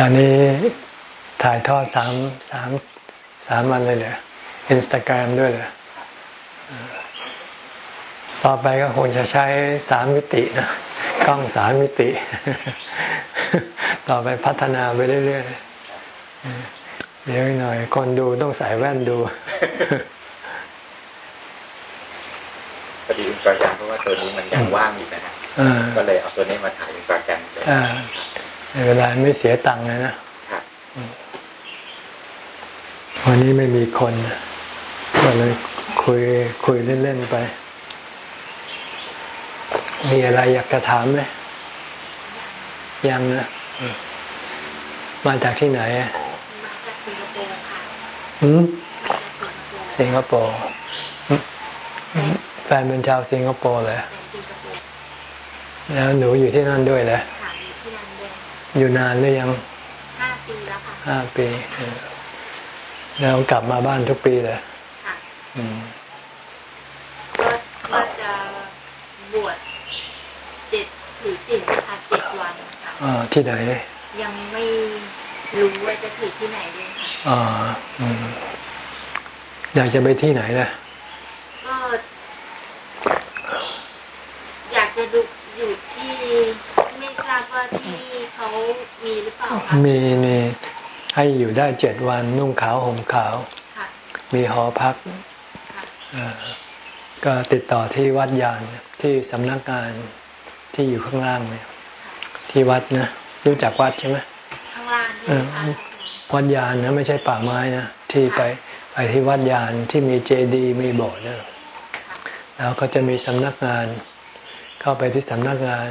ตอนนี้ถ่ายทอดสามสามสามวันเลยเลยอินสตาแกรมด้วยเลยต่อไปก็คงจะใช้สามมิตินะกล้องสามมิติ ต่อไปพัฒนาไปเรื่อยๆเดี๋ยวหน่อย คนดูต้องใส่แว่นดูพอดีอินสตาแกรมเพราะว่าตัวนี้มันยังว่างอยู่นะฮะก็เลยเอาตัวนี้มาถ่ายอินสตาแกรม เลยเวลาไม่เสียตังค์เลยนะวันนี้ไม่มีคนก็เลยคุยคุยเล่นๆไป มีอะไรอยากจะถามไหมยังนะมาจากที่ไหนมาจากสิงคโปร์ค่ะสิงคโปร์แฟนเป็นชาวสิงคโปร์เลยแล้วหนูอยู่ที่นั่นด้วยเหรอ อยู่นานหรือยังห้าปีแล้วค่ะห้าปีแล้วกลับมาบ้านทุกปีเลยค่ะก็ก็จะบวชเจ็ดถือศีลนะคะเจ็ดวันค่ะอ่าที่ไหน ยังไม่รู้ว่าจะถือที่ไหนเลยค่ะอ่าอยากจะไปที่ไหนนะก็อยากจะดูอยู่ที่ไม่ท ราบว่าที่เขามีหรือเปล่าคะมีนี่ให้อยู่ได้เจ็ดวันนุ่งขาวห่มขาว มีหอพัก ก็ติดต่อที่วัดยานที่สำนักงานที่อยู่ข้างล่างเนี่ยที่วัดนะรู้จักวัดใช่ไหมข้างล่างวัดยานนะไม่ใช่ป่าไม้นะที่ไปไปที่วัดยานที่มีเจดีย์มีโบสถ์นะแล้วก็จะมีสำนักงาน เข้าไปที่สำนักงาน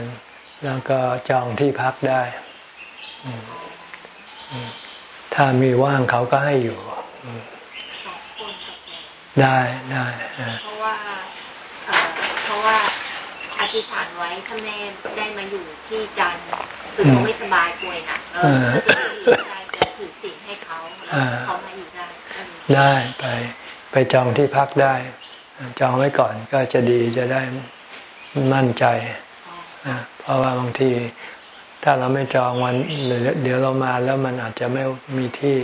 แล้วก็จองที่พักได้ ถ้ามีว่างเขาก็ให้อยู่ ได้ได้เพราะว่าเพราะว่าอธิษฐานไว้ถ้าแม่ได้มาอยู่ที่จันทร์คือเขาไม่สบายป่วยหนักเออจะอยู่ได้จะถือสิ่งให้เขาเขามาอยู่ได้ได้ไปไปจองที่พักได้ จองไว้ก่อนก็จะดีจะได้มั่นใจ เพราะว่าบางทีถ้าเราไม่จองวันเดี๋ยวเรามาแล้วมันอาจจะไม่มีที่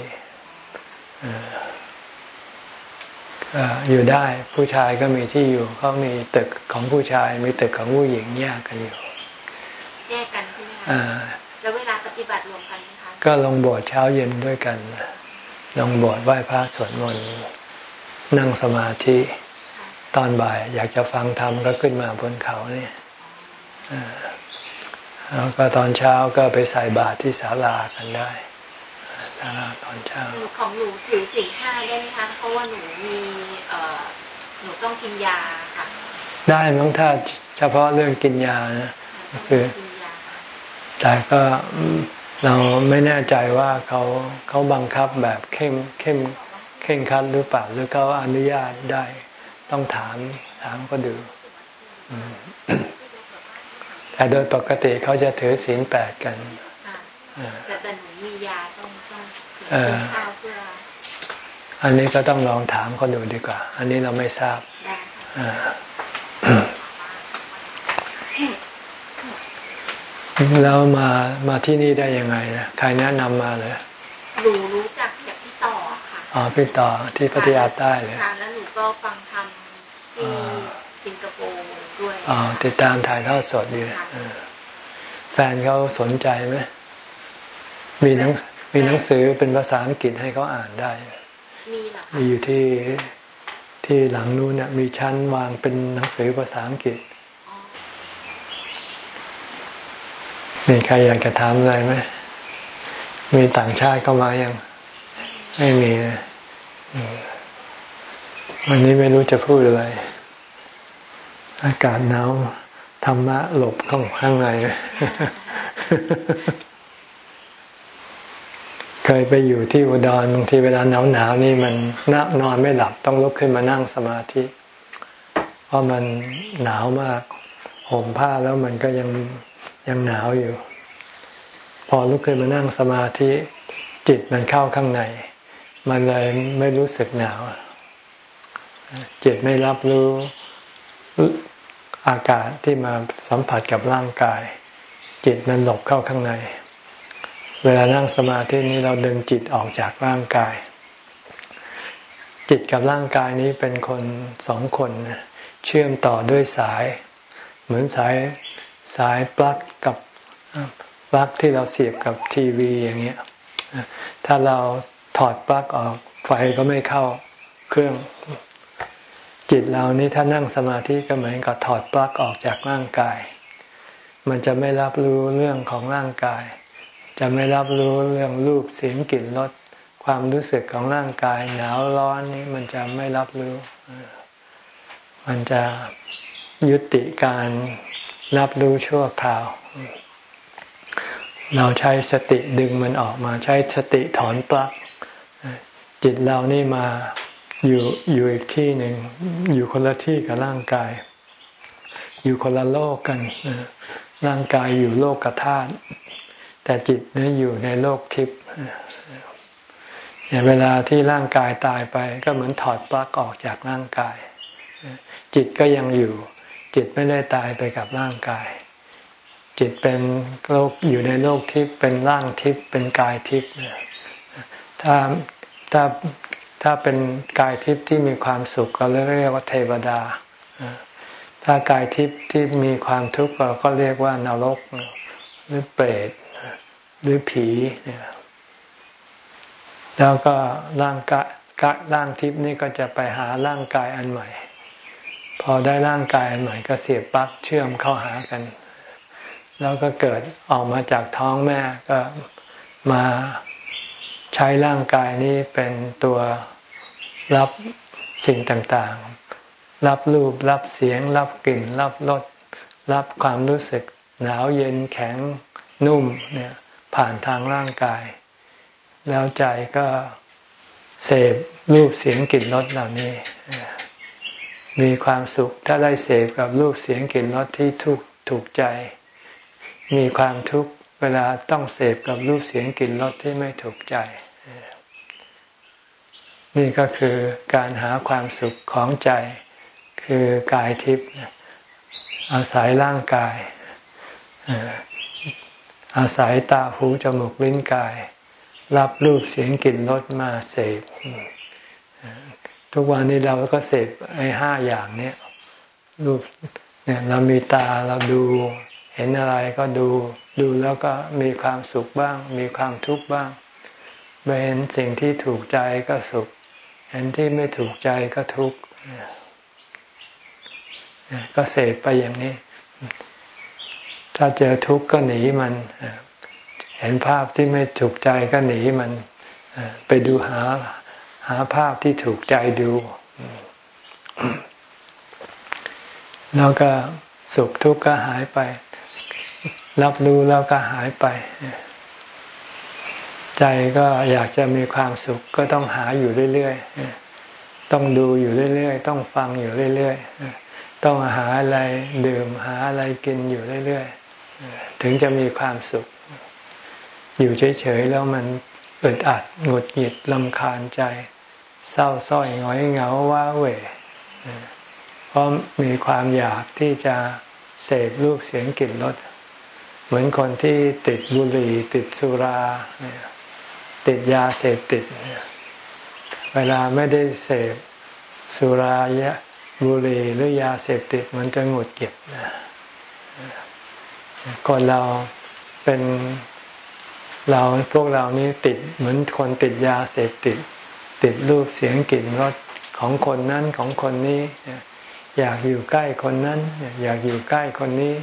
อยู่ได้ผู้ชายก็มีที่อยู่เขามีตึกของผู้ชาย มีตึกของผู้หญิงแยกกันอยู่ แยกกันใช่ไหมคะแล้วเวลาปฏิบัติรวมกันไหมคะก็ลงโบสถ์เช้าเย็นด้วยกันลงโบสถ์ไหว้พระสวดมนต์นั่งสมาธิ ตอนบ่ายอยากจะฟังธรรมก็ขึ้นมาบนเขาเนี่ย แล้วก็ตอนเช้าก็ไปใส่บาตรที่ศาลากันได้ศาลาตอนเช้าของหนูถือสิ่งห้าได้ไหมคะเพราะว่าหนูมีเอ่อหนูต้องกินยาค่ะ ได้มั้งถ้าเฉพาะเรื่องกินยานะคือแต่ก็เราไม่แน่ใจว่าเขาเขาบังคับแบบเข้มเข้มเข่งคัดหรือเปล่าหรือเขาอนุญาตได้ ต้องถามถามก็ดู แต่โดยปกติเขาจะถือศีลแปดกันแต่แต่หนูมียาต้องต้องข้าวเพื่ออันนี้ก็ต้องลองถามเขาดูดีกว่า อันนี้เราไม่ทราบแล้วมามาที่นี่ได้ยังไงนะใครแนะนำมาเลยหนูรู้จักจากพี่ต่อค่ะอ๋อพี่ต่อที่พัทยาใต้เลยแล้วหนูก็ฟังทำที่ สิงคโปร์ด้วยอ๋อติดตามถ่ายทอดสดอยู่แฟนเขาสนใจไหมมีหนังมีหนังสือเป็นภาษาอังกฤษให้เขาอ่านได้ มีหรอมีอยู่ที่ที่หลังนู้นเนี่ยมีชั้นวางเป็นหนังสือภาษาอังกฤษมีใครอยากจะถามอะไรไหมมีต่างชาติเข้ามายังไม่มีวันนี้ไม่รู้จะพูดอะไร อากาศหนาวธรรมะหลบข้างข้างใน เคยไปอยู่ที่อุดรบางทีเวลาหนาวหนาวนี่มันนันอนไม่หลับต้องลุกขึ้นมานั่งสมาธิ เพราะมันหนาวมากห่มผ้าแล้วมันก็ยังยังหนาวอยู่ พอลุกขึ้นมานั่งสมาธิ จิตมันเข้าข้างใน มันเลยไม่รู้สึกหนาว จิตไม่รับรู้ อากาศที่มาสัมผัสกับร่างกาย จิตมันหลบเข้าข้างใน เวลานั่งสมาธินี้เราดึงจิตออกจากร่างกาย จิตกับร่างกายนี้เป็นคนสองคนเชื่อมต่อด้วยสาย เหมือนสายสายปลั๊กกับปลั๊กที่เราเสียบกับทีวีอย่างเงี้ยถ้าเราถอดปลั๊กออกไฟก็ไม่เข้าเครื่อง จิตเรานี้ถ้านั่งสมาธิก็เหมือนกับถอดปลั๊กออกจากร่างกาย มันจะไม่รับรู้เรื่องของร่างกาย จะไม่รับรู้เรื่องรูปเสียงกลิ่นรสความรู้สึกของร่างกาย หนาวร้อนนี้มันจะไม่รับรู้ มันจะยุติการรับรู้ชั่วคราว เราใช้สติดึงมันออกมาใช้สติถอนปลั๊กจิตเรานี่มา อยู่อยู่อีกที่หนึ่งอยู่คนละที่กับร่างกาย อยู่คนละโลกกันร่างกายอยู่โลกกธาตุแต่จิตนี่อยู่ในโลกทิพย์เวลาที่ร่างกายตายไป ก็เหมือนถอดปลั๊กออกจากร่างกาย จิตก็ยังอยู่ จิตไม่ได้ตายไปกับร่างกาย จิตเป็นโลกอยู่ในโลกทิพย์เป็นร่างทิพย์เป็นกายทิพย์ถ้าถ้า ถ้าเป็นกายทิพย์ที่มีความสุขก็เรียกว่าเทวดา ถ้ากายทิพย์ที่มีความทุกข์เราก็เรียกว่านรก หรือเปรตหรือผี แล้วก็ร่างกายร่างทิพย์นี่ก็จะไปหาร่างกายอันใหม่ พอได้ร่างกายอันใหม่ก็เสียบปลั๊กเชื่อมเข้าหากัน แล้วก็เกิดออกมาจากท้องแม่ก็มาใช้ร่างกายนี้เป็นตัว รับสิ่งต่างๆ รับรูป รับเสียง รับกลิ่น รับรส รับความรู้สึก หนาวเย็นแข็งนุ่มเนี่ยผ่านทางร่างกาย แล้วใจก็เสพรูปเสียงกลิ่นรสเหล่านี้ มีความสุขถ้าได้เสพกับรูปเสียงกลิ่นรสที่ถูกถูกใจ มีความทุกข์เวลาต้องเสพกับรูปเสียงกลิ่นรสที่ไม่ถูกใจ นี่ก็คือการหาความสุขของใจ คือกายทิพย์อาศัยร่างกาย อาศัยตาหูจมูกลิ้นกาย รับรูปเสียงกลิ่นรสมาเสพทุกวันนี้เราก็เสพไอ้ห้าอย่างเนี้ยรูปเนี่ยเรามีตาเราดูเห็นอะไรก็ดูดูแล้วก็มีความสุขบ้าง มีความทุกข์บ้างไปเห็นสิ่งที่ถูกใจก็สุข เห็นที่ไม่ถูกใจก็ทุกข์ก็เสพไปอย่างนี้ ถ้าเจอทุกข์ก็หนีมัน เห็นภาพที่ไม่ถูกใจก็หนีมันไปดูหาหาภาพที่ถูกใจดู แล้วก็สุขทุกข์ก็หายไป รับรู้แล้วก็หายไป ใจก็อยากจะมีความสุขก็ต้องหาอยู่เรื่อยๆ ต้องดูอยู่เรื่อยๆ ต้องฟังอยู่เรื่อยๆ ต้องหาอะไรดื่มหาอะไรกินอยู่เรื่อยๆ ถึงจะมีความสุข อยู่เฉยๆ แล้วมันอึดอัดหงุดหงิดลำคาญใจ เศร้าส้อยหงอยเหงาว้าเหวเพราะมีความอยากที่จะเสพรูปเสียงกลิ่นรสเหมือนคนที่ติดบุหรี่ติดสุรา ติดยาเสพติด เวลาไม่ได้เสพสุรายะบุหรี่หรือยาเสพติดมันจะหงุดหงิดคนเราเป็นเราพวกเรานี้ติดเหมือนคนติดยาเสพติด ติดรูปเสียงกลิ่นรสของคนนั้นของคนนี้ อยากอยู่ใกล้คนนั้น อยากอยู่ใกล้คนนี้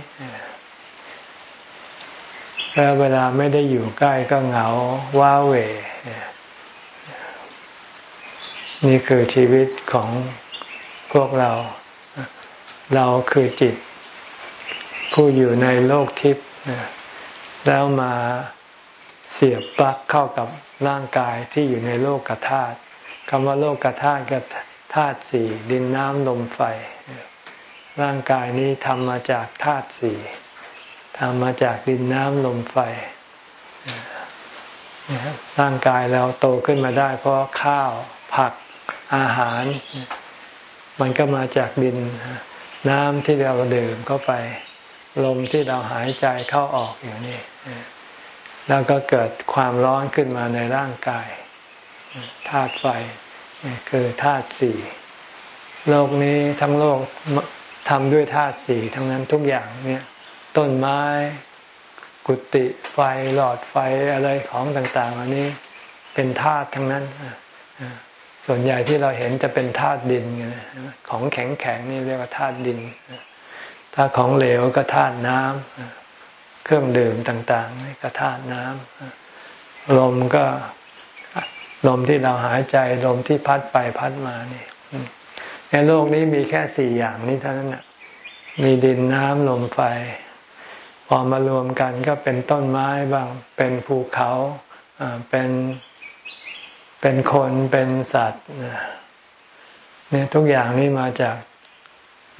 แล้วเวลาไม่ได้อยู่ใกล้ก็เหงาว้าเหวนี่คือชีวิตของพวกเรา เราคือจิต ผู้อยู่ในโลกทิพย์แล้วมาเสียบปลั๊กเข้ากับร่างกายที่อยู่ในโลกกธาตุคำว่าโลกกธาตุก็ธาตุสี่ดินน้ำลมไฟ ร่างกายนี้ทำมาจากธาตุสี่ ทำมาจากดินน้ำลมไฟร่างกายเราโตขึ้นมาได้ เพราะข้าวผักอาหาร มันก็มาจากดินน้ำที่เราดื่มเข้าไป ลมที่เราหายใจเข้าออกอยู่นี่แล้วก็เกิดความร้อนขึ้นมาในร่างกายธาตุไฟคือธาตุสี่โลกนี้ทั้งโลกทำด้วยธาตุสี่ทั้งนั้นทุกอย่างเนี่ย ต้นไม้กุฏิไฟหลอดไฟอะไรของต่างๆอันนี้เป็นธาตุทั้งนั้น ส่วนใหญ่ที่เราเห็นจะเป็นธาตุดิน ของแข็งๆนี่เรียกว่าธาตุดิน ถ้าของเหลวก็ธาตุน้ำ เครื่องดื่มต่างๆนี่ก็ธาตุน้ำ ลมก็ลมที่เราหายใจลมที่พัดไปพัดมานี่ในโลกนี้มีแค่สี่อย่างนี้เท่านั้นมีดินน้ำลมไฟ พอมารวมกันก็เป็นต้นไม้บ้าง เป็นภูเขาเป็นเป็นคนเป็นสัตว์เนี่ยทุกอย่างนี้มาจาก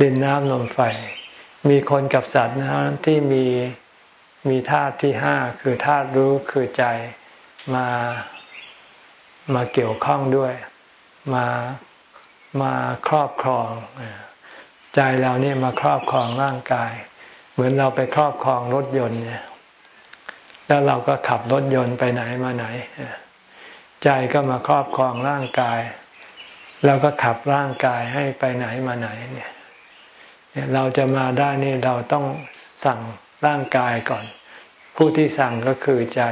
ดินน้ำลมไฟ มีคนกับสัตว์นะที่มีมีธาตุที่ห้าคือธาตุรู้คือใจมามาเกี่ยวข้องด้วย มามาครอบครอง ใจเราเนี่ยมาครอบครองร่างกาย เหมือนเราไปครอบครองรถยนต์เนี่ยแล้วเราก็ขับรถยนต์ไปไหนมาไหน ใจก็มาครอบครองร่างกาย แล้วก็ขับร่างกายให้ไปไหนมาไหนเนี่ยเราจะมาได้นี่เราต้องสั่งร่างกายก่อน ผู้ที่สั่งก็คือใจ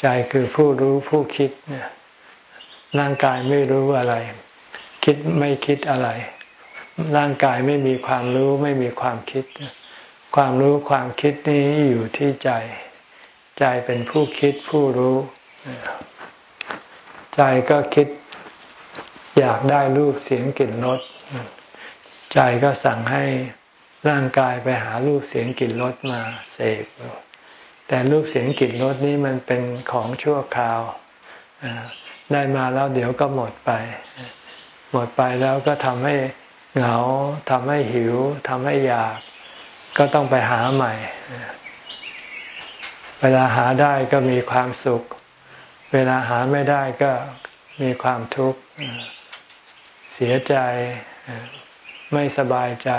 ใจคือผู้รู้ผู้คิดเนี่ยร่างกายไม่รู้อะไร คิดไม่คิดอะไร ร่างกายไม่มีความรู้ไม่มีความคิด ความรู้ความคิดนี้อยู่ที่ใจ ใจเป็นผู้คิดผู้รู้ ใจก็คิดอยากได้รูปเสียงกลิ่นรสใจก็สั่งให้ร่างกายไปหารูปเสียงกลิ่นรสมาเสพแต่รูปเสียงกลิ่นรสนี้มันเป็นของชั่วคราวได้มาแล้วเดี๋ยวก็หมดไป หมดไปแล้วก็ทำให้เหงาทำให้หิวทำให้อยาก ก็ต้องไปหาใหม่ เวลาหาได้ก็มีความสุข เวลาหาไม่ได้ก็มีความทุกข์ เสียใจ ไม่สบายใจ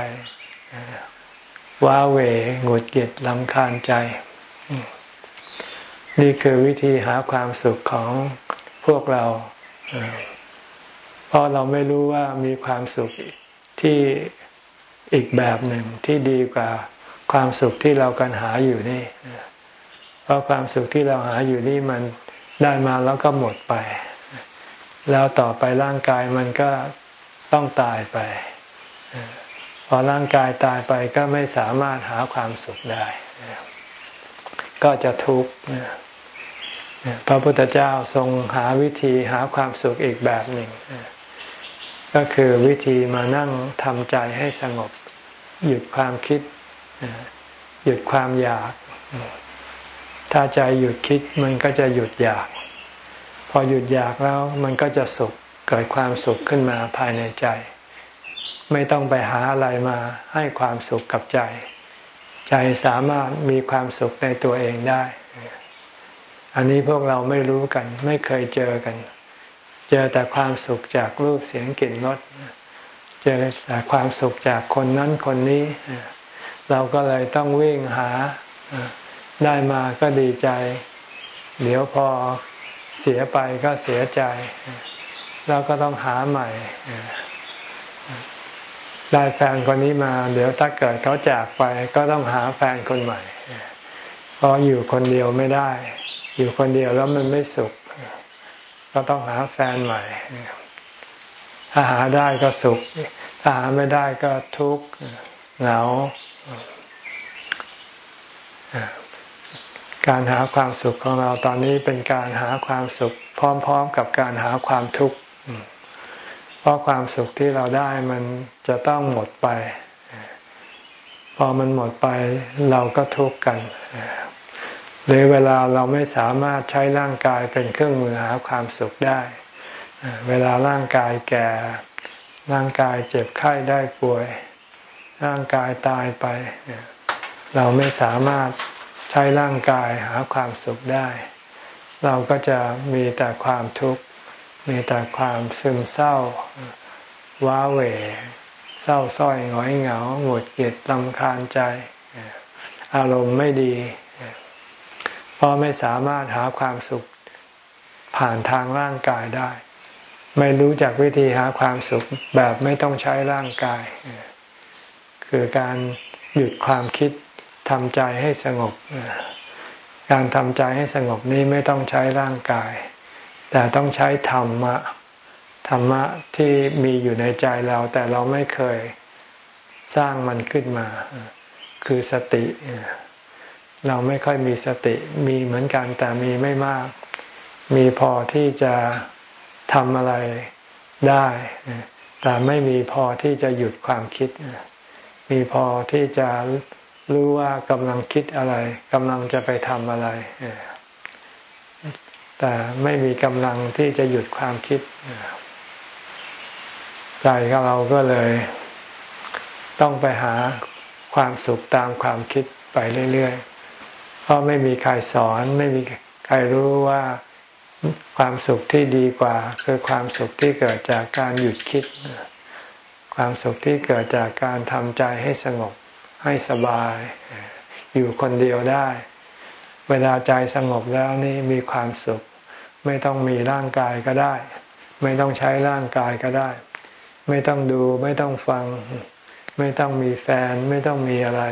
ว้าเหวหงุดหงิดลำคาญใจ นี่คือวิธีหาความสุขของพวกเรา เพราะเราไม่รู้ว่ามีความสุขที่ อีกแบบหนึ่งที่ดีกว่าความสุขที่เรากันหาอยู่นี่ เพราะความสุขที่เราหาอยู่นี่มันได้มาแล้วก็หมดไป แล้วต่อไปร่างกายมันก็ต้องตายไป พอร่างกายตายไปก็ไม่สามารถหาความสุขได้ ก็จะทุกข์พระพุทธเจ้าทรงหาวิธีหาความสุขอีกแบบหนึ่ง ก็คือวิธีมานั่งทำใจให้สงบ หยุดความคิด หยุดความอยาก ถ้าใจหยุดคิดมันก็จะหยุดอยาก พอหยุดอยากแล้วมันก็จะสุขเกิดความสุขขึ้นมาภายในใจ ไม่ต้องไปหาอะไรมาให้ความสุขกับใจ ใจสามารถมีความสุขในตัวเองได้ อันนี้พวกเราไม่รู้กัน ไม่เคยเจอกัน เจอแต่ความสุขจากรูปเสียงกลิ่นรส เจอแต่ความสุขจากคนนั้นคนนี้ เราก็เลยต้องวิ่งหาได้มาก็ดีใจ เดี๋ยวพอเสียไปก็เสียใจ แล้วก็ต้องหาใหม่ ได้แฟนคนนี้มา เดี๋ยวถ้าเกิดเขาจากไปก็ต้องหาแฟนคนใหม่เพราะอยู่คนเดียวไม่ได้ อยู่คนเดียวแล้วมันไม่สุข ก็ต้องหาแฟนใหม่ ถ้าหาได้ก็สุข ถ้าหาไม่ได้ก็ทุกข์เหงา การหาความสุขของเราตอนนี้เป็นการหาความสุข พร้อมๆกับการหาความทุกข์ เพราะความสุขที่เราได้มันจะต้องหมดไป พอมันหมดไปเราก็ทุกข์กันหรือเวลาเราไม่สามารถใช้ร่างกายเป็นเครื่องมือหาความสุขได้ เวลาร่างกายแก่ ร่างกายเจ็บไข้ได้ป่วย ร่างกายตายไป เราไม่สามารถใช้ร่างกายหาความสุขได้ เราก็จะมีแต่ความทุกข์ มีแต่ความซึมเศร้า ว้าเหวเศร้าส้อยหงอยเหงาหงุดหงิดลำคาญใจ อารมณ์ไม่ดี เพราะไม่สามารถหาความสุขผ่านทางร่างกายได้ ไม่รู้จักวิธีหาความสุขแบบไม่ต้องใช้ร่างกาย คือการหยุดความคิดทำใจให้สงบ การทำใจให้สงบนี้ไม่ต้องใช้ร่างกาย แต่ต้องใช้ธรรมะธรรมะที่มีอยู่ในใจเรา แต่เราไม่เคยสร้างมันขึ้นมา คือสติ เราไม่ค่อยมีสติมีเหมือนกันแต่มีไม่มาก มีพอที่จะ ทำอะไรได้ แต่ไม่มีพอที่จะหยุดความคิด มีพอที่จะรู้ว่ากำลังคิดอะไรกำลังจะไปทำอะไร แต่ไม่มีกำลังที่จะหยุดความคิด ใจของเราก็เลย ต้องไปหาความสุขตามความคิดไปเรื่อยๆ เพราะไม่มีใครสอนไม่มีใครรู้ว่า ความสุขที่ดีกว่า คือความสุขที่เกิดจากการหยุดคิด ความสุขที่เกิดจากการทำใจให้สงบให้สบาย อยู่คนเดียวได้ เวลาใจสงบแล้วนี่มีความสุข ไม่ต้องมีร่างกายก็ได้ ไม่ต้องใช้ร่างกายก็ได้ ไม่ต้องดูไม่ต้องฟัง ไม่ต้องมีแฟน ไม่ต้องมีอะไร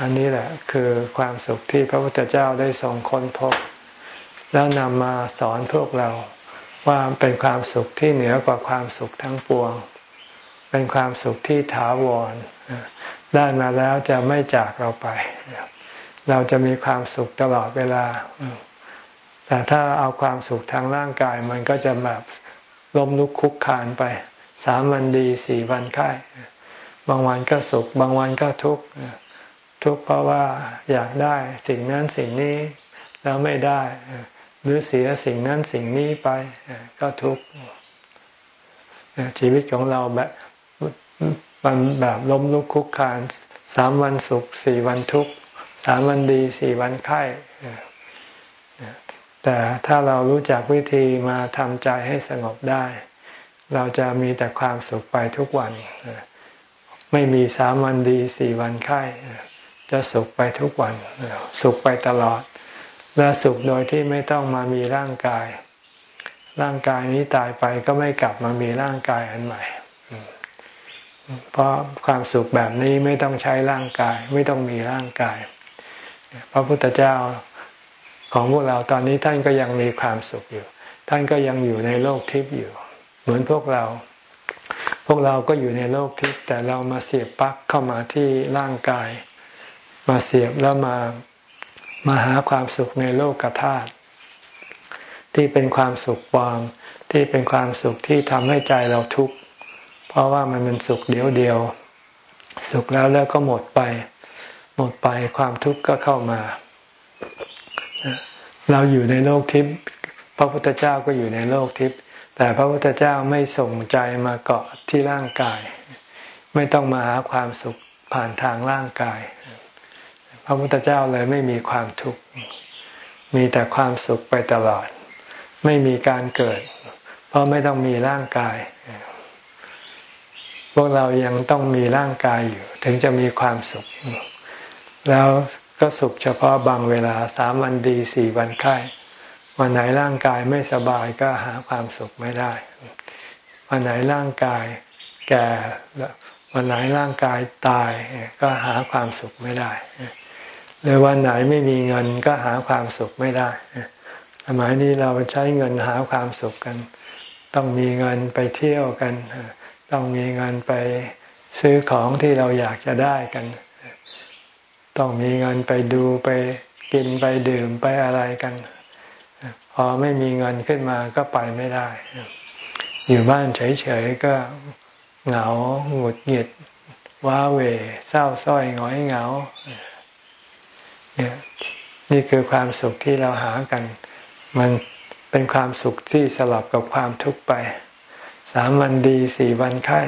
อันนี้แหละคือความสุขที่พระพุทธเจ้าได้ทรงค้นพบ แล้วนำมาสอนพวกเราว่าเป็นความสุขที่เหนือกว่าความสุขทั้งปวง เป็นความสุขที่ถาวร ได้มาแล้วจะไม่จากเราไป เราจะมีความสุขตลอดเวลา แต่ถ้าเอาความสุขทางร่างกายมันก็จะแบบล้มลุกคุกคานไป สามวันดีสี่วันไข้ บางวันก็สุข บางวันก็ทุกข์ ทุกข์เพราะว่าอยากได้สิ่งนั้นสิ่งนี้แล้วไม่ได้ หรือเสียสิ่งนั้นสิ่งนี้ไปก็ทุกข์ชีวิตของเราแบบมันแบบล้มลุกคุกคานสามวันสุขสี่วันทุกข์สามวันดีสี่วันไข้แต่ถ้าเรารู้จักวิธีมาทำใจให้สงบได้ เราจะมีแต่ความสุขไปทุกวัน ไม่มีสามวันดีสี่วันไข้ จะสุขไปทุกวัน สุขไปตลอด และสุขโดยที่ไม่ต้องมามีร่างกาย ร่างกายนี้ตายไปก็ไม่กลับมามีร่างกายอันใหม่ เพราะความสุขแบบนี้ไม่ต้องใช้ร่างกาย ไม่ต้องมีร่างกาย พระพุทธเจ้าของพวกเราตอนนี้ท่านก็ยังมีความสุขอยู่ ท่านก็ยังอยู่ในโลกทิพย์อยู่ เหมือนพวกเรา พวกเราก็อยู่ในโลกทิพย์แต่เรามาเสียบปลั๊กเข้ามาที่ร่างกาย มาเสียบแล้วมามาหาความสุขในโลกธาตุที่เป็นความสุขปลอมที่เป็นความสุขที่ทำให้ใจเราทุกข์เพราะว่ามันเป็นสุขเดียวเดียว สุขแล้วแล้วก็หมดไป หมดไปความทุกข์ก็เข้ามา เราอยู่ในโลกทิพย์พระพุทธเจ้าก็อยู่ในโลกทิพย์แต่พระพุทธเจ้าไม่ส่งใจมาเกาะที่ร่างกาย ไม่ต้องมาหาความสุขผ่านทางร่างกาย พระพุทธเจ้าเลยไม่มีความทุกข์ มีแต่ความสุขไปตลอด ไม่มีการเกิด เพราะไม่ต้องมีร่างกาย พวกเรายังต้องมีร่างกายอยู่ ถึงจะมีความสุข แล้วก็สุขเฉพาะบางเวลาสามวันดีสี่วันไข้วันไหนร่างกายไม่สบายก็หาความสุขไม่ได้ วันไหนร่างกายแก่วันไหนร่างกายตายก็หาความสุขไม่ได้ หรือวันไหนไม่มีเงินก็หาความสุขไม่ได้สมัยนี้เราใช้เงินหาความสุขกัน ต้องมีเงินไปเที่ยวกัน ต้องมีเงินไปซื้อของที่เราอยากจะได้กัน ต้องมีเงินไปดูไปกินไปดื่มไปอะไรกัน พอไม่มีเงินขึ้นมาก็ไปไม่ได้ อยู่บ้านเฉยๆก็เหงาหงุดหงิด ว้าเหวเศร้าส้อยหงอยเหงา นี่คือความสุขที่เราหากัน มันเป็นความสุขที่สลับกับความทุกข์ไป สามวันดีสี่วันไข้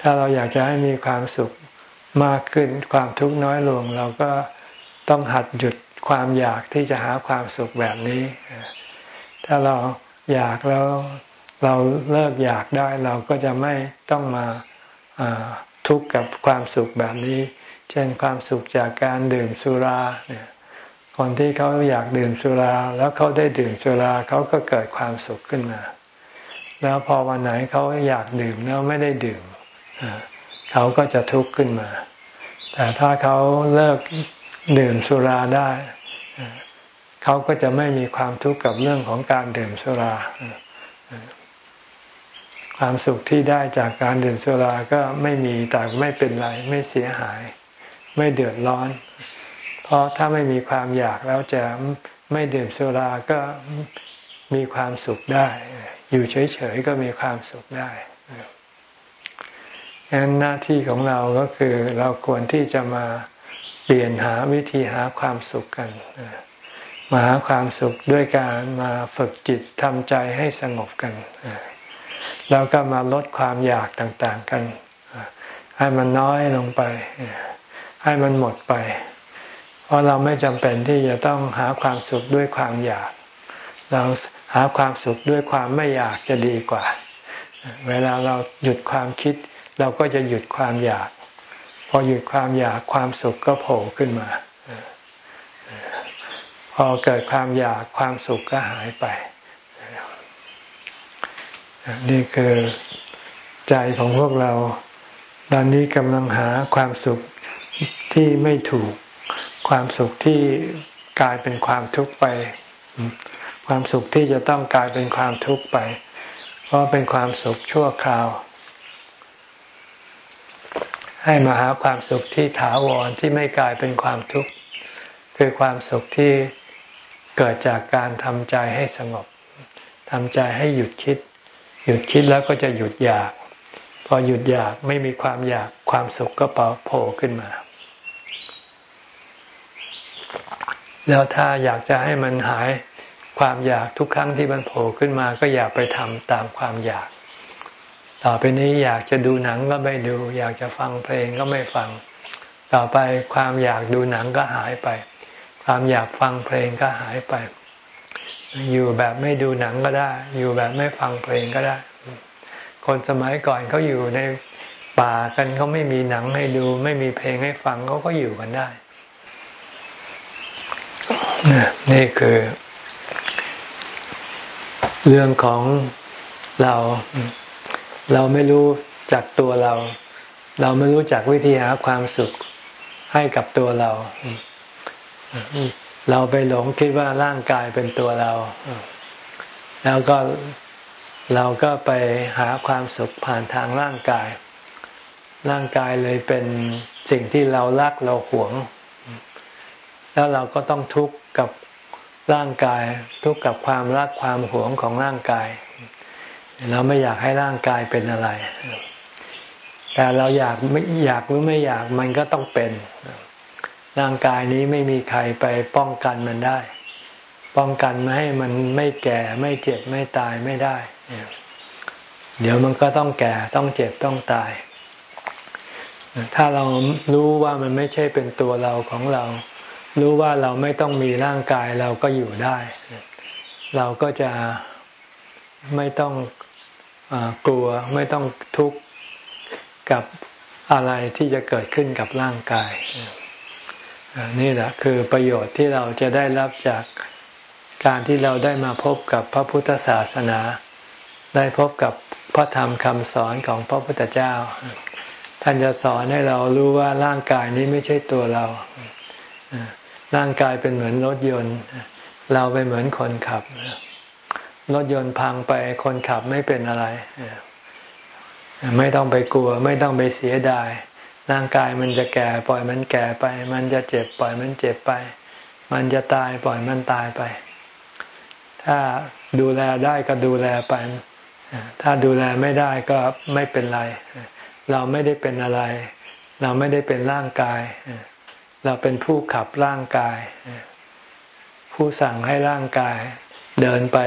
ถ้าเราอยากจะให้มีความสุขมากขึ้นความทุกข์น้อยลง เราก็ต้องหัดหยุดความอยากที่จะหาความสุขแบบนี้ ถ้าเราอยากแล้วเราเลิกอยากได้เราก็จะไม่ต้องมาทุกข์กับความสุขแบบนี้ เช่นความสุขจากการดื่มสุราเนี่ยคนที่เขาอยากดื่มสุรา แล้วเขาได้ดื่มสุราเขาก็เกิดความสุขขึ้นมา แล้วพอวันไหนเขาอยากดื่มแล้วไม่ได้ดื่มเขาก็จะทุกข์ขึ้นมา แต่ถ้าเขาเลิกดื่มสุราได้ เขาก็จะไม่มีความทุกข์กับเรื่องของการดื่มสุรา ความสุขที่ได้จากการดื่มสุราก็ไม่มีแต่ไม่เป็นไรไม่เสียหาย ไม่เดือดร้อน เพราะถ้าไม่มีความอยากแล้วจะไม่ดื่มสุราก็มีความสุขได้ อยู่เฉยๆก็มีความสุขได้ดังนั้นหน้าที่ของเราก็คือเราควรที่จะมาเปลี่ยนหาวิธีหาความสุขกันมาหาความสุขด้วยการมาฝึกจิตทำใจให้สงบกันแล้วก็มาลดความอยากต่างๆกันให้มันน้อยลงไป ให้มันหมดไป เพราะเราไม่จำเป็นที่จะต้องหาความสุขด้วยความอยาก เราหาความสุขด้วยความไม่อยากจะดีกว่า เวลาเราหยุดความคิด เราก็จะหยุดความอยาก พอหยุดความอยากความสุขก็โผล่ขึ้นมา พอเกิดความอยากความสุขก็หายไป นี่คือใจของพวกเราตอนนี้กำลังหาความสุข ที่ไม่ถูกความสุขที่กลายเป็นความทุกข์ไป ความสุขที่จะต้องกลายเป็นความทุกข์ไป เพราะเป็นความสุขชั่วคราว ให้มาหาความสุขที่ถาวรที่ไม่กลายเป็นความทุกข์คือความสุขที่เกิดจากการทำใจให้สงบทำใจให้หยุดคิด หยุดคิดแล้วก็จะหยุดอยาก พอหยุดอยากไม่มีความอยากความสุขก็โผล่ขึ้นมา แล้วถ้าอยากจะให้มันหายความอยากทุกครั้งที่มันโผล่ขึ้นมาก็อย่าไปทำตามความอยาก ต่อไปนี้อยากจะดูหนังก็ไม่ดู อยากจะฟังเพลงก็ไม่ฟัง ต่อไปความอยากดูหนังก็หายไป ความอยากฟังเพลงก็หายไป อยู่แบบไม่ดูหนังก็ได้ อยู่แบบไม่ฟังเพลงก็ได้ คนสมัยก่อนเขาอยู่ในป่ากันเขาไม่มีหนังให้ดู ไม่มีเพลงให้ฟังเขาก็อยู่กันได้ นี่คือ เรื่องของเรา เราไม่รู้จักตัวเรา เราไม่รู้จักวิธีหาความสุขให้กับตัวเรา เราไปหลงคิดว่าร่างกายเป็นตัวเรา แล้วก็เราก็ไปหาความสุขผ่านทางร่างกาย ร่างกายเลยเป็นสิ่งที่เรารักเราหวง แล้วเราก็ต้องทุกข์กับ ร่างกายทุกข์กับความรักความหวงของร่างกาย เราไม่อยากให้ร่างกายเป็นอะไร แต่เราอยากไม่อยากหรือไม่อยากมันก็ต้องเป็น ร่างกายนี้ไม่มีใครไปป้องกันมันได้ ป้องกันไม่ให้มันไม่แก่ไม่เจ็บไม่ตายไม่ได้ เดี๋ยวมันก็ต้องแก่ต้องเจ็บต้องตาย ถ้าเรารู้ว่ามันไม่ใช่เป็นตัวเราของเรา รู้ว่าเราไม่ต้องมีร่างกายเราก็อยู่ได้ เราก็จะไม่ต้องอกลัวไม่ต้องทุกข์กับอะไรที่จะเกิดขึ้นกับร่างกาย นี่แหละคือประโยชน์ที่เราจะได้รับจากการที่เราได้มาพบกับพระพุทธศาสนา ได้พบกับพระธรรมคำสอนของพระพุทธเจ้า ท่านจะสอนให้เรารู้ว่าร่างกายนี้ไม่ใช่ตัวเรา ร่างกายเป็นเหมือนรถยนต์ เราเป็นเหมือนคนขับ รถยนต์พังไปคนขับไม่เป็นอะไร ไม่ต้องไปกลัว ไม่ต้องไปเสียดาย ร่างกายมันจะแก่ปล่อยมันแก่ไป มันจะเจ็บปล่อยมันเจ็บไป มันจะตายปล่อยมันตายไป ถ้าดูแลได้ก็ดูแลไป ถ้าดูแลไม่ได้ก็ไม่เป็นไร เราไม่ได้เป็นอะไร เราไม่ได้เป็นร่างกาย เราเป็นผู้ขับร่างกาย ผู้สั่งให้ร่างกาย เดินไป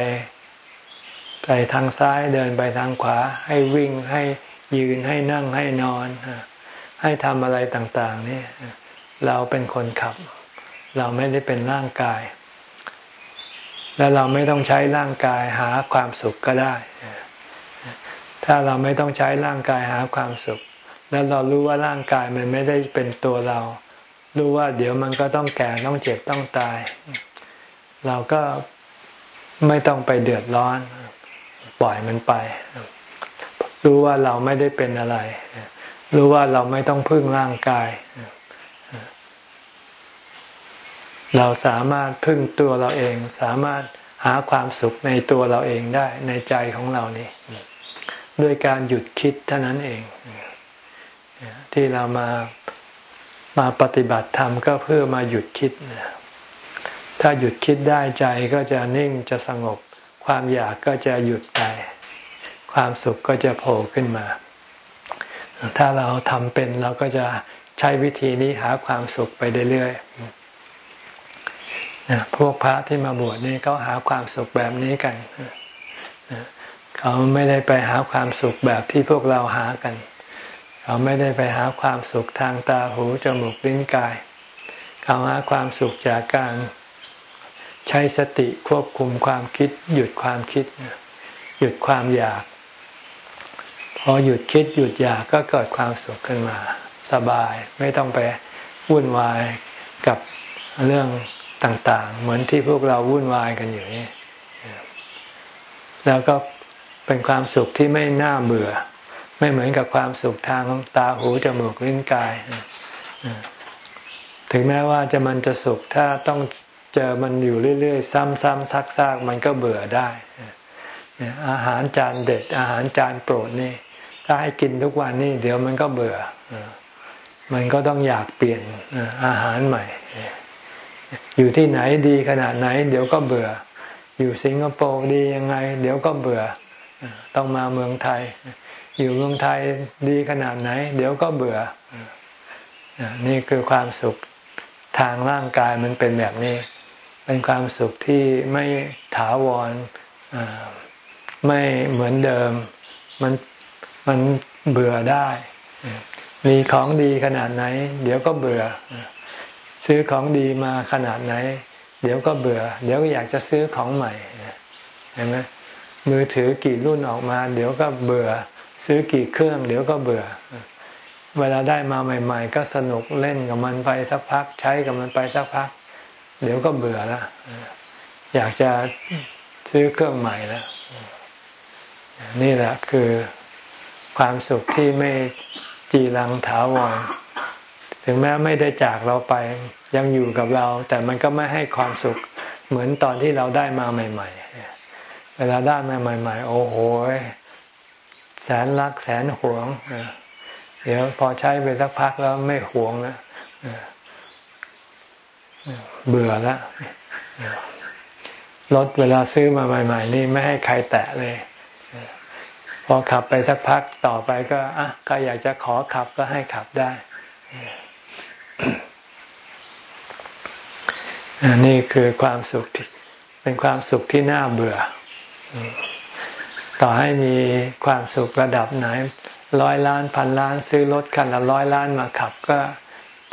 ไปทางซ้ายเดินไปทางขวา ให้วิ่งให้ยืนให้นั่งให้นอน ให้ทำอะไรต่างๆนี่เราเป็นคนขับ เราไม่ได้เป็นร่างกาย และเราไม่ต้องใช้ร่างกายหาความสุขก็ได้ ถ้าเราไม่ต้องใช้ร่างกายหาความสุข แล้วเรารู้ว่าร่างกายมันไม่ได้เป็นตัวเรา รู้ว่าเดี๋ยวมันก็ต้องแก่ต้องเจ็บต้องตาย เราก็ไม่ต้องไปเดือดร้อน ปล่อยมันไป รู้ว่าเราไม่ได้เป็นอะไร รู้ว่าเราไม่ต้องพึ่งร่างกาย เราสามารถพึ่งตัวเราเอง สามารถหาความสุขในตัวเราเองได้ในใจของเรานี่ด้วยการหยุดคิดเท่านั้นเอง ที่เรามา มาปฏิบัติธรรมก็เพื่อมาหยุดคิด ถ้าหยุดคิดได้ใจก็จะนิ่งจะสงบ ความอยากก็จะหยุดไป ความสุขก็จะโผล่ขึ้นมา ถ้าเราทำเป็นเราก็จะใช้วิธีนี้หาความสุขไปเรื่อยๆพวกพระที่มาบวชนี่เขาหาความสุขแบบนี้กัน เขาไม่ได้ไปหาความสุขแบบที่พวกเราหากันเขาไม่ได้ไปหาความสุขทางตาหูจมูกลิ้นกาย เขาหาความสุขจากการใช้สติควบคุมความคิด หยุดความคิด หยุดความอยาก พอหยุดคิดหยุดอยากก็เกิดความสุขขึ้นมา สบายไม่ต้องไปวุ่นวายกับเรื่องต่างๆ เหมือนที่พวกเราวุ่นวายกันอยู่นี่แล้วก็เป็นความสุขที่ไม่น่าเบื่อ ไม่เหมือนกับความสุขทางตาหูจมูกลิ้นกาย ถึงแม้ว่าจะมันจะสุขถ้าต้องเจอมันอยู่เรื่อยๆ ซ้ำๆซักๆมันก็เบื่อได้อาหารจานเด็ด อาหารจานโปรดนี่ ถ้าให้กินทุกวันนี่ เดี๋ยวมันก็เบื่อ มันก็ต้องอยากเปลี่ยนอาหารใหม่ อยู่ที่ไหนดีขนาดไหน เดี๋ยวก็เบื่อ อยู่สิงคโปร์ดียังไง เดี๋ยวก็เบื่อ ต้องมาเมืองไทย อยู่เมืองไทยดีขนาดไหน เดี๋ยวก็เบื่อ นี่คือความสุขทางร่างกายมันเป็นแบบนี้ เป็นความสุขที่ไม่ถาวรไม่เหมือนเดิม มันมันเบื่อได้ มีของดีขนาดไหน เดี๋ยวก็เบื่อ ซื้อของดีมาขนาดไหน เดี๋ยวก็เบื่อ เดี๋ยวก็อยากจะซื้อของใหม่เห็นไหมมือถือกี่รุ่นออกมา เดี๋ยวก็เบื่อ ซื้อกี่เครื่องเดี๋ยวก็เบื่อ เวลาได้มาใหม่ ๆ ก็สนุกเล่นกับมันไปสักพัก ใช้กับมันไปสักพัก เดี๋ยวก็เบื่อแล้วอยากจะซื้อเครื่องใหม่แล้วนี่แหละคือความสุขที่ไม่จีรังถาวรถึงแม้ไม่ได้จากเราไปยังอยู่กับเรา แต่มันก็ไม่ให้ความสุขเหมือนตอนที่เราได้มาใหม่ ๆ เวลาได้มาใหม่ ๆ โอ้โห แสนรักแสนหวงเดี๋ยวพอใช้ไปสักพักแล้วไม่หวงแล้วเบื่อแล้วรถเวลาซื้อมาใหม่ ๆ นี่ไม่ให้ใครแตะเลย พอขับไปสักพักต่อไปก็อะใครอยากจะขอขับก็ให้ขับได้นี่คือความสุขที่เป็นความสุขที่น่าเบื่อ ต่อให้มีความสุขระดับไหน ร้อยล้านพันล้านซื้อรถคันละร้อยล้านมาขับก็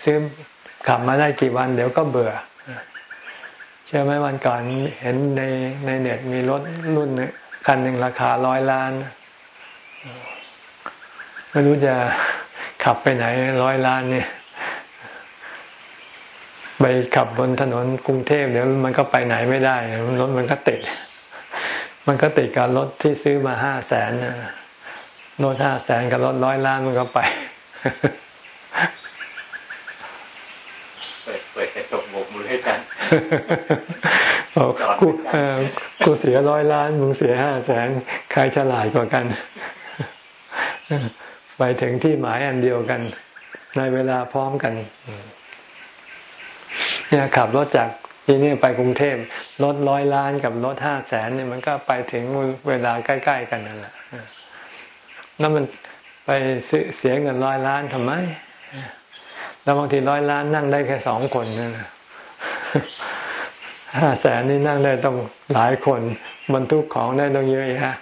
ซื้อขับมาได้กี่วันเดี๋ยวก็เบื่อเชื่อไหมวันก่อนเห็นในในเน็ตมีรถรุ่นคันหนึ่งราคาร้อยล้านไม่รู้จะขับไปไหนร้อยล้านเนี่ยไปขับบนถนนกรุงเทพเดี๋ยวมันก็ไปไหนไม่ได้รถมันก็ติด มันก็ติดกับรถที่ซื้อมาห้าแสนรถห้าแสนกับรถร้อยล้านมันก็ไป เปิดเปิดกระจกโบกมือให้กันกูกูเสียร้อยล้านมึงเสียห้าแสนใครฉลาดกว่ากัน ไปถึงที่หมายอันเดียวกัน ในเวลาพร้อมกันเนี่ยขับรถจาก ทีนี้ไปกรุงเทพรถร้อยล้านกับรถห้าแสนเนี่ยมันก็ไปถึงเวลาใกล้ ๆ กันนั่นแหละแล้วมันไปเสียเงินร้อยล้านทำไม แล้วบางทีร้อยล้านนั่งได้แค่สองคนนั่นห้าแสนนี่นั่งได้ต้องหลายคนบรรทุกของได้ต้องเยอะแยะ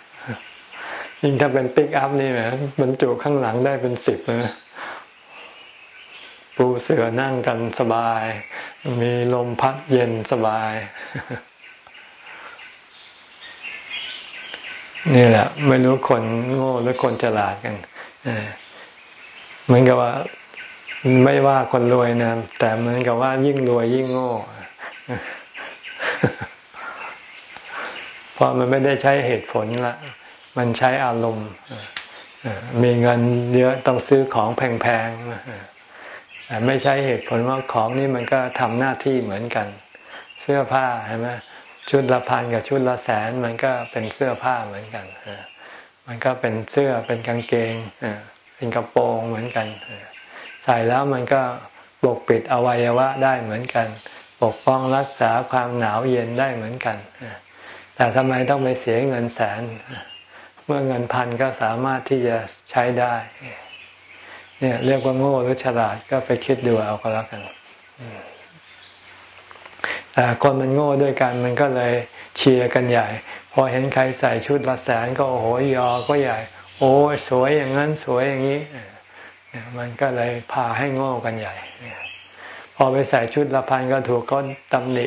ยิ่งถ้าเป็นปิกอัพนี่แหมบรรจุข้างหลังได้เป็นสิบนะ ปูเสือนั่งกันสบาย มีลมพัดเย็นสบาย นี่แหละ ไม่รู้คนโง่หรือคนฉลาดกันเหมือนกับว่าไม่ว่าคนรวยนะแต่เหมือนกับว่ายิ่งรวยยิ่งโง่เพราะมันไม่ได้ใช้เหตุผลละมันใช้อารมณ์มีเงินเยอะต้องซื้อของแพงๆ แต่ไม่ใช่เหตุผลว่าของนี่มันก็ทำหน้าที่เหมือนกัน เสื้อผ้าใช่ไหมชุดละพันกับชุดละแสนมันก็เป็นเสื้อผ้าเหมือนกันมันก็เป็นเสื้อเป็นกางเกงเป็นกระโปรงเหมือนกันใส่แล้วมันก็ปกปิดอวัยวะได้เหมือนกัน ปกป้องรักษาความหนาวเย็นได้เหมือนกันแต่ทำไมต้องไปเสียเงินแสน เมื่อเงินพันก็สามารถที่จะใช้ได้ เนี่ยเรียกว่าโง่หรือฉลาดก็ไปคิดดูเอาก็แล้วกันแต่คนมันโง่ด้วยกันมันก็เลยเชียร์กันใหญ่ พอเห็นใครใส่ชุดละแสนก็โอ้โหยอก็ใหญ่ โอ้สวยอย่างนั้นสวยอย่างนี้มันก็เลยพาให้โง่กันใหญ่พอไปใส่ชุดละพันก็ถูกเขาตำหนิ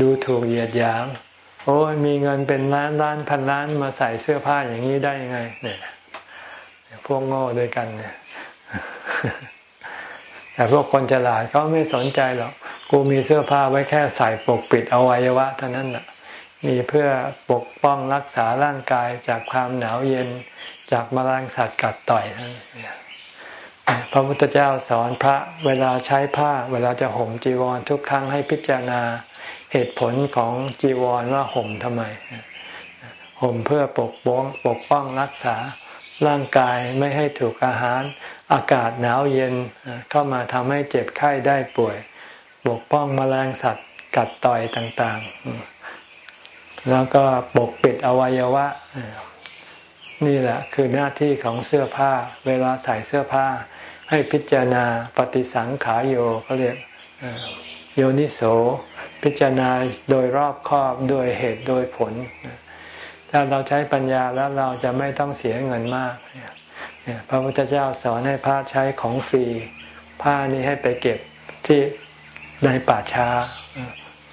ดูถูกเหยียดหยาม โอ้มีเงินเป็นล้านล้านพันล้านมาใส่เสื้อผ้าอย่างนี้ได้ยังไง เนี่ย พวกโง่ด้วยกันเนี่ยแต่พวกคนฉลาดเขาไม่สนใจหรอก กูมีเสื้อผ้าไว้แค่ใส่ปกปิดอวัยวะเท่านั้นแหละมีเพื่อปกป้องรักษาร่างกายจากความหนาวเย็นจากมแมลงสัตว์กัดต่อยนั่นพระพุทธเจ้าสอนพระเวลาใช้ผ้า เวลาจะห่มจีวรทุกครั้งให้พิจารณาเหตุผลของจีวรว่าห่มทำไม ห่มเพื่อปกป้องปกป้องรักษา ร่างกายไม่ให้ถูกอาหาร อากาศหนาวเย็นเข้ามาทำให้เจ็บไข้ได้ป่วย ปกป้องมแมลงสัตว์กัดต่อยต่างๆ แล้วก็ปกปิดอวัยวะ นี่แหละคือหน้าที่ของเสื้อผ้า เวลาใส่เสื้อผ้า ให้พิจารณาปฏิสังขายโยเขาเรียกโยนิโส พิจารณาโดยรอบครอบโดยเหตุโดยผล ถ้าเราใช้ปัญญาแล้วเราจะไม่ต้องเสียเงินมากพระพุทธเจ้าสอนให้พระใช้ของฟรี ผ้านี้ให้ไปเก็บที่ในป่าช้า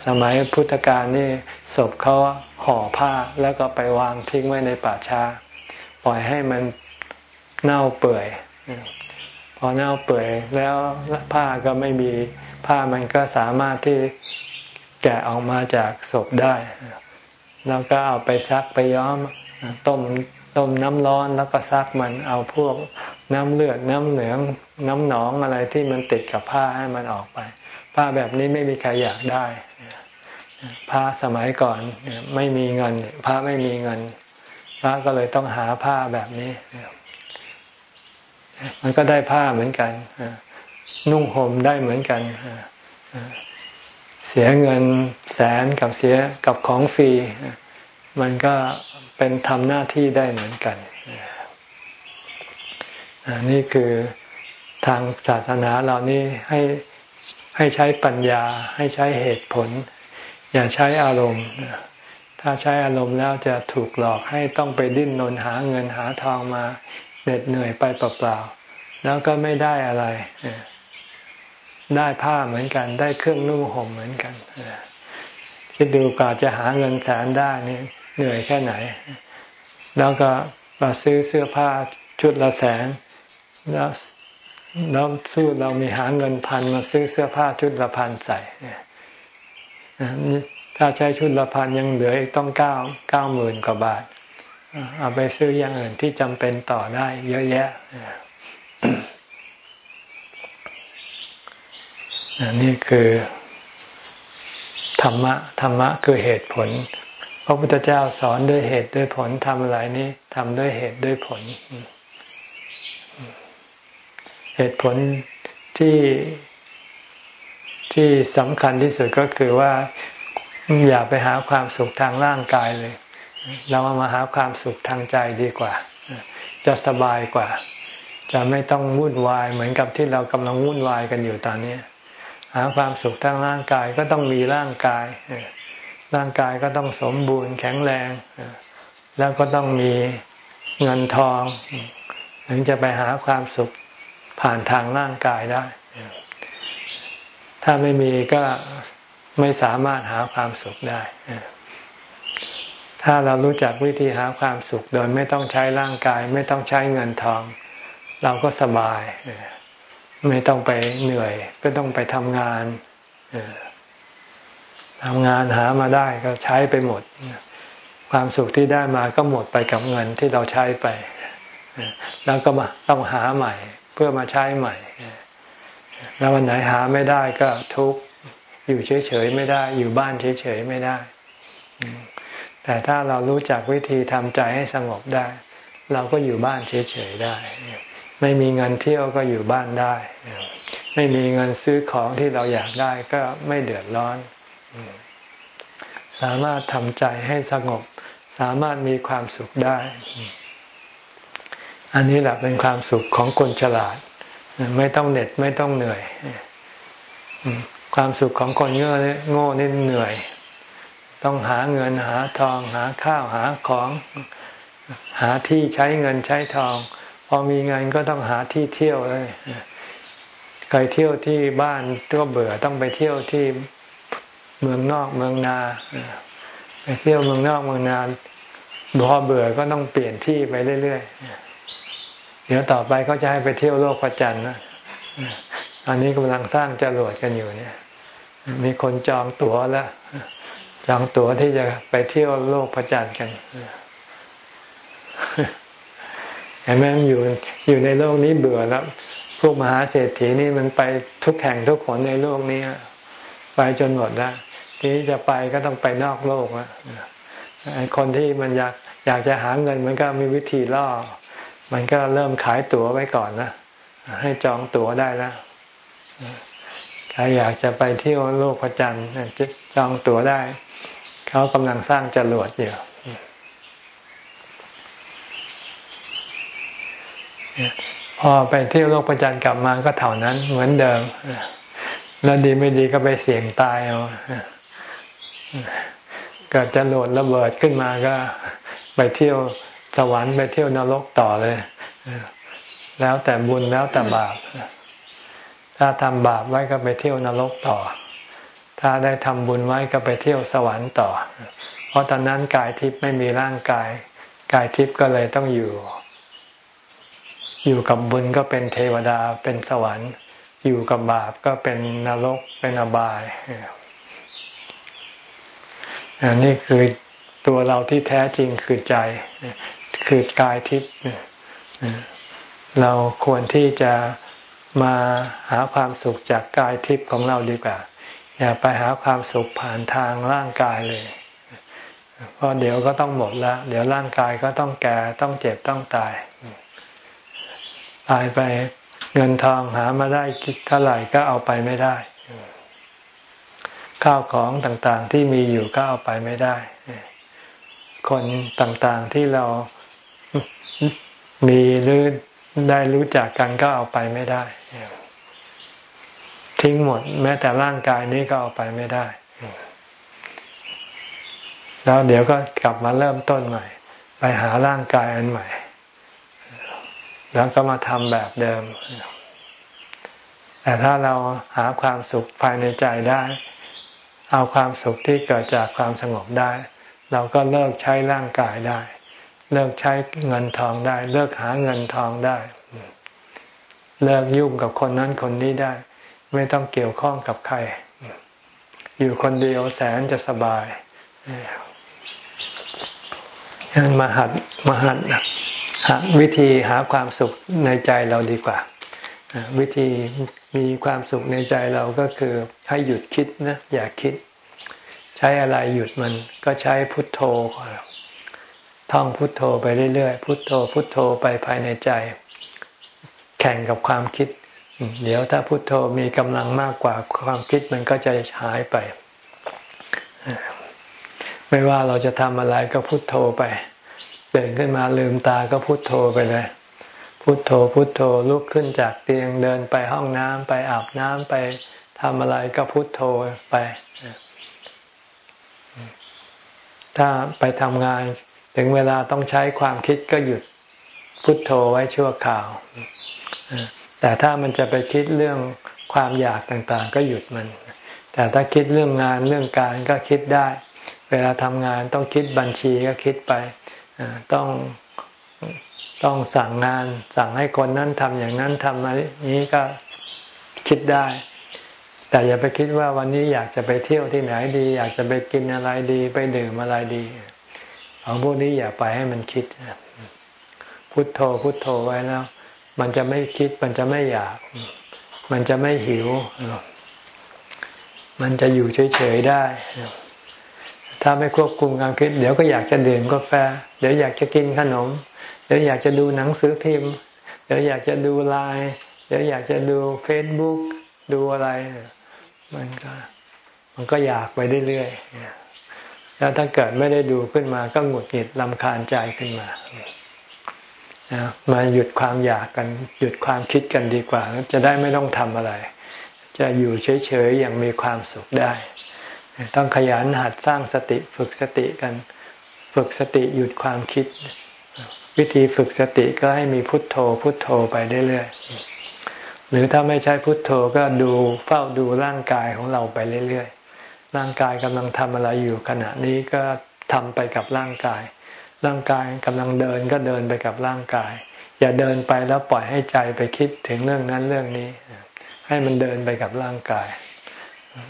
สมัยพุทธกาลนี่ศพเขาห่อผ้าแล้วก็ไปวางทิ้งไว้ในป่าช้า ปล่อยให้มันเน่าเปื่อย พอเน่าเปื่อยแล้วผ้าก็ไม่มีผ้ามันก็สามารถที่แกะออกมาจากศพได้ แล้วก็เอาไปซักไปย้อมต้มต้มน้ำร้อนแล้วก็ซักมันเอาพวกน้ำเลือดน้ำเหลืองน้ำหนองอะไรที่มันติดกับผ้าให้มันออกไป ผ้าแบบนี้ไม่มีใครอยากได้ผ้าสมัยก่อนไม่มีเงินผ้าไม่มีเงินพระก็เลยต้องหาผ้าแบบนี้มันก็ได้ผ้าเหมือนกันนุ่งห่มได้เหมือนกัน เสียเงินแสนกับเสียกับของฟรี มันก็เป็นทำหน้าที่ได้เหมือนกันนี่คือทางศาสนาเรานี่ให้ให้ใช้ปัญญาให้ใช้เหตุผล อย่าใช้อารมณ์ ถ้าใช้อารมณ์แล้วจะถูกหลอกให้ต้องไปดิ้นนนหาเงินหาทองมาเหน็ดเหนื่อยไปเปล่าๆแล้วก็ไม่ได้อะไร ได้ผ้าเหมือนกัน ได้เครื่องนุ่งห่มเหมือนกันคิดดูกว่าจะหาเงินแสนได้นี่เหนื่อยแค่ไหน แล้วก็มาซื้อเสื้อผ้าชุดละแสน แล้วแล้วสู้เรามีหาเงินพันมาซื้อเสื้อผ้าชุดละพันใส่ถ้าใช้ชุดละพันยังเหลืออีกต้องเก้าเก้าหมื่นกว่าบาท เอาไปซื้ออย่างอื่นที่จำเป็นต่อได้ เยอะแยะ นี่คือธรรมะธรรมะคือเหตุผล พระพุทธเจ้าสอนด้วยเหตุด้วยผลทำอะไรนี้ทำด้วยเหตุด้วยผล เหตุผลที่ที่สำคัญที่สุดก็คือว่าอย่าไปหาความสุขทางร่างกายเลย เรามาหาความสุขทางใจดีกว่า จะสบายกว่า จะไม่ต้องวุ่นวายเหมือนกับที่เรากำลังวุ่นวายกันอยู่ตอนนี้ หาความสุขทางร่างกายก็ต้องมีร่างกาย ร่างกายก็ต้องสมบูรณ์แข็งแรง แล้วก็ต้องมีเงินทอง ถึงจะไปหาความสุขผ่านทางร่างกายได้ ถ้าไม่มีก็ไม่สามารถหาความสุขได้ ถ้าเรารู้จักวิธีหาความสุขโดยไม่ต้องใช้ร่างกาย ไม่ต้องใช้เงินทอง เราก็สบาย ไม่ต้องไปเหนื่อยก็ต้องไปทำงานทำงานหามาได้ก็ใช้ไปหมด ความสุขที่ได้มาก็หมดไปกับเงินที่เราใช้ไป แล้วก็มาต้องหาใหม่ เพื่อมาใช้ใหม่ แล้ววันไหนหาไม่ได้ก็ทุกข์อยู่เฉยๆไม่ได้ อยู่บ้านเฉยๆไม่ได้ แต่ถ้าเรารู้จักวิธีทำใจให้สงบได้ เราก็อยู่บ้านเฉยๆได้ ไม่มีเงินเที่ยวก็อยู่บ้านได้ ไม่มีเงินซื้อของที่เราอยากได้ก็ไม่เดือดร้อน สามารถทำใจให้สงบ สามารถมีความสุขได้ อันนี้แหละเป็นความสุขของคนฉลาด ไม่ต้องเหน็ดไม่ต้องเหนื่อย ความสุขของคนโง่โง่นี่เหนื่อย ต้องหาเงินหาทอง หาข้าวหาของ หาที่ใช้เงินใช้ทอง อมีเงินก็ต้องหาที่เที่ยวเลยเคยเที่ยวที่บ้านก็เบื่อต้องไปเที่ยวที่เมืองนอกเมืองนาไปเที่ยวเมืองนอกเมืองนาพอเบื่อก็ต้องเปลี่ยนที่ไปเรื่อยๆเดี๋ยวต่อไปก็จะให้ไปเที่ยวโลกพระจันทร์นะอันนี้กำลังสร้างจรวดกันอยู่เนี่ย มีคนจองตั๋วแล้วจองตั๋วที่จะไปเที่ยวโลกพระจันทร์กัน เห็นไหมอยู่อยู่ในโลกนี้เบื่อแล้วพวกมหาเศรษฐีนี่มันไปทุกแห่งทุกคนในโลกนี้ไปจนหมดแล้วทีนี้จะไปก็ต้องไปนอกโลกแล้วไอคนที่มันอยากอยากจะหาเงินมันก็มีวิธีล่อ มันก็เริ่มขายตั๋วไว้ก่อนนะให้จองตั๋วได้แล้วใครอยากจะไปเที่ยวโลกพระจันทร์จองตั๋วได้ เขากำลังสร้างจรวดอยู่ พอไปเที่ยวโลกประจันกลับมาก็เท่านั้นเหมือนเดิม แล้วดีไม่ดีก็ไปเสี่ยงตายเอาก็จะโหลดระเบิดขึ้นมาก็ไปเที่ยวสวรรค์ไปเที่ยวนรกต่อเลย แล้วแต่บุญแล้วแต่บาป ถ้าทำบาปไว้ก็ไปเที่ยวนรกต่อ ถ้าได้ทำบุญไว้ก็ไปเที่ยวสวรรค์ต่อ เพราะตอนนั้นกายทิพย์ไม่มีร่างกาย กายทิพย์ก็เลยต้องอยู่ อยู่กับบุญก็เป็นเทวดาเป็นสวรรค์ อยู่กับบาปก็เป็นนรกเป็นอบายอันนี้คือตัวเราที่แท้จริงคือใจ คือกายทิพย์เราควรที่จะมาหาความสุขจากกายทิพย์ของเราดีกว่า อย่าไปหาความสุขผ่านทางร่างกายเลย เพราะเดี๋ยวก็ต้องหมดแล้วเดี๋ยวร่างกายก็ต้องแก่ต้องเจ็บต้องตาย ตายไปเงินทองหามาได้เท่าไหร่ก็เอาไปไม่ได้ ข้าวของต่างๆที่มีอยู่ก็เอาไปไม่ได้ คนต่างๆที่เรามีหรือได้รู้จักกันก็เอาไปไม่ได้ ทิ้งหมด แม้แต่ร่างกายนี้ก็เอาไปไม่ได้ แล้วเดี๋ยวก็กลับมาเริ่มต้นใหม่ ไปหาร่างกายอันใหม่ แล้วก็มาทำแบบเดิม แต่ถ้าเราหาความสุขภายในใจได้ เอาความสุขที่เกิดจากความสงบได้ เราก็เลิกใช้ร่างกายได้ เลิกใช้เงินทองได้ เลิกหาเงินทองได้ เลิกยุ่งกับคนนั้นคนนี้ได้ ไม่ต้องเกี่ยวข้องกับใคร อยู่คนเดียวแสนจะสบายยังมาหัดมาหัดหา วิธีหาความสุขในใจเราดีกว่า วิธีมีความสุขในใจเราก็คือให้หยุดคิดนะ อย่าคิด ใช้อะไรหยุดมันก็ใช้พุทโธท่องพุทโธไปเรื่อยๆพุทโธ พุทโธไปภายในใจ แข่งกับความคิด เดี๋ยวถ้าพุทโธมีกำลังมากกว่าความคิดมันก็จะหายไป ไม่ว่าเราจะทำอะไรก็พุทโธไป เดินขึ้นมาลืมตาก็พุโทโธไปเลย พุโทโธพุโทโธลุกขึ้นจากเตียงเดินไปห้องน้ำไปอาบน้ำไปทำอะไรก็พุโทโธไป ถ้าไปทำงานถึงเวลาต้องใช้ความคิดก็หยุดพุดโทโธไว้ชั่วคราวแต่ถ้ามันจะไปคิดเรื่องความอยากต่างๆ ก็หยุดมัน แต่ถ้าคิดเรื่องงานเรื่องการก็คิดได้ เวลาทำงานต้องคิดบัญชีก็คิดไป ต้องต้องสั่งงาน สั่งให้คนนั้นทำอย่างนั้นทำอะไรนี้ก็คิดได้ แต่อย่าไปคิดว่าวันนี้อยากจะไปเที่ยวที่ไหนดี อยากจะไปกินอะไรดี ไปดื่มอะไรดีของพวกนี้อย่าไปให้มันคิดพุทโธพุทโธไว้แล้ว มันจะไม่คิดมันจะไม่อยาก มันจะไม่หิว มันจะอยู่เฉยๆได้ ถ้าไม่ควบคุมความคิด เดี๋ยวก็อยากจะดื่มกาแฟ เดี๋ยวอยากจะกินขนม เดี๋ยวอยากจะดูหนังสือพิมพ์ เดี๋ยวอยากจะดูไลน์เดี๋ยวอยากจะดูเฟซบุ๊กดูอะไร มันก็มันก็อยากไปเรื่อยๆแล้วถ้าเกิดไม่ได้ดูขึ้นมา ก็หงุดหงิดลำคาญใจขึ้นมามาหยุดความอยากกัน หยุดความคิดกันดีกว่า จะได้ไม่ต้องทำอะไร จะอยู่เฉยๆอย่างมีความสุขได้ ต้องขยันหัดสร้างสติฝึกสติกัน ฝึกสติหยุดความคิด วิธีฝึกสติก็ให้มีพุทโธ พุทโธไปเรื่อยๆหรือถ้าไม่ใช่พุทโธก็ดูเฝ้าดูร่างกายของเราไปเรื่อยๆร่างกายกำลังทำอะไรอยู่ขณะนี้ก็ทำไปกับร่างกาย ร่างกายกำลังเดินก็เดินไปกับร่างกาย อย่าเดินไปแล้วปล่อยให้ใจไปคิดถึงเรื่องนั้นเรื่องนี้ ให้มันเดินไปกับร่างกาย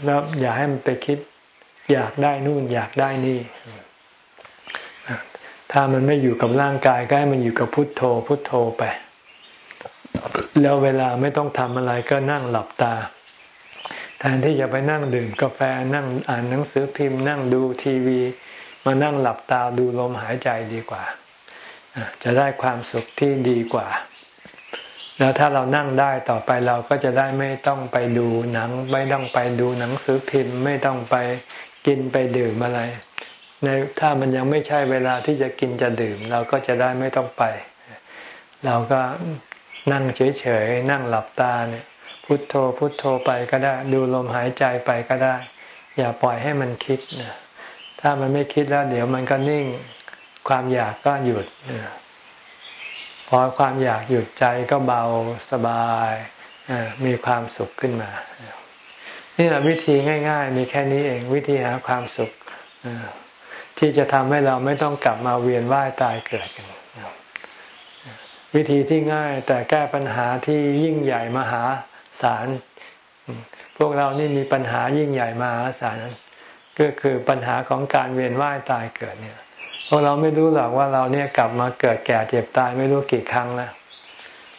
แล้วอย่าให้มันไปคิด อยากได้นู่นอยากได้นี่ ถ้ามันไม่อยู่กับร่างกายก็ให้มันอยู่กับพุทโธ พุทโธไป แล้วเวลาไม่ต้องทำอะไรก็นั่งหลับตา แทนที่จะไปนั่งดื่มกาแฟนั่งอ่านหนังสือพิมพ์นั่งดูทีวี มานั่งหลับตาดูลมหายใจดีกว่า จะได้ความสุขที่ดีกว่าแล้วถ้าเรานั่งได้ต่อไปเราก็จะได้ไม่ต้องไปดูหนัง ไม่ต้องไปดูหนังสือพิมพ์ ไม่ต้องไป กินไปดื่มอะไรในถ้ามันยังไม่ใช่เวลาที่จะกินจะดื่ม เราก็จะได้ไม่ต้องไป เราก็นั่งเฉยๆนั่งหลับตาเนี่ย พุทโธพุทโธไปก็ได้ ดูลมหายใจไปก็ได้ อย่าปล่อยให้มันคิดนะถ้ามันไม่คิดแล้ว เดี๋ยวมันก็นิ่งความอยากก็หยุดพอความอยากหยุดใจก็เบาสบายมีความสุขขึ้นมา นี่แหละวิธีง่าย ๆ มีแค่นี้เองวิธีหาความสุขที่จะทำให้เราไม่ต้องกลับมาเวียนว่ายตายเกิดกันวิธีที่ง่ายแต่แก้ปัญหาที่ยิ่งใหญ่มหาศาลพวกเรานี่มีปัญหายิ่งใหญ่มหาศาลก็คือปัญหาของการเวียนว่ายตายเกิดเนี่ยพวกเราไม่รู้หรอกว่าเราเนี่ยกลับมาเกิดแก่เจ็บตายไม่รู้กี่ครั้งแล้ว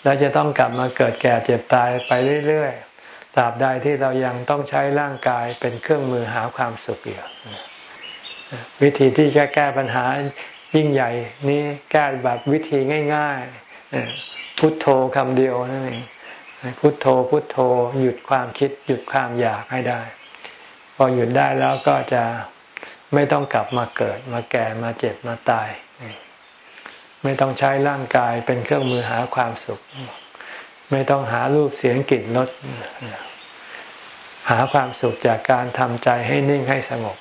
แล้วจะต้องกลับมาเกิดแก่เจ็บตายไปเรื่อยๆ ตราบใดที่เรายังต้องใช้ร่างกายเป็นเครื่องมือหาความสุขอยู่วิธีที่จะแก้ปัญหายิ่งใหญ่นี้แก้แบบวิธีง่ายๆพุทโธคำเดียวนั่นเองพุทโธพุทโธหยุดความคิด หยุดความอยากให้ได้ พอหยุดได้แล้วก็จะไม่ต้องกลับมาเกิด มาแก่มาเจ็บมาตาย ไม่ต้องใช้ร่างกายเป็นเครื่องมือหาความสุข ไม่ต้องหารูปเสียงกลิ่นรสหาความสุขจากการทำใจให้นิ่งให้สงบ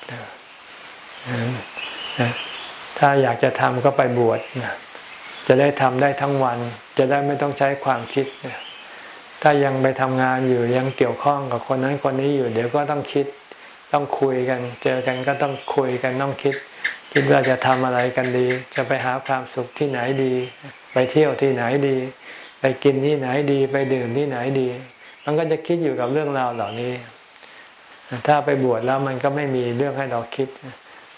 ถ้าอยากจะทำก็ไปบวชจะได้ทำได้ทั้งวัน จะได้ไม่ต้องใช้ความคิดถ้ายังไปทำงานอยู่ยังเกี่ยวข้องกับคนนั้นคนนี้อยู่ เดี๋ยวก็ต้องคิดต้องคุยกัน เจอกันก็ต้องคุยกันต้องคิด คิดว่าจะทำอะไรกันดี จะไปหาความสุขที่ไหนดี ไปเที่ยวที่ไหนดี ไปกินที่ไหนดี ไปดื่มที่ไหนดี มันก็จะคิดอยู่กับเรื่องราวเหล่านี้ ถ้าไปบวชแล้วมันก็ไม่มีเรื่องให้เราคิด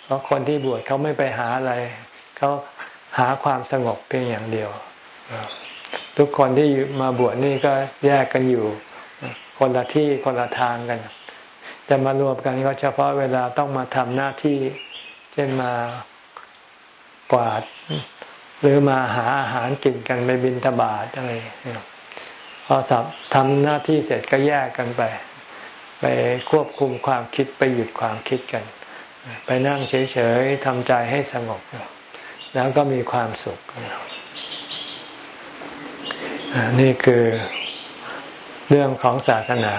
เพราะคนที่บวชเขาไม่ไปหาอะไร เขาหาความสงบเพียงอย่างเดียว ทุกคนที่มาบวชนี่ก็แยกกันอยู่ คนละที่คนละทางกัน จะมารวมกันก็เฉพาะเวลาต้องมาทำหน้าที่ เช่นมากวาด หรือมาหาอาหารกินกันไปบินทบาทอะไรพอสับทำหน้าที่เสร็จก็แยกกันไป ไปควบคุมความคิดไปหยุดความคิดกัน ไปนั่งเฉยๆทำใจให้สงบ แล้วก็มีความสุข นี่คือเรื่องของศาสนา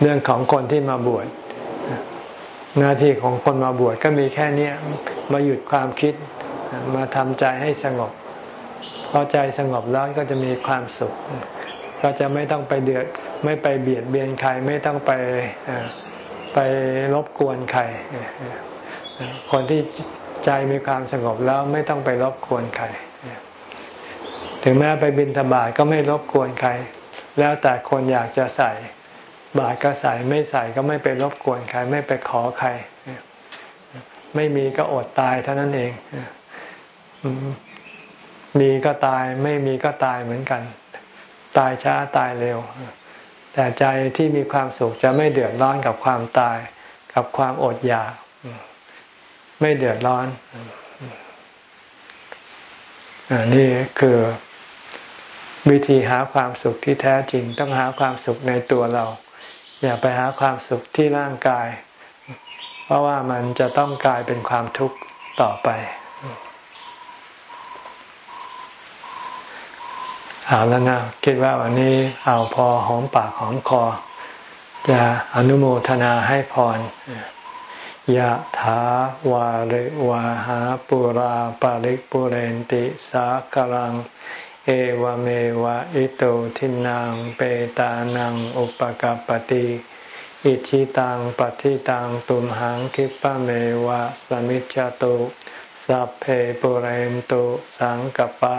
เรื่องของคนที่มาบวชหน้าที่ของคนมาบวชก็มีแค่นี้มาหยุดความคิด มาทำใจให้สงบพอใจสงบแล้วก็จะมีความสุข ก็จะไม่ต้องไปเดือด ไม่ไปเบียดเบียนใคร ไม่ต้องไปไปรบกวนใคร คนที่ใจมีความสงบแล้วไม่ต้องไปรบกวนใคร ถึงแม้ไปบินธบาตก็ไม่รบกวนใคร แล้วแต่คนอยากจะใส่ บาตรก็ใส่ไม่ใส่ก็ไม่ไปรบกวนใคร ไม่ไปขอใคร ไม่มีก็อดตายเท่านั้นเอง มีก็ตายไม่มีก็ตายเหมือนกัน ตายช้าตายเร็ว แต่ใจที่มีความสุขจะไม่เดือดร้อนกับความตาย กับความอดอยาก ไม่เดือดร้อนอนี่คือวิธีหาความสุขที่แท้จริง ต้องหาความสุขในตัวเรา อย่าไปหาความสุขที่ร่างกาย เพราะว่ามันจะต้องกลายเป็นความทุกข์ต่อไป เอาแล้วนะคิดว่าวันนี้เอาพอหอมปากหอมคอ จะอนุโมทนาให้พรยะถาวาริวาหาปุราปาริกปุเรนติสากลัง เอวเมวะอิโตทินังเปตานังอุปกปติอิชิตังปฏิตังตุมหังคิปะเมวะสมิจจตุสัพเพปุเรนตุสังกปา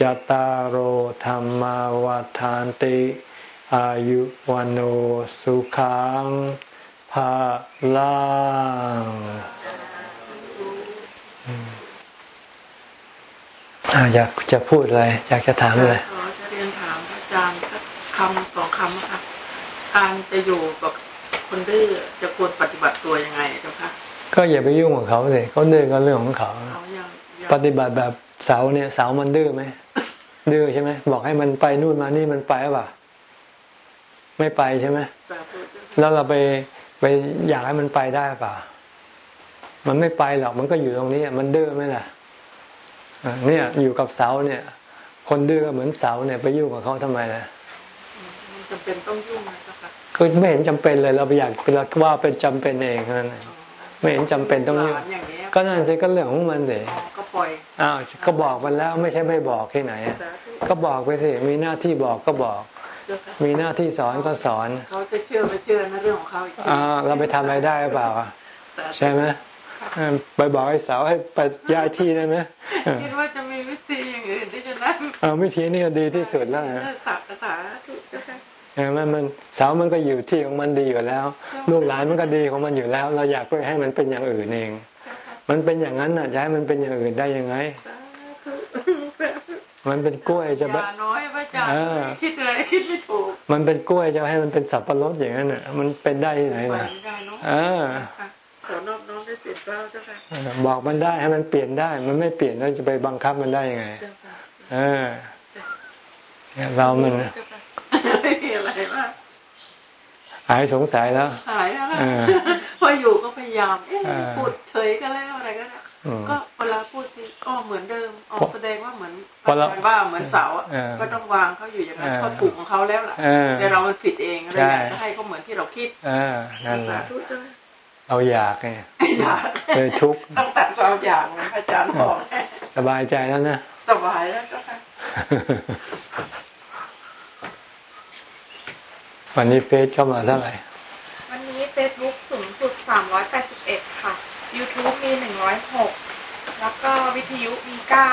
จตารโหธรรมวาทานติ อายุวันโอสุขังภาลังอยากจะพูดอะไร อยากจะถามอะไรขอจะเรียนถามอาจารย์สักคำสองคำค่ะการจะอยู่กับคนดื้อจะควรปฏิบัติตัวยังไงเจ้าคะก็อย่าไปยุ่งกับเขาเลยเขาดื้อก็เรื่องของเขา ปฏิบัติแบบ เสาเนี่ยเสามันดื้อไหมดื้อใช่ไหมบอกให้มันไปนู่นมานี่มันไปหรือเปล่าไม่ไปใช่ไหมแล้วเราไปไปอยากให้มันไปได้เปล่ามันไม่ไปหรอกมันก็อยู่ตรงนี้มันดื้อไหมล่ะเนี่ย อยู่กับเสาเนี่ย คนดื้อก็เหมือนเสาเนี่ยไปยุ่งกับเขาทำไมล่ะจำเป็นต้องยุ่งนะคะก็ไม่เห็นจำเป็นเลย เราไปอยากเราว่าเป็นจำเป็นเองนั่น ไม่เห็นจำเป็นต้องยุ่งก็นั่นสิก็เรื่องของมันสิก็ปล่อยอ้าวก็บอกมันแล้วไม่ใช่ไม่บอกที่ไหนก็บอกไปสิมีหน้าที่บอกก็บอก มีหน้าที่สอนก็สอนเขาจะเชื่อไม่เชื่อนะเรื่องของเขาอ่าเราไปทำอะไรได้หรือเปล่าใช่ไหมไปบอกให้สาวให้ไปย้ายที่ได้ไหมคิดว่าจะมีวิธีอย่างอื่นที่จะนั่งอ่าวิธีนี้ดีที่สุดแล้วนะสักภาษาถูก ใช่ไหมมันสาวมันก็อยู่ที่ของมันดีอยู่แล้ว ลูกหลานมันก็ดีของมันอยู่แล้ว เราอยากไปให้มันเป็นอย่างอื่นเอง มันเป็นอย่างนั้นน่ะจะให้มันเป็นอย่างอื่นได้ยังไง มันเป็นกล้วยจะแบบน้อยพระอาจารย์คิดอะไรคิดไม่ถูก มันเป็นกล้วยจะให้มันเป็นสับปะรดอย่างนั้นน่ะ มันเป็นได้ที่ไหนล่ะเออขอนอบน้อมได้เสร็จแล้วเจ้าค่ะบอกมันได้ให้มันเปลี่ยนได้ มันไม่เปลี่ยนแล้วจะไปบังคับมันได้ยังไงเออเรามันไม่มีอะไรมาก หายสงสัยแล้ว หายแล้วพออยู่ก็พยายาม เอ๊ะพูดเฉยก็แล้วอะไรก็ได้ก็เวลาพูดที่อ๋อเหมือนเดิมออกแสดงว่าเหมือนบ้าเหมือนเสาก็ต้องวางเขาอยู่อย่างนั้นเขาถูกของเขาแล้วล่ะแต่เรามันผิดเองเราอยากจะให้เขาเหมือนที่เราคิดนั่นแหละเราอยากไงอยากเลยทุกต้องตัดความอยากเหมือนอาจารย์บอกสบายใจแล้วนะสบายแล้วก็ค่ะ วันนี้เฟซเข้ามาเท่าไหร่ วันนี้เฟซบุ๊กสูงสุดสามร้อยแปดสิบเอ็ดค่ะ YouTube มีหนึ่งร้อยหกแล้วก็วิทยุมีเก้า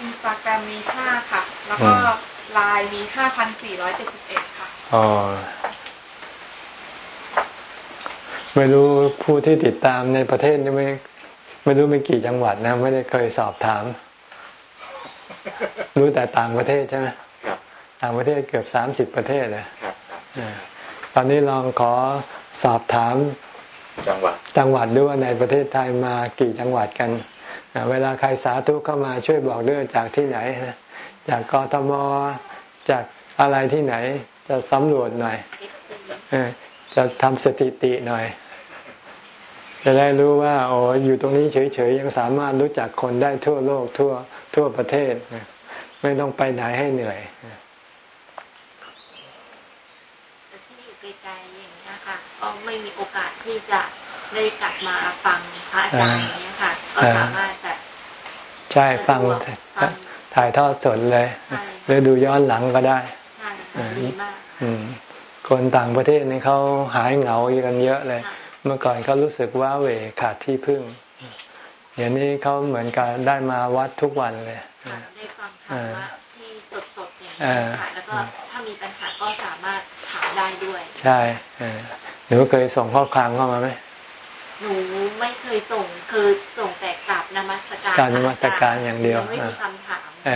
อินสตาแกรมมีห้าค่ะ แล้วก็ไลน์มีห้าพันสี่ร้อยเจ็ดสิบเอ็ดค่ะ อ๋อ ไม่รู้ผู้ที่ติดตามในประเทศนี่ไม่ไม่รู้มีกี่จังหวัดนะ ไม่ได้เคยสอบถาม รู้แต่ต่างประเทศใช่ไหมต่างประเทศเกือบสามสิบประเทศเลย ตอนนี้ลองขอสอบถามจังหวัดจังหวัดด้วยในประเทศไทยมากี่จังหวัดกัน เวลาใครสาธุเข้ามาช่วยบอกด้วยจากที่ไหนจากกทมจากอะไรที่ไหน จะสำรวจหน่อยจะทำสถิติหน่อย จะได้รู้ว่าโอ้อยู่ตรงนี้เฉยๆยังสามารถรู้จักคนได้ทั่วโลกทั่วทั่วประเทศ ไม่ต้องไปไหนให้เหนื่อยแต่ที่อยู่ไกลๆอย่างนี้ค่ะ ก็ไม่มีโอกาสที่จะได้กลับมาฟังพระอาจารย์อย่างนี้ค่ะ ก็สามารถแบบใช่ฟังถ่ายทอดสดเลย หรือดูย้อนหลังก็ได้ใช่ดีมากคนต่างประเทศนี่เขาหายเหงากันเยอะเลย เมื่อก่อนเขารู้สึกว่าเวขาดที่พึ่ง เดี๋ยวนี้เขาเหมือนกันได้มาวัดทุกวันเลย ได้ฟังธรรมะที่สดๆอย่างนี้ค่ะแล้วก็ถ้ามีปัญหาก็สามารถถามได้ด้วย ใช่ หนูเคยส่งข้อความเข้ามาไหมหนูไม่เคยส่งคือส่งแต่กลับนมัสการการนมัสการอย่างเดียวไม่มีคำถามเอ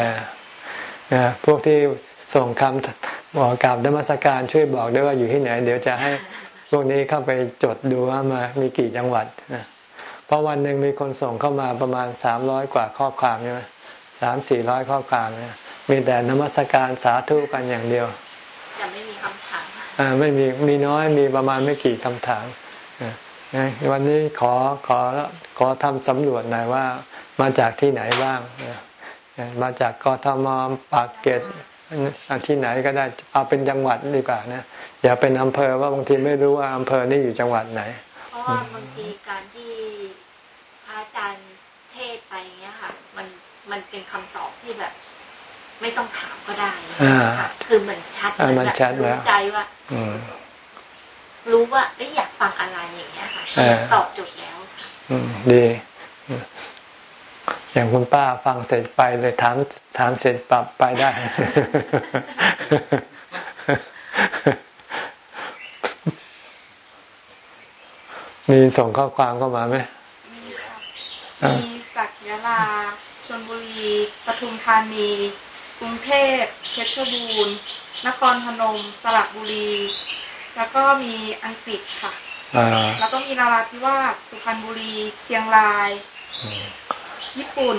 อพวกที่ส่งคำบอกกราบนมัสการช่วยบอกด้วยว่าอยู่ที่ไหน เดี๋ยวจะให้พวกนี้เข้าไปจดดูว่ามามีกี่จังหวัดนะเพราะวันหนึ่งมีคนส่งเข้ามาประมาณสามร้อยกว่าข้อความใช่ไหมสามสี่ร้อยข้อความเนี่ยมีแต่นมัสการสาธุกันอย่างเดียวจะไม่มีคำถามอ่า ไม่มีมีน้อยมีประมาณไม่กี่คำถามวันนี้ขอขอขอทำสำรวจหน่อยว่ามาจากที่ไหนบ้าง มาจากกทมปากเกร็ดที่ไหนก็ได้เอาเป็นจังหวัดดีกว่านะอย่าเป็นอำเภอว่าบางทีไม่รู้ว่าอำเภอนี่อยู่จังหวัดไหน เพราะว่าบางทีการที่พระอาจารย์เทศไปเงี้ยค่ะ มันมันเป็นคำตอบที่แบบ ไม่ต้องถามก็ได้คือเหมือนชัดมันชัดแล้วใจว่ารู้ว่าได้อยากฟังอะไรอย่างเงี้ยค่ะตอบจบแล้วดี อย่างคุณป้าฟังเสร็จไปเลยถามถามเสร็จปรับไปได้ มีส่งข้อความเข้ามาไหมมีค่ะมีจากยะลาชนบุรีปทุมธานี กรุงเทพเพชรบูรณ์นครพนม สระบุรี แล้วก็มีอังกฤษค่ะแล้วก็มีนาราธิวาสสุพรรณบุรี เชียงราย ญี่ปุ่น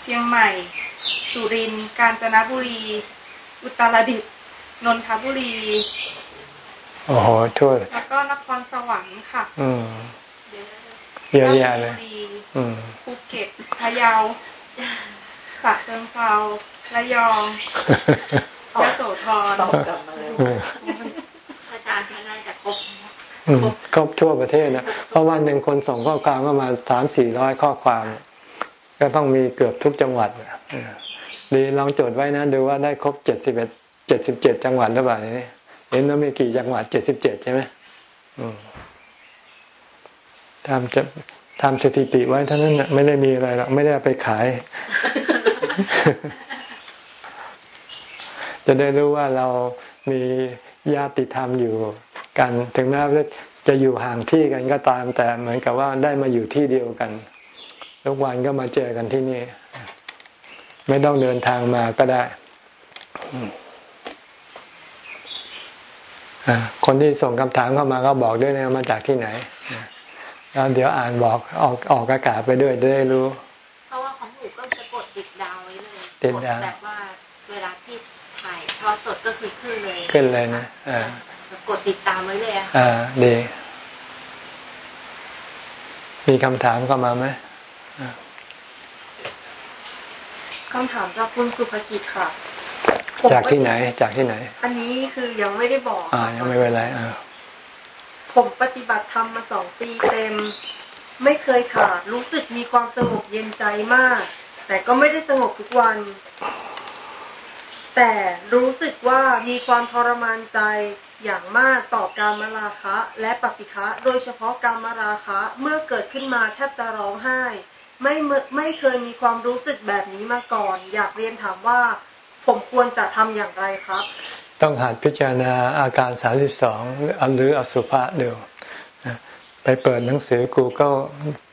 เชียงใหม่ สุรินทร์กาญจนบุรี อุตรดิตถ์นนทบุรีโอ้โหทั่วแล้วก็นครสวรรค์ค่ะ อืมเยอะแยะเลยภูเก็ตพะเยาสระเชิงเทรา ระยองยะโสธรจารย์ก็น่าจะครบครบทั่วประเทศนะเพราะวันหนึ่งคนส่งข้อความก็มาสามสี่ร้อยข้อความ ก็ต้องมีเกือบทุกจังหวัดดีลองจดไว้นะดูว่าได้ครบเจ็ดสิบเอ็ดเจ็ดสิบเจ็ดจังหวัดหรือเปล่านี่เห็นว่ามีกี่จังหวัดเจ็ดสิบเจ็ดใช่ไหมทำจะทำสถิติไว้เท่านั้นไม่ได้มีอะไรหรอกไม่ได้ไปขาย จะได้รู้ว่าเรามีญาติธรรมอยู่กัน ถึงแม้ว่าจะอยู่ห่างที่กันก็ตาม แต่เหมือนกับว่าได้มาอยู่ที่เดียวกัน ทุกวันก็มาเจอกันที่นี่ ไม่ต้องเดินทางมาก็ได้คนที่ส่งคำถามเข้ามาก็บอกด้วยนะมาจากที่ไหนแล้วเดี๋ยวอ่านบอกออกออกอากาศไปด้วยจะได้รู้ เพราะว่าของหนูก็จะกดติดดาวไว้เลยติดดาวแบบว่าเวลาที่ถ่ายท อดสดก็คือขึ้นเลยขึ้นเลยนะอ่ากดติดตามไว้เลยอะอ่าดี มีคำถามเข้ามาไหมคำถามจากคุณสุภกิจค่ะ จากที่ไหน จากที่ไหน อันนี้คือยังไม่ได้บอก อ่า ยังไม่เป็นไรอ่าผมปฏิบัติธรรมมาสองปีเต็ม ไม่เคยขาดรู้สึกมีความสงบเย็นใจมาก แต่ก็ไม่ได้สงบทุกวัน แต่รู้สึกว่ามีความทรมานใจอย่างมากต่อการมราคะและปฏิฆะโดยเฉพาะการมราคะเมื่อเกิดขึ้นมาแทบจะร้องไห้ ไม่ไม่เคยมีความรู้สึกแบบนี้มาก่อน อยากเรียนถามว่า ผมควรจะทำอย่างไรครับ ต้องหัดพิจารณาอาการสาสิบสองหรืออสุภะเดูไปเปิดหนังสือ Google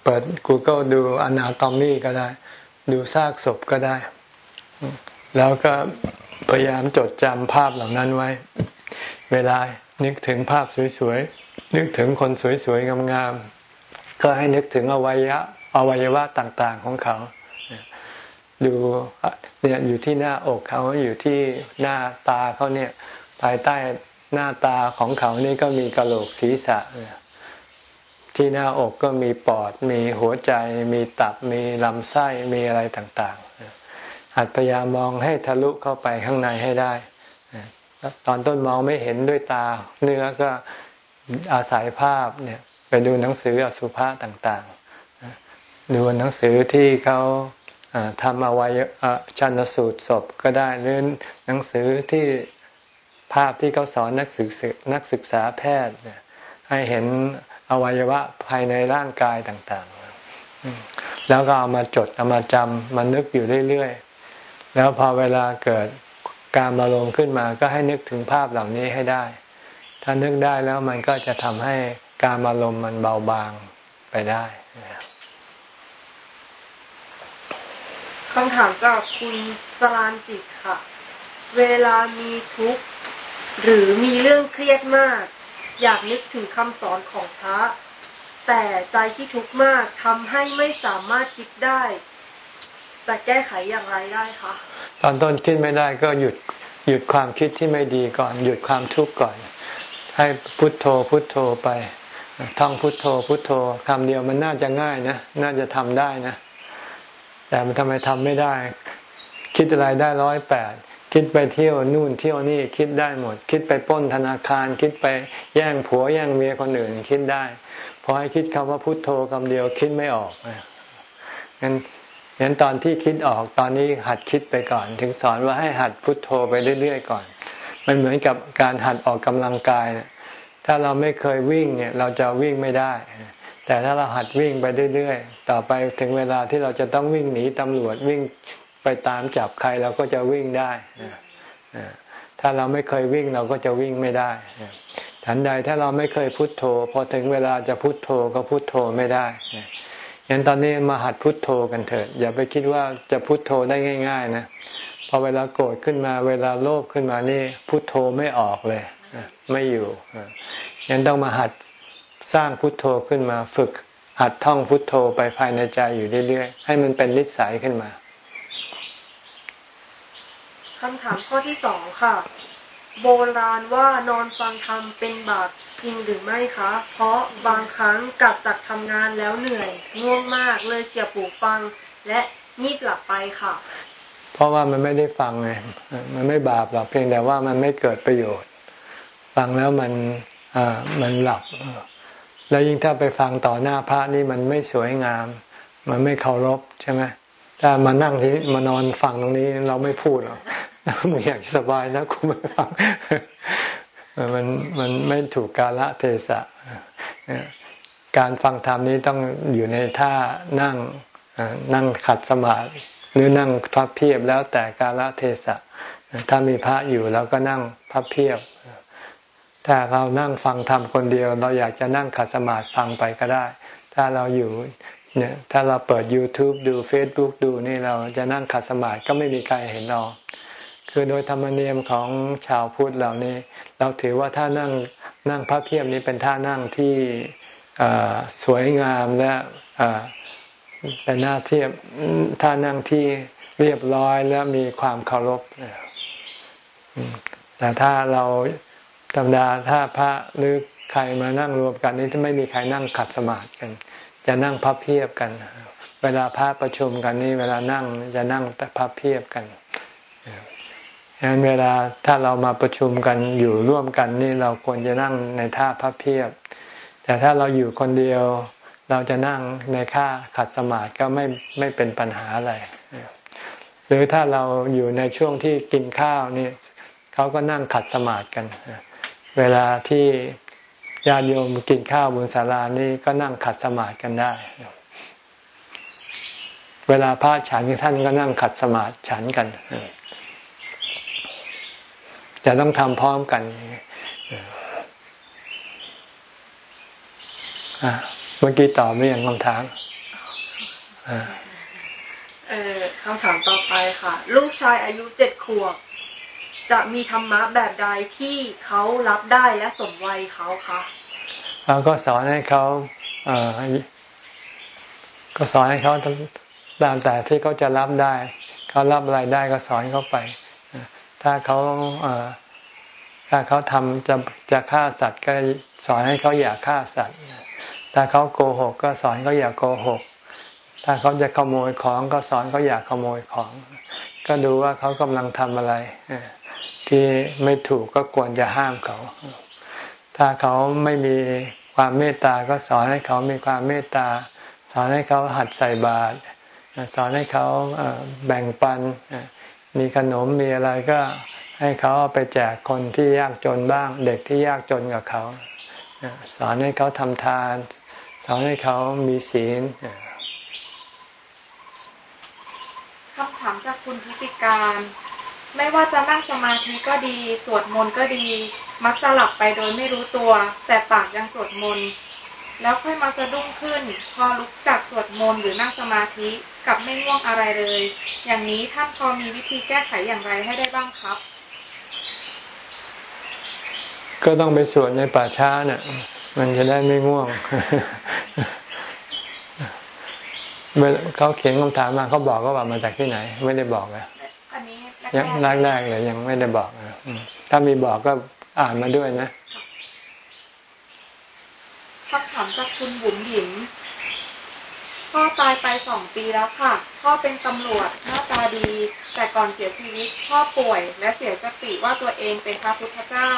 เปิด Google ดูอนาตอมี่ก็ได้ ดูซากศพก็ได้ แล้วก็ พยายามจดจำภาพเหล่านั้นไว้ เวลานึกถึงภาพสวยๆ นึกถึงคนสวยๆงามๆ ก็ให้นึกถึงอวัยวะอวัยวะต่างๆของเขา ดูเนี่ยอยู่ที่หน้าอกเขาอยู่ที่หน้าตาเขาเนี่ยภายใต้หน้าตาของเขานี่ก็มีกระโหลกศีรษะ ที่หน้าอกก็มีปอด มีหัวใจ มีตับ มีลำไส้ มีอะไรต่าง ๆ หัดพยายามมองให้ทะลุเข้าไปข้างในให้ได้ ตอนต้นมองไม่เห็นด้วยตา เนื้อก็อาศัยภาพเนี่ยไปดูหนังสืออสุภะต่างๆ ดูหนังสือที่เขาทำอาไว้ชันสูตรศพก็ได้หรือหนังสือที่ภาพที่เขาสอนนักศึกษานักศึกษาแพทย์ให้เห็นอวัยวะภายในร่างกายต่างๆ แล้วก็เอามาจดเอามาจำมานึกอยู่เรื่อยๆ แล้วพอเวลาเกิดการมาลงขึ้นมาก็ให้นึกถึงภาพเหล่านี้ให้ได้ ถ้านึกได้แล้วมันก็จะทำให้การมาลมมันเบาบางไปได้คำถามจากคุณสลานจิตค่ะ เวลามีทุกข์หรือมีเรื่องเครียดมาก อยากนึกถึงคำสอนของพระ แต่ใจที่ทุกข์มากทำให้ไม่สามารถคิดได้ จะแก้ไขอย่างไรได้คะตอนต้นคิดไม่ได้ก็หยุดหยุดความคิดที่ไม่ดีก่อน หยุดความทุกข์ก่อน ให้พุทโธพุทโธไปท่องพุทโธพุทโธคำเดียวมันน่าจะง่ายนะ น่าจะทำได้นะ แต่มันทำไมทำไม่ได้ คิดอะไรได้ร้อยแปดคิดไปเที่ยวนู่นเที่ยวนี่คิดได้หมด คิดไปป้นธนาคาร คิดไปแย่งผัวแย่งเมียคนอื่นคิดได้พอให้คิดคำว่าพุทโธคำเดียวคิดไม่ออกงั้น งั้นตอนที่คิดออกตอนนี้หัดคิดไปก่อน ถึงสอนว่าให้หัดพุทโธไปเรื่อย ๆ ก่อน มันเหมือนกับการหัดออกกำลังกาย ถ้าเราไม่เคยวิ่งเนี่ยเราจะวิ่งไม่ได้ แต่ถ้าเราหัดวิ่งไปเรื่อยๆ ต่อไปถึงเวลาที่เราจะต้องวิ่งหนีตำรวจวิ่งไปตามจับใครเราก็จะวิ่งได้ถ้าเราไม่เคยวิ่งเราก็จะวิ่งไม่ได้ทันใดถ้าเราไม่เคยพุทโธพอถึงเวลาจะพุทโธก็พุทโธไม่ได้ ยันตอนนี้มาหัดพุทโธกันเถิดอย่าไปคิดว่าจะพุทโธได้ง่าย ๆ นะพอเวลาโกรธขึ้นมา เวลาโลภขึ้นมานี่พุทโธไม่ออกเลยไม่อยู่ยันต้องมาหัดสร้างพุทโธขึ้นมา ฝึกหัดท่องพุทโธไปภายในใจอยู่เรื่อยๆให้มันเป็นนิสัยขึ้นมาคำถามข้อที่สองค่ะ โบราณว่านอนฟังธรรมเป็นบาป จริงหรือไม่คะ เพราะบางครั้งกลับจากทำงานแล้วเหนื่อยง่วงมากเลยเสียบหูฟัง และงีบหลับไปค่ะ เพราะว่ามันไม่ได้ฟังไงมันไม่บาปหรอกเพียงแต่ว่ามันไม่เกิดประโยชน์ ฟังแล้วมันอ่ามันหลับ แล้วยิ่งถ้าไปฟังต่อหน้าพระนี่มันไม่สวยงาม มันไม่เคารพใช่ไหมถ้ามานั่งที่มานอนฟังตรงนี้เราไม่พูดหรอกมึงอยากสบายนะคุณไม่ฟัง มันมันไม่ถูกกาละเทศะการฟังธรรมนี้ต้องอยู่ในท่านั่งนั่งขัดสมาธิหรือนั่งพับเพียบแล้วแต่กาละเทศะถ้ามีพระอยู่เราก็นั่งพับเพียบถ้าเรานั่งฟังธรรมคนเดียว เราอยากจะนั่งขัดสมาธิฟังไปก็ได้ ถ้าเราอยู่เนี่ยถ้าเราเปิด YouTube ดู Facebook ดูนี่เราจะนั่งขัดสมาธิก็ไม่มีใครเห็นเรา คือโดยธรรมเนียมของชาวพุทธเหล่านี้ เราถือว่าถ้านั่งนั่งพระเพียบนี้เป็นท่านั่งที่สวยงามและเป็นหน้าเทียบท่านั่งที่เรียบร้อยและมีความเคารพแต่ถ้าเราธรรมดาถ้าพระหรือใครมานั่งรวมกันนี้จะไม่มีใครนั่งขัดสมาธิกัน จะนั่งพับเพียบกัน เวลาพระประชุมกันนี่เวลานั่งจะนั่งแต่พับเพียบกัน ฉะนั้นเวลาถ้าเรามาประชุมกันอยู่ร่วมกันนี่เราควรจะนั่งในท่าพับเพียบ แต่ถ้าเราอยู่คนเดียว เราจะนั่งในท่าขัดสมาธิก็ไม่ไม่เป็นปัญหาอะไร หรือถ้าเราอยู่ในช่วงที่กินข้าวนี่เขาก็นั่งขัดสมาธิกัน เวลาที่ญาติโยมกินข้าวบนศาลานี่ก็นั่งขัดสมาธิกันได้ เวลาพระฉันท่านก็นั่งขัดสมาธิฉันกัน จะต้องทำพร้อมกันเมื่อกี้ตอบไม่ยังคำถามคำถามต่อไปค่ะ ลูกชายอายุเจ็ดขวบจะมีธรรมะแบบใดที่เขารับได้และสมวัยเขาคะเราก็สอนให้เขาเอก็สอนให้เขาตามแต่ที่เขาจะรับได้ เขารับอะไรได้ก็สอนเขาไป ถ้าเขาถ้าเขาทำจะจะฆ่าสัตว์ก็สอนให้เขาอย่าฆ่าสัตว์ ถ้าเขาโกหก ก็สอนเขาอย่าโกหก ถ้าเขาจะขโมยของก็สอนเขาอย่าขโมยของ ก็ดูว่าเขากำลังทำอะไร ที่ไม่ถูกก็ควรจะห้ามเขา ถ้าเขาไม่มีความเมตตา ก็สอนให้เขามีความเมตตา สอนให้เขาหัดใส่บาตรสอนให้เขาแบ่งปัน มีขนมมีอะไรก็ให้เขาเอาไปแจกคนที่ยากจนบ้าง เด็กที่ยากจนกับเขา สอนให้เขาทำทาน สอนให้เขามีศีลคำถามจากคุณพิติการ ไม่ว่าจะนั่งสมาธิก็ดี สวดมนต์ก็ดี มักจะหลับไปโดยไม่รู้ตัว แต่ปากยังสวดมนต์แล้วค่อยมาสะดุ้งขึ้น พอลุกจากสวดมนต์หรือนั่งสมาธิ กับไม่ง่วงอะไรเลย อย่างนี้ท่านพอมีวิธีแก้ไขอย่างไรให้ได้บ้างครับ ก็ต้องไปสวดในป่าช้าเนะ่ะมันจะได้ไม่ง่วงเขาเขียนคำถามมาเขาบอกก็ว่ามาจากที่ไหน ไม่ได้บอกนะอันนี้ยังแรกๆเลยยังไม่ได้บอกนะถ้ามีบอกก็อ่านมาด้วยนะคำถามจากคุณบุ๋มหยิม พ่อตายไปสองปีแล้วค่ะ พ่อเป็นตำรวจหน้าตาดี แต่ก่อนเสียชีวิตพ่อป่วย และเสียสติว่าตัวเองเป็นพระพุทธเจ้า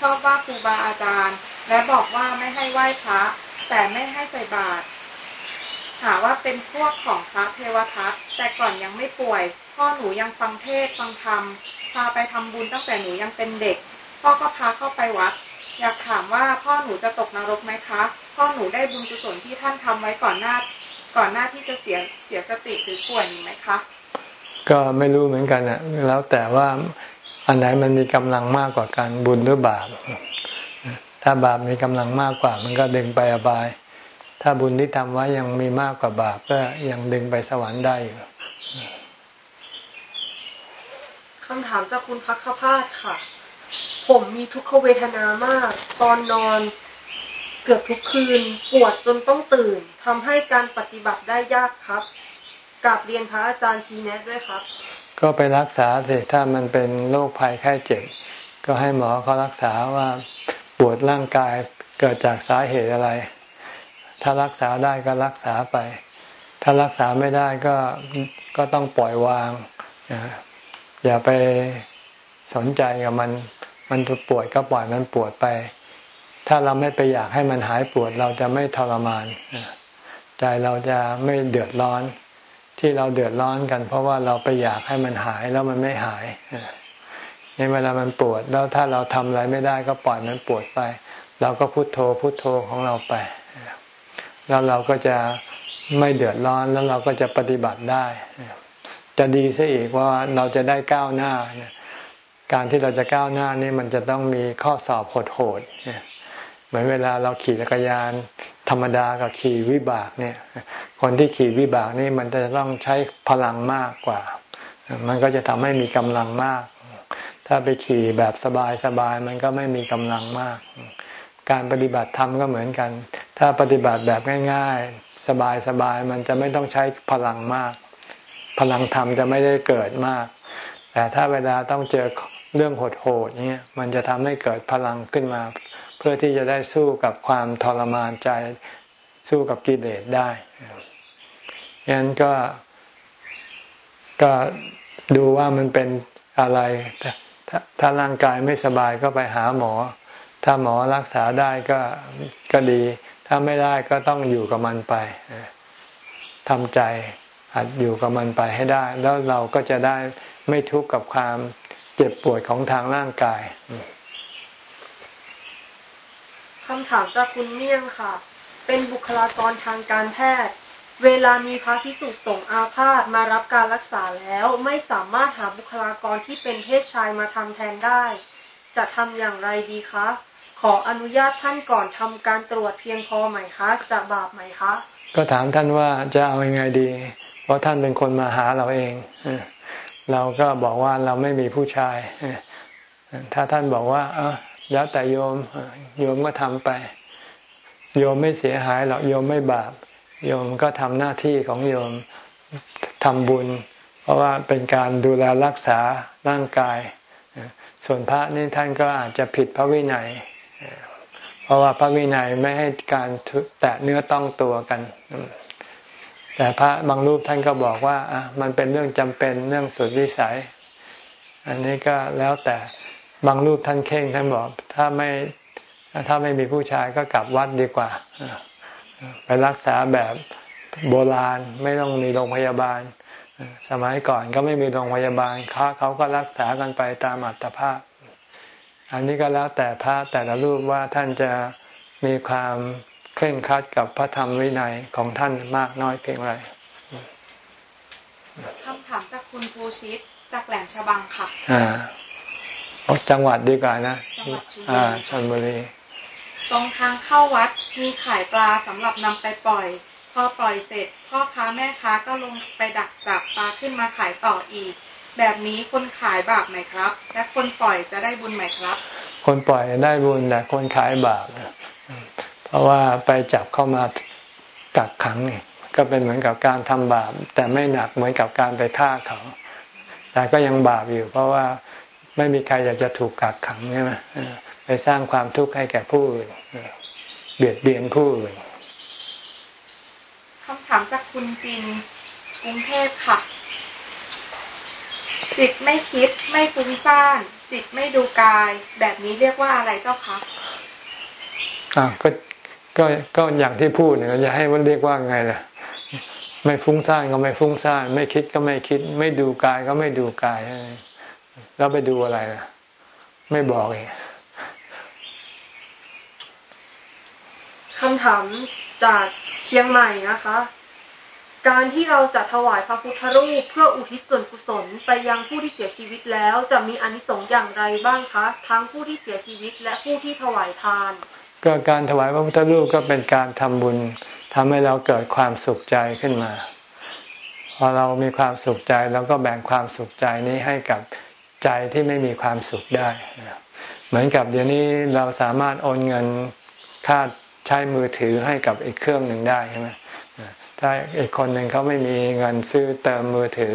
ชอบว่าครูบาอาจารย์ และบอกว่าไม่ให้ไหว้พระ แต่ไม่ให้ใส่บาตรหาว่าเป็นพวกของพระเทวทัตแต่ก่อนยังไม่ป่วย พ่อหนูยังฟังเทศฟังธรรมพาไปทำบุญตั้งแต่หนูยังเป็นเด็ก พ่อก็พาเข้าไปวัด อยากถามว่าพ่อหนูจะตกนรกไหมคะ พ่อหนูได้บุญกุศลที่ท่านทำไว้ก่อนหน้า ก่อนหน้าที่จะเสียเสียสติหรือป่วยมีไหมคะ ก็ไม่รู้เหมือนกันนะแล้วแต่ว่าอันไหนมันมีกำลังมากกว่ากันบุญหรือบาป ถ้าบาปมีกำลังมากกว่า มันก็ดึงไปอบาย ถ้าบุญที่ทำไว้ยังมีมากกว่าบาปก็ยังดึงไปสวรรค์ได้อยู่คำถามจากคุณพักขพาสค่ะ ผมมีทุกขเวทนามาก ตอนนอน เกือบทุกคืน ปวดจนต้องตื่นทำให้การปฏิบัติได้ยากครับกลับเรียนพระอาจารย์ชี้แนะด้วยครับ ก็ไปรักษาสิถ้ามันเป็นโรคภัยไข้เจ็บ ก็ให้หมอเขารักษาว่าปวดร่างกายเกิดจากสาเหตุอะไร ถ้ารักษาได้ก็รักษาไป ถ้ารักษาไม่ได้ก็ก็ต้องปล่อยวาง อย่าไปสนใจกับมัน มันปวดก็ปล่อยมันปวดไป ถ้าเราไม่ไปอยากให้มันหายปวด เราจะไม่ทรมานใจเราจะไม่เดือดร้อน ที่เราเดือดร้อนกัน เพราะว่าเราไปอยากให้มันหายแล้วมันไม่หายในเวลามันปวด แล้วถ้าเราทำอะไรไม่ได้ก็ปล่อยมันปวดไป เราก็พุโทโธพุโทโธของเราไป แล้วเราก็จะไม่เดือดร้อนแล้วเราก็จะปฏิบัติได้ จะดีซะอีกว่าเราจะได้ก้าวหน้า การที่เราจะก้าวหน้านี่มันจะต้องมีข้อสอบโหดๆ เหมือนเวลาเราขี่จักรยาน ธรรมดากับขี่วิบากเนี่ย คนที่ขี่วิบากนี่มันจะต้องใช้พลังมากกว่า มันก็จะทำให้มีกำลังมาก ถ้าไปขี่แบบสบายๆมันก็ไม่มีกำลังมาก การปฏิบัติธรรมก็เหมือนกัน ถ้าปฏิบัติแบบง่าย ๆ สบายๆมันจะไม่ต้องใช้พลังมาก พลังธรรมจะไม่ได้เกิดมาก แต่ถ้าเวลาต้องเจอเรื่องโหดๆเนี่ยมันจะทำให้เกิดพลังขึ้นมา เพื่อที่จะได้สู้กับความทรมานใจสู้กับกิเลสได้ยันก็ก็ดูว่ามันเป็นอะไรถ้าถ้าร่างกายไม่สบายก็ไปหาหมอ ถ้าหมอรักษาได้ก็ก็ดี ถ้าไม่ได้ก็ต้องอยู่กับมันไปทำใจหัดอยู่กับมันไปให้ได้ แล้วเราก็จะได้ไม่ทุกข์กับความเจ็บปวดของทางร่างกาย คำถามจากคุณเมี่ยงค่ะ เป็นบุคลากรทางการแพทย์ เวลามีพระพิสุส่งอาพาธมารับการรักษาแล้วไม่สามารถหาบุคลากรที่เป็นเพศชายมาทำแทนได้ จะทำอย่างไรดีคะ ขออนุญาตท่านก่อนทำการตรวจเพียงพอไหมคะ จะบาปไหมคะ ก็ถามท่านว่าจะเอาอยัางไงดี เพราะท่านเป็นคนมาหาเราเอง เราก็บอกว่าเราไม่มีผู้ชายถ้าท่านบอกว่า เออ แล้วแต่โยมโยมก็ทำไป โยมไม่เสียหายหรอกโยมไม่บาป โยมก็ทำหน้าที่ของโยมทำบุญ เพราะว่าเป็นการดูแลรักษาร่างกาย ส่วนพระนี่ท่านก็อาจจะผิดพระวินัย เพราะว่าพระวินัยไม่ให้การแตะเนื้อต้องตัวกัน แต่พระบางรูปท่านก็บอกว่าอะมันเป็นเรื่องจำเป็นเรื่องสุดวิสัย อันนี้ก็แล้วแต่ บางรูปท่านเข่งท่านบอก ถ้าไม่ถ้าไม่มีผู้ชายก็กลับวัดดีกว่า ไปรักษาแบบโบราณไม่ต้องมีโรงพยาบาล สมัยก่อนก็ไม่มีโรงพยาบาลเขาเขาก็รักษากันไปตามอัตภาพ อันนี้ก็แล้วแต่พระแต่ละรูปว่าท่านจะมีความเคร่งครัดกับพระธรรมวินัยของท่านมากน้อยเพียงไรคำถามจากคุณภูชิตจากแหลมฉบังค่ะอ่า จังหวัดดีกว่านะจังหวัดชลบุรีตรงทางเข้าวัดมีขายปลาสำหรับนำไปปล่อย พอปล่อยเสร็จ พ่อค้าแม่ค้าก็ลงไปดักจับปลาขึ้นมาขายต่ออีก แบบนี้คนขายบาปไหมครับ และคนปล่อยจะได้บุญไหมครับ คนปล่อยได้บุญแต่คนขายบาปเพราะว่าไปจับเข้ามากักขังนี่ก็เป็นเหมือนกับการทำบาป แต่ไม่หนักเหมือนกับการไปฆ่าเขา แต่ก็ยังบาปอยู่ เพราะว่า ไม่มีใครอยากจะถูกกักขังใช่ไหมไปสร้างความทุกข์ให้แก่ผู้อื่นเบียดเบียนผู้อื่นคำถามจากคุณจินกรุงเทพค่ะ จิตไม่คิดไม่ฟุ้งซ่าน จิตไม่ดูกาย แบบนี้เรียกว่าอะไรเจ้าคะอ่าก็ก็ก็อย่างที่พูดเนี่ยจะให้มันเรียกว่าไงล่ะไม่ฟุ้งซ่านก็ไม่ฟุ้งซ่าน ไม่คิดก็ไม่คิด ไม่ดูกายก็ไม่ดูกาย แล้วไปดูอะไรล่ะไม่บอกเองคำถามจากเชียงใหม่นะคะ การที่เราจะถวายพระพุทธรูปเพื่ออุทิศส่วนกุศลไปยังผู้ที่เสียชีวิตแล้ว จะมีอนิสงส์อย่างไรบ้างคะ ทั้งผู้ที่เสียชีวิตและผู้ที่ถวายทาน ก็การถวายพระพุทธรูปก็เป็นการทำบุญทำให้เราเกิดความสุขใจขึ้นมา พอเรามีความสุขใจเราก็แบ่งความสุขใจนี้ให้กับ ใจที่ไม่มีความสุขได้ เหมือนกับเดี๋ยวนี้เราสามารถโอนเงินค่าใช้มือถือให้กับอีกเครื่องหนึ่งได้ใช่ไหมถ้าอีกคนหนึ่งเขาไม่มีเงินซื้อเติมมือถือ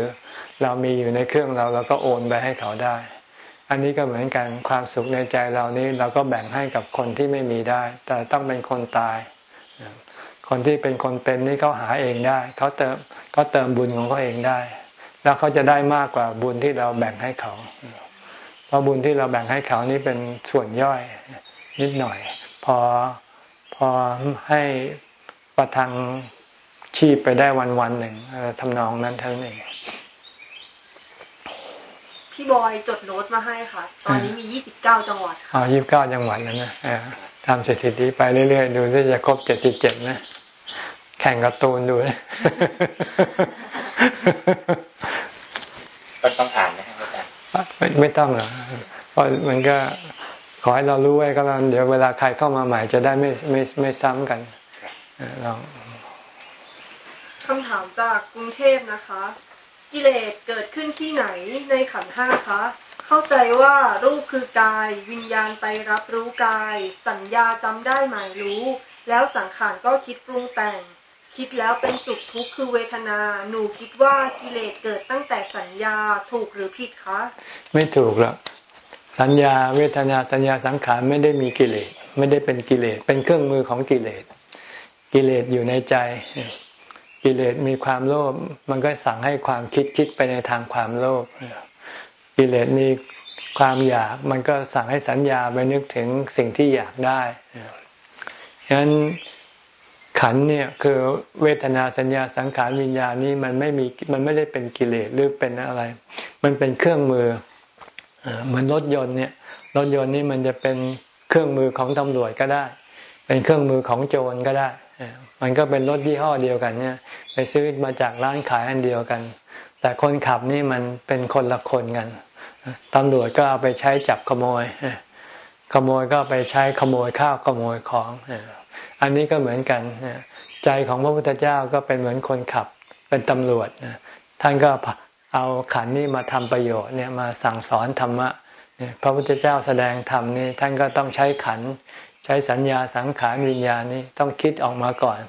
เรามีอยู่ในเครื่องเราเราก็โอนไปให้เขาได้ อันนี้ก็เหมือนกันความสุขในใจเรานี้เราก็แบ่งให้กับคนที่ไม่มีได้ แต่ต้องเป็นคนตาย คนที่เป็นคนเป็นนี่เขาหาเองได้เขาเติมเขาเติมบุญของเขาเองได้ แล้วเขาจะได้มากกว่าบุญที่เราแบ่งให้เขา เพราะบุญที่เราแบ่งให้เขานี่เป็นส่วนย่อยนิดหน่อย พอพอให้ประทังชีพไปได้วันวันหนึ่งทำนองนั้นเท่านั้นเองพี่บอยจดโน้ตมาให้ค่ะ ตอนนี้มียี่สิบเก้าจังหวัดค่ะอ๋อยี่สิบเก้าจังหวัดแล้วนะทำสถิติไปเรื่อยๆ ดูที่จะครบเจ็ดสิบเจ็ดนะ แข่งกับตูนดูก็ต้องอ่านนะครับอาจารย์ไม่ไม่ต้องหรอกเพราะมันก็ขอให้เรารู้ไว้ก็แล้วเดี๋ยวเวลาใครเข้ามาใหม่จะได้ไม่ไม่ไม่ซ้ำกันลองคำถามจากกรุงเทพนะคะ กิเลสเกิดขึ้นที่ไหนในขันห้าคะ เข้าใจว่ารูปคือกาย วิญญาณไปรับรู้กาย สัญญาจำได้หมายรู้ แล้วสังขารก็คิดปรุงแต่ง คิดแล้วเป็นสุขทุกข์คือเวทนา หนูคิดว่ากิเลสเกิดตั้งแต่สัญญาถูกหรือผิดคะ ไม่ถูกหรอกสัญญาเวทนาสัญญาสังขารไม่ได้มีกิเลสไม่ได้เป็นกิเลสเป็นเครื่องมือของกิเลสกิเลสอยู่ในใจ กิเลสมีความโลภมันก็สั่งให้ความคิดคิดไปในทางความโลภกิเลสมีความอยากมันก็สั่งให้สัญญาไปนึกถึงสิ่งที่อยากได้ฉะนั้น ขันเนี่ยคือเวทนาสัญญาสังขารวิญญาณนี้มันไม่มีมันไม่ได้เป็นกิเลสหรือเป็นอะไร มันเป็นเครื่องมือเหมือนรถยนต์เนี่ยรถยนต์นี่มันจะเป็นเครื่องมือของตำรวจก็ได้ เป็นเครื่องมือของโจรก็ได้ มันก็เป็นรถยี่ห้อเดียวกันเนี่ยไปซื้อมาจากร้านขายอันเดียวกัน แต่คนขับนี่มันเป็นคนละคนกันตำรวจก็เอาไปใช้จับขโมย ขโมยก็ไปใช้ขโมยข้าวขโมยของ อันนี้ก็เหมือนกันใจของพระพุทธเจ้าก็เป็นเหมือนคนขับ เป็นตำรวจท่านก็เอาขันนี้มาทำประโยชน์เนี่ยมาสั่งสอนธรรมะพระพุทธเจ้าแสดงธรรมนี่ท่านก็ต้องใช้ขัน ใช้สัญญาสังขารวิญญาณนี้ต้องคิดออกมาก่อน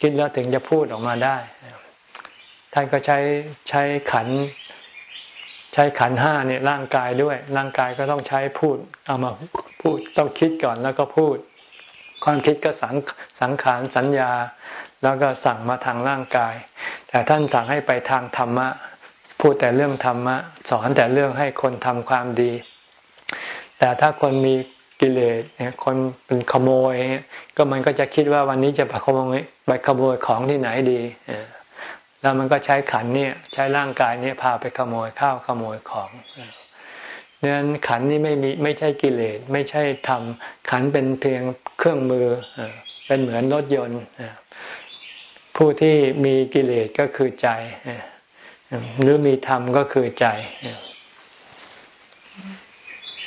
คิดแล้วถึงจะพูดออกมาได้ ท่านก็ใช้ใช้ขัน ใช้ขันห้าเนี่ยร่างกายด้วย ร่างกายก็ต้องใช้พูด เอามาพูดต้องคิดก่อนแล้วก็พูด ความคิดก็สังสังขารสัญญา แล้วก็สั่งมาทางร่างกาย แต่ท่านสั่งให้ไปทางธรรมะ พูดแต่เรื่องธรรมะ สอนแต่เรื่องให้คนทำความดี แต่ถ้าคนมีกิเลสเนี่ยคนเป็นขโมย ก็มันก็จะคิดว่าวันนี้จะไปขโมยไปขโมยของที่ไหนดีแล้วมันก็ใช้ขันเนี่ยใช้ร่างกายเนี่ยพาไปขโมยข้าวขโมยของ ดังนั้นขันนี่ไม่มีไม่ใช่กิเลสไม่ใช่ธรรมขันเป็นเพียงเครื่องมือเป็นเหมือนรถยนต์ผู้ที่มีกิเลสก็คือใจ หรือมีธรรมก็คือใจ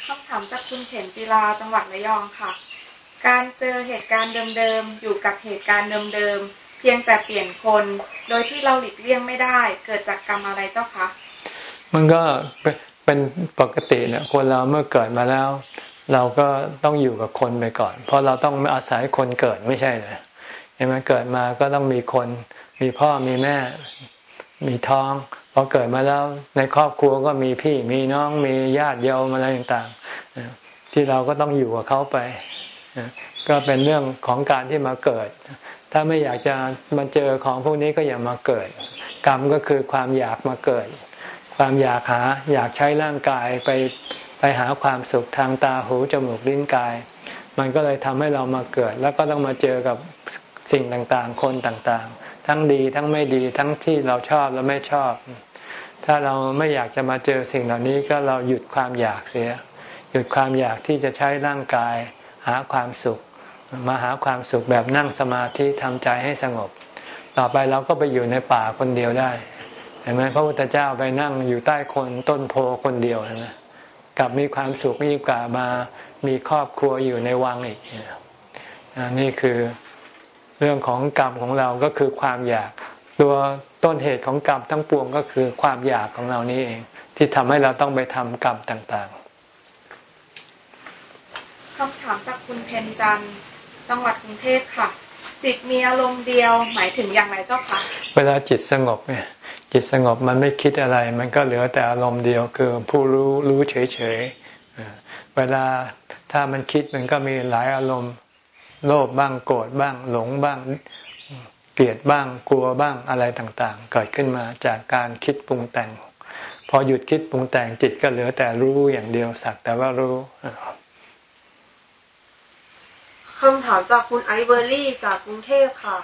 คำถามจากคุณเข็มจีราจังหวัดระยองค่ะ การเจอเหตุการณ์เดิมๆอยู่กับเหตุการณ์เดิมๆเพียงแต่เปลี่ยนคน โดยที่เราหลีกเลี่ยงไม่ได้ เกิดจากกรรมอะไรเจ้าคะมันก็ เป็นปกติเนี่ยคนเราเมื่อเกิดมาแล้ว เราก็ต้องอยู่กับคนไปก่อน เพราะเราต้องอาศัยคนเกิดไม่ใช่เลยเห็นไหมเกิดมาก็ต้องมีคน มีพ่อมีแม่ มีท้องพอเกิดมาแล้วในครอบครัวก็มีพี่มีน้องมีญาติเยาอะไรต่างๆที่เราก็ต้องอยู่กับเขาไปก็เป็นเรื่องของการที่มาเกิด ถ้าไม่อยากจะมาเจอของพวกนี้ก็อย่ามาเกิด กรรมก็คือความอยากมาเกิด ความอยากหาอยากใช้ร่างกายไปไปหาความสุขทางตาหูจมูกลิ้นกาย มันก็เลยทำให้เรามาเกิด แล้วก็ต้องมาเจอกับสิ่งต่างๆ คนต่างๆ ทั้งดีทั้งไม่ดีทั้งที่เราชอบและไม่ชอบ ถ้าเราไม่อยากจะมาเจอสิ่งเหล่านี้ก็เราหยุดความอยากเสีย หยุดความอยากที่จะใช้ร่างกาย หาความสุข มาหาความสุขแบบนั่งสมาธิทำใจให้สงบ ต่อไปเราก็ไปอยู่ในป่าคนเดียวได้ เห็นไหมพระพุทธเจ้าไปนั่งอยู่ใต้คนต้นโพคนเดียวนะกับมีความสุขยิ่งกว่ามามีครอบครัวอยู่ในวังอีกนี่คือเรื่องของกรรมของเราก็คือความอยาก ตัวต้นเหตุของกรรมทั้งปวงก็คือความอยากของเรานี้เอง ที่ทำให้เราต้องไปทำกรรมต่างๆคำถามจากคุณเพนจันจังหวัดกรุงเทพค่ะ จิตมีอารมณ์เดียวหมายถึงอย่างไรเจ้าคะเวลาจิตสงบเนี่ย จิตสงบมันไม่คิดอะไร มันก็เหลือแต่อารมณ์เดียวคือผู้รู้รู้เฉยๆเวลาถ้ามันคิดมันก็มีหลายอารมณ์ โลภบ้างโกรธบ้าง หลงบ้างเกลียดบ้างกลัวบ้างอะไรต่างๆ เกิดขึ้นมาจากการคิดปรุงแต่ง พอหยุดคิดปรุงแต่งจิตก็เหลือแต่รู้อย่างเดียวสักแต่ว่ารู้คำถามจากคุณไอเบอร์รี่จากกรุงเทพค่ะ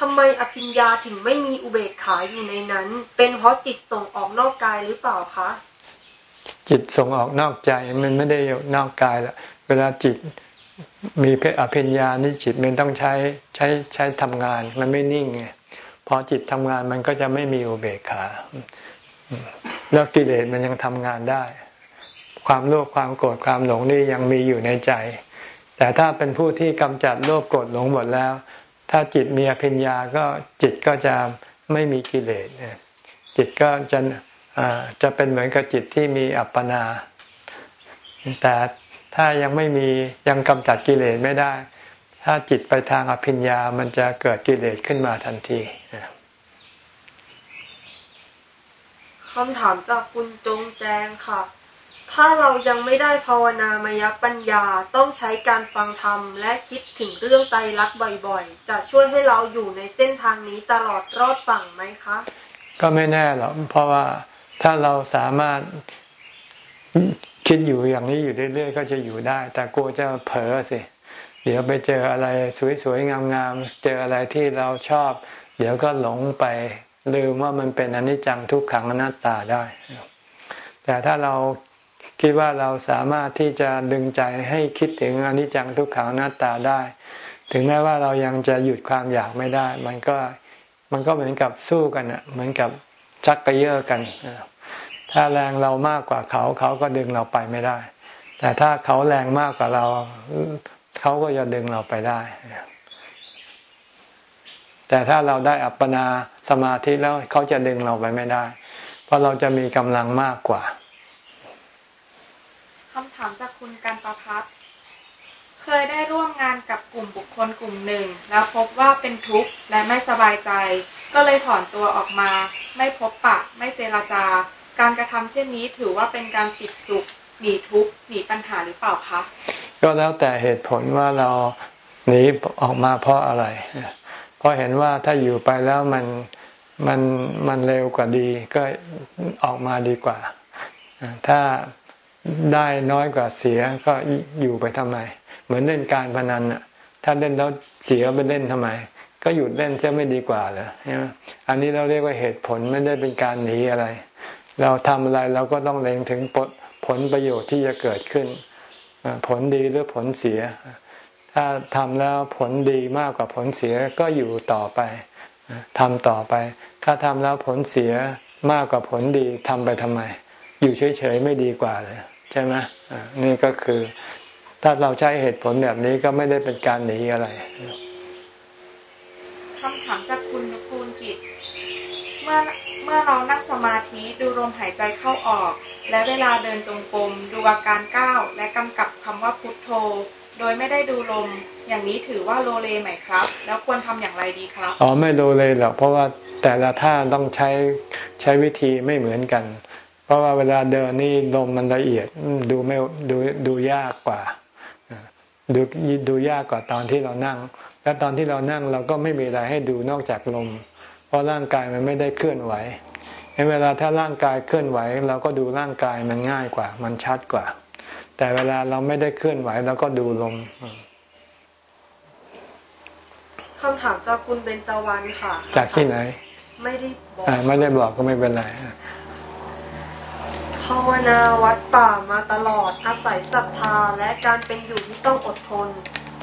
ทำไมอภิญญาถึงไม่มีอุเบกขาอยู่ในนั้น เป็นเพราะจิตส่งออกนอกกายหรือเปล่าคะ จิตส่งออกนอกใจมันไม่ได้อยู่นอกกายละเวลาจิตมีเพอภิญญานี่จิตมันต้องใช้ใช้ใช้ทำงาน มันไม่นิ่งไงพอจิตทำงานมันก็จะไม่มีอุเบกขา แล้วกิเลสมันยังทำงานได้ ความโลภความโกรธความหลงนี่ยังมีอยู่ในใจ แต่ถ้าเป็นผู้ที่กำจัดโลภโกรธหลงหมดแล้ว ถ้าจิตมีอภิญญาก็จิตก็จะไม่มีกิเลสจิตก็จะจะเป็นเหมือนกับจิตที่มีอัปปนา แต่ถ้ายังไม่มียังกำจัดกิเลสไม่ได้ ถ้าจิตไปทางอภิญญามันจะเกิดกิเลสขึ้นมาทันทีคำถามจากคุณจงแจงค่ะ ถ้าเรายังไม่ได้ภาวนามยปัญญาต้องใช้การฟังธรรม และคิดถึงเรื่องไตรลักษณ์บ่อยๆ จะช่วยให้เราอยู่ในเส้นทางนี้ตลอดรอดฝั่งไหมคะ ก็ไม่แน่หรอกเพราะว่าถ้าเราสามารถคิดอยู่อย่างนี้อยู่เรื่อยๆ ก็จะอยู่ได้ แต่กลัวจะเผลอสิ เดี๋ยวไปเจออะไรสวยๆ งามๆ เจออะไรที่เราชอบ เดี๋ยวก็หลงไปลืมว่ามันเป็นอนิจจังทุกขังอนัตตาได้ แต่ถ้าเรา คิดว่าเราสามารถที่จะดึงใจให้คิดถึงอนิจจังทุกขังอนัตตาได้ ถึงแม้ว่าเรายังจะหยุดความอยากไม่ได้ มันก็มันก็เหมือนกับสู้กันอะเหมือนกับชักกระเยาะกันถ้าแรงเรามากกว่าเขา เขาก็ดึงเราไปไม่ได้ แต่ถ้าเขาแรงมากกว่าเรา เขาก็จะดึงเราไปได้ แต่ถ้าเราได้อัปปนาสมาธิแล้วเขาจะดึงเราไปไม่ได้ เพราะเราจะมีกำลังมากกว่า คำถามจากคุณการประพัฒเคยได้ร่วมงานกับกลุ่มบุคคลกลุ่มหนึ่ง แล้วพบว่าเป็นทุกข์และไม่สบายใจ ก็เลยถอนตัวออกมา ไม่พบปะ ไม่เจรจา การกระทำเช่นนี้ถือว่าเป็นการปิดสุข หนีทุกข์หนีปัญหาหรือเปล่าคะ ก็แล้วแต่เหตุผลว่าเราหนีออกมาเพราะอะไร เพราะเห็นว่าถ้าอยู่ไปแล้วมันมันมันเร็วกว่าดีก็ออกมาดีกว่า ถ้า ได้น้อยกว่าเสียก็อยู่ไปทำไม เหมือนเล่นการพนันอะ ถ้าเล่นแล้วเสียไปเล่นทำไม ก็หยุดเล่นจะไม่ดีกว่าเหรอใช่ไหมอันนี้เราเรียกว่าเหตุผลไม่ได้เป็นการหนีอะไร เราทำอะไรเราก็ต้องเล็งถึงผลประโยชน์ที่จะเกิดขึ้น ผลดีหรือผลเสีย ถ้าทำแล้วผลดีมากกว่าผลเสียก็อยู่ต่อไปทำต่อไป ถ้าทำแล้วผลเสียมากกว่าผลดีทำไปทำไม อยู่เฉยๆไม่ดีกว่าเลย ใช่ไหมนี่ก็คือ ถ้าเราใช้เหตุผลแบบนี้ก็ไม่ได้เป็นการหนีอะไรคำถามจากคุณนุกูลกิจ เมื่อเมื่อเรานั่งสมาธิดูลมหายใจเข้าออก และเวลาเดินจงกรมดูอาการก้าวและกำกับคำว่าพุทโธ โดยไม่ได้ดูลม อย่างนี้ถือว่าโลเลไหมครับ แล้วควรทำอย่างไรดีครับ อ๋อไม่โลเลหรอกเพราะว่าแต่ละท่าต้องใช้ใช้วิธีไม่เหมือนกันเพ ราะว่าเวลาเดินนี่ลมมันละเอียดดูไม่ดูดูยากกว่าดูดูยากกว่าตอนที่เรานั่ง และตอนที่เรานั่งเราก็ไม่มีอะไรให้ดูนอกจากลม เพราะร่างกายมันไม่ได้เคลื่อนไหวเวลาถ้าร่างกายเคลื่อนไหว เราก็ดูร่างกายมันง่ายกว่า มันชัดกว่า แต่เวลาเราไม่ได้เคลื่อนไหวเราก็ดูลมคำถามจากคุณเบญจวรรณค่ะ จากที่ไหน ไม่ได้บอกไม่ได้บอกก็ไม่เป็นไร ภาวนาวัดป่ามาตลอดอาศัยศรัทธาและการเป็นอยู่ที่ต้องอดทน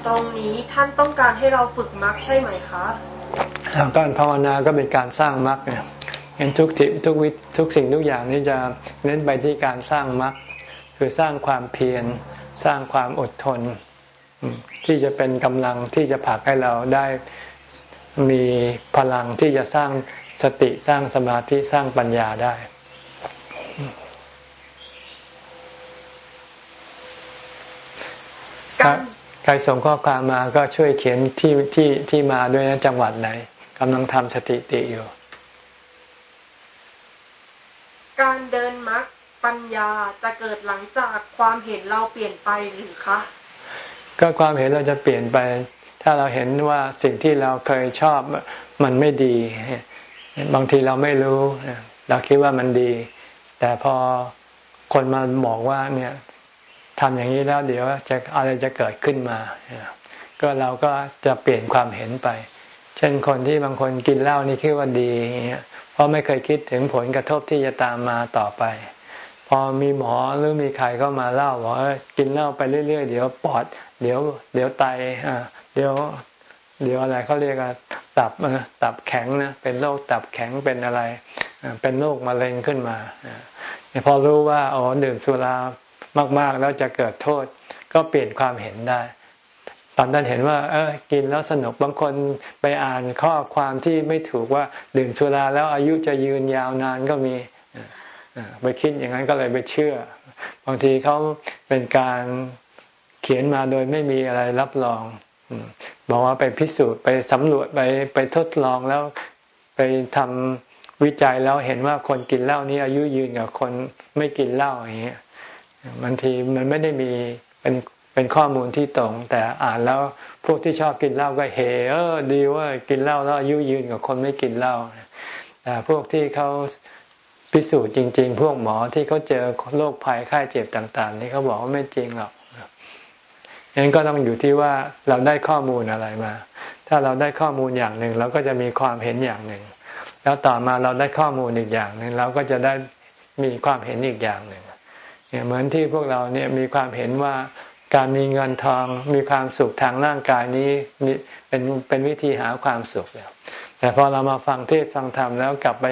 ตรงนี้ท่านต้องการให้เราฝึกมรรคใช่ไหมคะการภาวนาก็เป็นการสร้างมรรคเนี่ยเห็นทุกทิทุกวิทุกสิ่งทุกอย่างนี่จะเน้นไปที่การสร้างมรรคคือสร้างความเพียรสร้างความอดทน ที่จะเป็นกำลังที่จะผลักให้เราได้มีพลังที่จะสร้างสติสร้างสมาธิสร้างปัญญาได้ ใครส่งข้อความมาก็ช่วยเขียนที่ที่ที่มาด้วยนะจังหวัดไหนกำลังทำสถิติอยู่ การเดินมรรคปัญญาจะเกิดหลังจากความเห็นเราเปลี่ยนไปหรือคะ ก็ความเห็นเราจะเปลี่ยนไป ถ้าเราเห็นว่าสิ่งที่เราเคยชอบมันไม่ดี บางทีเราไม่รู้ เราคิดว่ามันดี แต่พอคนมาบอกว่าเนี่ย ทำอย่างนี้แล้วเดี๋ยวจะอะไรจะเกิดขึ้นมา ก็เราก็จะเปลี่ยนความเห็นไป เช่นคนที่บางคนกินเหล้านี่คิดว่าดีเพราะไม่เคยคิดถึงผลกระทบที่จะตามมาต่อไป พอมีหมอหรือมีใครก็มาเล่าว่ากินเหล้าไปเรื่อยๆ เดี๋ยวปอด เดี๋ยว เดี๋ยวไตเดี๋ยวเดี๋ยวอะไรเขาเรียกว่าตับตับแข็งนะเป็นโรคตับแข็งเป็นอะไร เป็นโรคมะเร็งขึ้นมาพอรู้ว่าอ๋อดื่มสุรา มาก ๆ แล้วจะเกิดโทษ ก็เปลี่ยนความเห็นได้ ตอนนั้นเห็นว่า เออกินแล้วสนุกบางคนไปอ่านข้อความที่ไม่ถูกว่าดื่มสุราแล้วอายุจะยืนยาวนานก็มีไปคิดอย่างนั้นก็เลยไปเชื่อ บางทีเขาเป็นการเขียนมาโดยไม่มีอะไรรับรองบอกว่าไปพิสูจน์ไปสำรวจไปไปทดลองแล้วไปทำวิจัยแล้วเห็นว่าคนกินเหล้านี้อายุยืนกับคนไม่กินเหล้าอย่างเงี้ย บางทีมันไม่ได้มีเป็นเป็นข้อมูลที่ตรง แต่อ่านแล้วพวกที่ชอบกินเหล้าก็เฮเออดีว่ากินเหล้าแล้วอายุยืนกับคนไม่กินเหล้าแต่พวกที่เขาพิสูจน์จริง ๆ พวกหมอที่เขาเจอโรคภัยไข้เจ็บต่าง ๆ นี่เขาบอกว่าไม่จริงหรอกนั้นก็ต้องอยู่ที่ว่าเราได้ข้อมูลอะไรมา ถ้าเราได้ข้อมูลอย่างหนึ่งเราก็จะมีความเห็นอย่างหนึ่ง แล้วต่อมาเราได้ข้อมูลอีกอย่างหนึ่งเราก็จะได้มีความเห็นอีกอย่างหนึ่ง เหมือนที่พวกเราเนี่ยมีความเห็นว่าการมีเงินทองมีความสุขทางร่างกายนี้มีเป็นเป็นวิธีหาความสุขแล้วแต่พอเรามาฟังเทศฟังธรรมแล้วกลับไป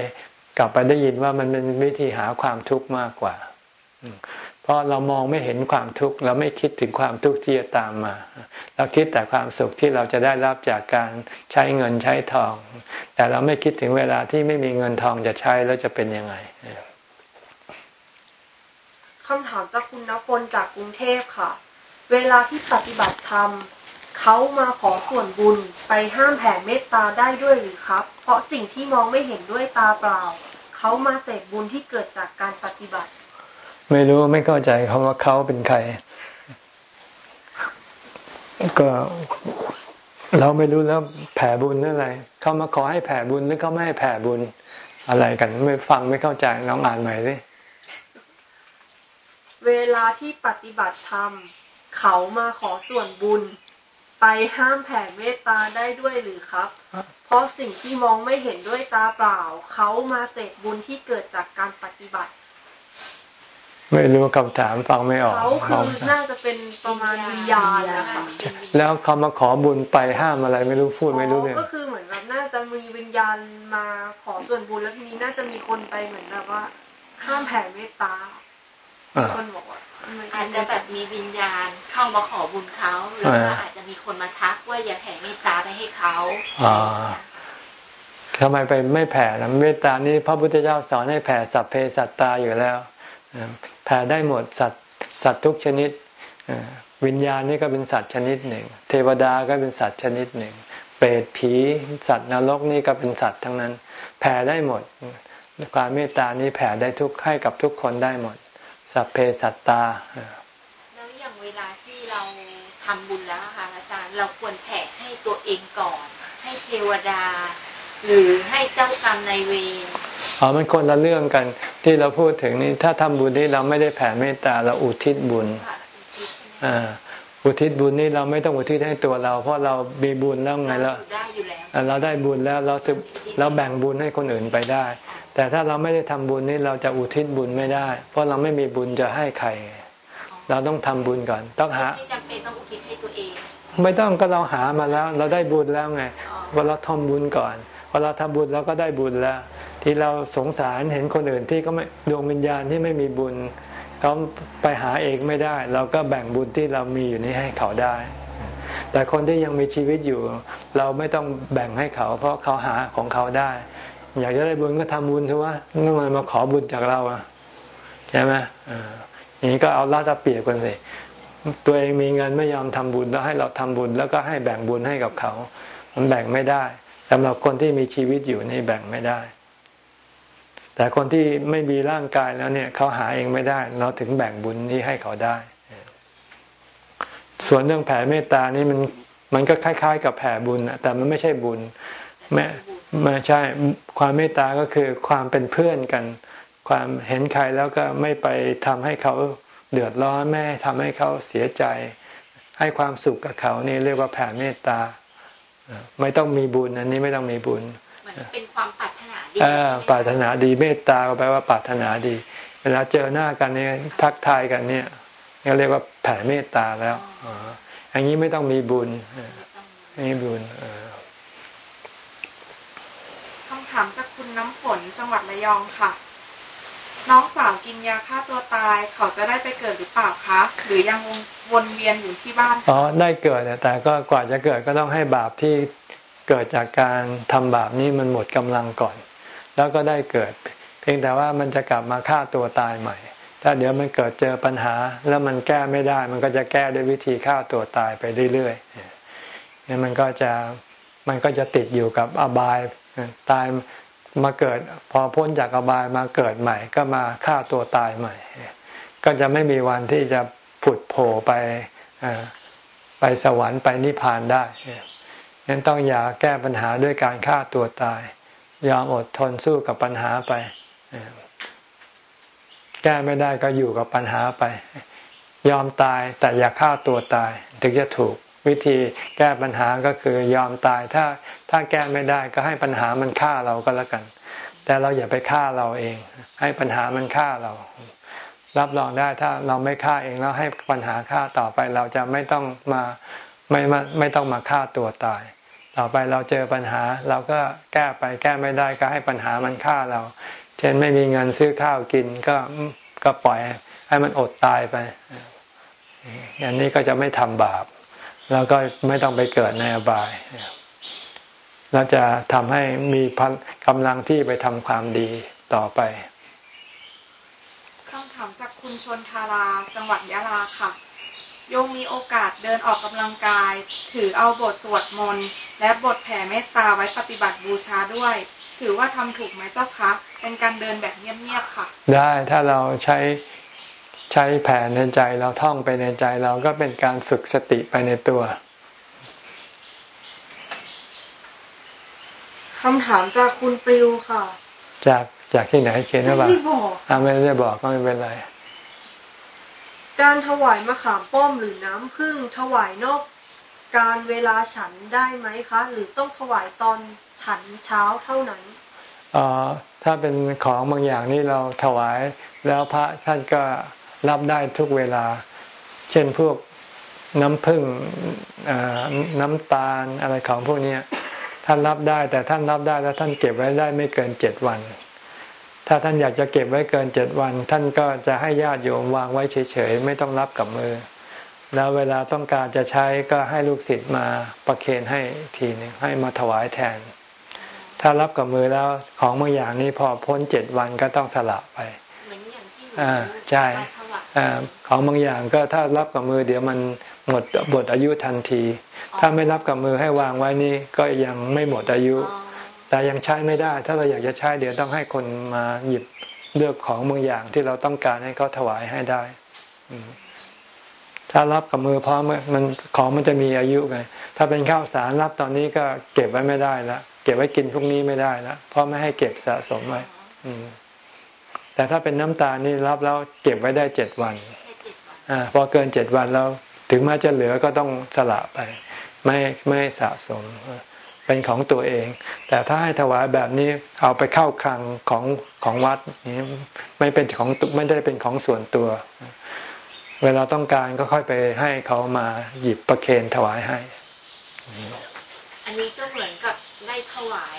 กลับไปได้ยินว่ามันเป็นวิธีหาความทุกข์มากกว่า เพราะเรามองไม่เห็นความทุกข์เราไม่คิดถึงความทุกข์ที่จะตามมา เราคิดแต่ความสุขที่เราจะได้รับจากการใช้เงินใช้ทอง แต่เราไม่คิดถึงเวลาที่ไม่มีเงินทองจะใช้แล้วจะเป็นยังไง คำถามจากคุณนพลจากกรุงเทพค่ะ เวลาที่ปฏิบัติธรรมเขามาขอส่วนบุญไปห้ามแผ่เมตตาได้ด้วยหรือครับ เพราะสิ่งที่มองไม่เห็นด้วยตาเปล่า เขามาเสพบุญที่เกิดจากการปฏิบัติ ไม่รู้ไม่เข้าใจเขาว่าเขาเป็นใคร ก็เราไม่รู้แล้วแผ่บุญหรืออะไร เขามาขอให้แผ่บุญหรือเขาไม่ให้แผ่บุญอะไรกัน ไม่ฟังไม่เข้าใจลองอ่านใหม่ดิ เวลาที่ปฏิบัติธรรม เขามาขอส่วนบุญ ไปห้ามแผ่เมตตาได้ด้วยหรือครับ เพราะสิ่งที่มองไม่เห็นด้วยตาเปล่า เขามาเสกบุญที่เกิดจากการปฏิบัติ ไม่รู้คำถามฟังไม่ออกเขาคือน่าจะเป็นประมาณวิญญาณนะคะแล้วเขามาขอบุญไปห้ามอะไรไม่รู้พูดไม่รู้เนี่ยก็คือเหมือนแบบน่าจะมีวิญญาณมาขอส่วนบุญแล้วทีนี้น่าจะมีคนไปเหมือนแบบว่า ห้ามแผ่เมตตา คนบอกว่าอาจจะแบบมีวิญญาณเข้ามาขอบุญเขาหรือว่าอาจจะมีคนมาทักว่าอย่าแผ่เมตตาไปให้เขาอ่าทำไมไปไม่แผ่นะเมตตานี้พระพุทธเจ้าสอนให้แผ่สัพเพสัตตาอยู่แล้ว แผ่ได้หมดสัตว์สัตว์ทุกชนิด วิญญาณนี่ก็เป็นสัตว์ชนิดหนึ่ง เทวดาก็เป็นสัตว์ชนิดหนึ่ง เปรตผีสัตว์นรกนี่ก็เป็นสัตว์ทั้งนั้น แผ่ได้หมด ความเมตตานี้แผ่ได้ทุกให้กับทุกคนได้หมด สัพเพสัตตาแล้วอย่างเวลาที่เราทำบุญแล้วค่ะอาจารย์เราควรแผ่ให้ตัวเองก่อน ให้เทวดา หรือให้เจ้ากรรมนายเวรอ๋อมันคนละเรื่องกันที่เราพูดถึงนี่ถ้าทำบุญนี่เราไม่ได้แผ่เมตตาเราอุทิศบุญอ่าอุทิศบุญนี่เราไม่ต้องอุทิศให้ตัวเรา เพราะเรามีบุญแล้วไงแล้วเราได้บุญแล้วเราจะเราแบ่งบุญให้คนอื่นไปได้ แต่ถ้าเราไม่ได้ทำบุญนี่เราจะอุทิศบุญไม่ได้ เพราะเราไม่มีบุญจะให้ใคร เราต้องทำบุญก่อน ต้องหาจำเป็นต้องอุทิศให้ตัวเอง ไม่ต้องก็เราหามาแล้ว เราได้บุญแล้วไงว่าเราทำบุญก่อนพอเราทำบุญเราก็ได้บุญแล้ว ที่เราสงสารเห็นคนอื่นที่ก็ไม่ดวงวิญญาณที่ไม่มีบุญเขาไปหาเองไม่ได้ เราก็แบ่งบุญที่เรามีอยู่นี้ให้เขาได้ แต่คนที่ยังมีชีวิตอยู่ เราไม่ต้องแบ่งให้เขา เพราะเขาหาของเขาได้ อยากจะได้บุญก็ทำบุญเถอะว่าไม่มามาขอบุญจากเราอะใช่ไหมอย่างนี้ก็เอาลาตะเปียกกันสิตัวเองมีเงินไม่ยอมทำบุญแล้วให้เราทำบุญ แล้วก็ให้แบ่งบุญให้กับเขา มันแบ่งไม่ได้สำหรับคนที่มีชีวิตอยู่นี่แบ่งไม่ได้ แต่คนที่ไม่มีร่างกายแล้วเนี่ยเขาหาเองไม่ได้ เราถึงแบ่งบุญนี้ให้เขาได้ ส่วนเรื่องแผ่เมตตานี่มันมันก็คล้าย ๆ กับแผ่บุญแต่มันไม่ใช่บุญแม่ ไม่ใช่ความเมตตาก็คือความเป็นเพื่อนกัน ความเห็นใครแล้วก็ไม่ไปทำให้เขาเดือดร้อนไม่ทำให้เขาเสียใจ ให้ความสุขกับเขานี่เรียกว่าแผ่เมตตา ไม่ต้องมีบุญอันนี้ไม่ต้องมีบุญเป็นความปรารถนาดีปรารถนาดีเมตตาก็แปลว่าปรารถนาดี เวลาเจอหน้ากันเนี่ยทักทายกันเนี่ยก็เรียกว่าแผ่เมตตาแล้วอย่างนี้ไม่ต้องมีบุญมีบุญคำถามจากคุณน้ำฝนจังหวัดระยองค่ะ น้องสาวกินยาฆ่าตัวตาย เขาจะได้ไปเกิดหรือเปล่าคะ หรือยังวนเวียนอยู่ที่บ้านอ๋อได้เกิดแต่ก็กว่าจะเกิดก็ต้องให้บาปที่เกิดจากการทำบาปนี้มันหมดกำลังก่อน แล้วก็ได้เกิด เพียงแต่ว่ามันจะกลับมาฆ่าตัวตายใหม่ ถ้าเดี๋ยวมันเกิดเจอปัญหา แล้วมันแก้ไม่ได้ มันก็จะแก้ด้วยวิธีฆ่าตัวตายไปเรื่อยๆนี่มันก็จะมันก็จะติดอยู่กับอบาย ตายมาเกิด พอพ้นจากอบายมาเกิดใหม่ ก็มาฆ่าตัวตายใหม่ ก็จะไม่มีวันที่จะผุดโผล่ไปไปสวรรค์ไปนิพพานได้ยังต้องอย่าแก้ปัญหาด้วยการฆ่าตัวตาย ยอมอดทนสู้กับปัญหาไป แก้ไม่ได้ก็อยู่กับปัญหาไป ยอมตายแต่อย่าฆ่าตัวตาย ถึงจะถูก วิธีแก้ปัญหาก็คือยอมตาย ถ้าถ้าแก้ไม่ได้ก็ให้ปัญหามันฆ่าเราก็แล้วกัน แต่เราอย่าไปฆ่าเราเอง ให้ปัญหามันฆ่าเรา รับรองได้ถ้าเราไม่ฆ่าเองแล้วให้ปัญหาฆ่าต่อไปเราจะไม่ต้องมาไม่ไม่ไม่ต้องมาฆ่าตัวตาย ต่อไปเราเจอปัญหา เราก็แก้ไปแก้ไม่ได้ก็ให้ปัญหามันฆ่าเรา เช่นไม่มีเงินซื้อข้าวกินก็ก็ปล่อยให้มันอดตายไปอย่างนี้ก็จะไม่ทำบาป แล้วก็ไม่ต้องไปเกิดในอบายแล้วจะทำให้มีกำลังที่ไปทำความดีต่อไปคำถามจากคุณชนทาราจังหวัดยะลาค่ะ โยมมีโอกาสเดินออกกำลังกาย ถือเอาบทสวดมนต์และบทแผ่เมตตาไว้ปฏิบัติบูชาด้วย ถือว่าทำถูกไหมเจ้าคะ เป็นการเดินแบบเงียบๆค่ะ ได้ถ้าเราใช้ ใช้แผ่ในใจเราท่องไปในใจเราก็เป็นการฝึกสติไปในตัวำถามจากคุณปลิวค่ะ จากจากที่ไหนเขียนหรือเปล่าไม่บอกอ่าไม่ได้บอกก็ไม่เป็นไร การถวายมะขามป้อมหรือน้ำผึ้งถวายนอกการเวลาฉันได้ไหมคะ หรือต้องถวายตอนฉันเช้าเท่านั้นอ๋อถ้าเป็นของบางอย่างนี่เราถวายแล้วพระท่านก็ รับได้ทุกเวลา เช่นพวกน้ำผึ้งน้ำตาลอะไรของพวกนี้ท่านรับได้แต่ท่านรับได้แล้วท่านเก็บไว้ได้ไม่เกินเจ็ดวัน ถ้าท่านอยากจะเก็บไว้เกินเจ็ดวัน ท่านก็จะให้ญาติโยมวางไว้เฉยๆไม่ต้องรับกับมือ แล้วเวลาต้องการจะใช้ก็ให้ลูกศิษย์มาประเคนให้ทีหนึ่งให้มาถวายแทน ถ้ารับกับมือแล้วของบางอย่างนี้พอพ้นเจ็ดวันก็ต้องสละไป อ่าใช่อ่าของบางอย่างก็ถ้ารับกับมือเดี๋ยวมันหมดหมดอายุทันที ถ้าไม่รับกับมือให้วางไว้นี่ก็ยังไม่หมดอายุ แต่ยังใช้ไม่ได้ ถ้าเราอยากจะใช้เดี๋ยวต้องให้คนมาหยิบเลือกของบางอย่างที่เราต้องการให้เขาถวายให้ได้ถ้ารับกับมือพร้อมมันของมันจะมีอายุไงถ้าเป็นข้าวสารรับตอนนี้ก็เก็บไว้ไม่ได้แล้วเก็บไว้กินพรุ่งนี้ไม่ได้แล้วเพราะไม่ให้เก็บสะสมไว้ แต่ถ้าเป็นน้ำตาลนี่รับแล้วเก็บไว้ได้เจ็ดวันอพอเกินเจ็ดวันแล้วถึงแม้จะเหลือก็ต้องสละไป ไม่ไม่สะสมเป็นของตัวเอง แต่ถ้าให้ถวายแบบนี้เอาไปเข้าคลังของของวัดนี้ไม่เป็นของไม่ได้เป็นของส่วนตัว เวลาต้องการก็ค่อยไปให้เขามาหยิบประเคนถวายให้ อันนี้ก็เหมือนกับได้ถวาย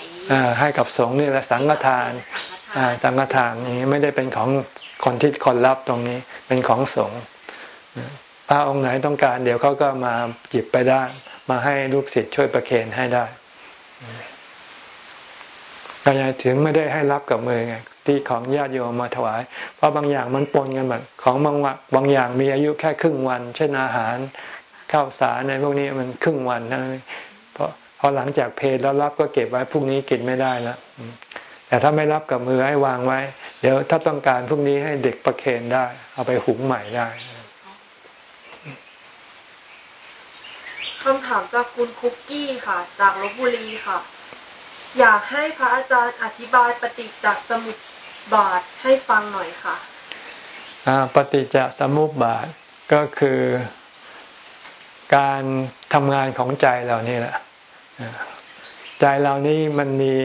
ให้กับสงฆ์นี่แหละสังฆทาน สังฆทานนี้ไม่ได้เป็นของคนที่คนรับตรงนี้ เป็นของสงฆ์พระองค์ไหนต้องการ เดี๋ยวเขาก็มาจิบไปได้ มาให้ลูกศิษย์ช่วยประเคนให้ได้แต่ยังถึงไม่ได้ให้รับกับมือไงที่ของญาติโยมมาถวาย เพราะบางอย่างมันปนกันแบบของบางบางอย่างมีอายุแค่ครึ่งวัน เช่นอาหารข้าวสารในพวกนี้มันครึ่งวันนะเพราะพอหลังจากเพลแล้วรับก็เก็บไว้พรุ่งนี้กินไม่ได้แล้ว แต่ถ้าไม่รับกับมือให้วางไว้ เดี๋ยวถ้าต้องการพรุ่งนี้ให้เด็กประเคนได้ เอาไปหุงใหม่ได้คำถามจากคุณคุกกี้ค่ะ จากลบบุรีค่ะ อยากให้พระอาจารย์อธิบายปฏิจจสมุปบาทให้ฟังหน่อยค่ะปฏิจจสมุปบาทก็คือการทำงานของใจเรานี่แหละ ใจเรานี่มันมี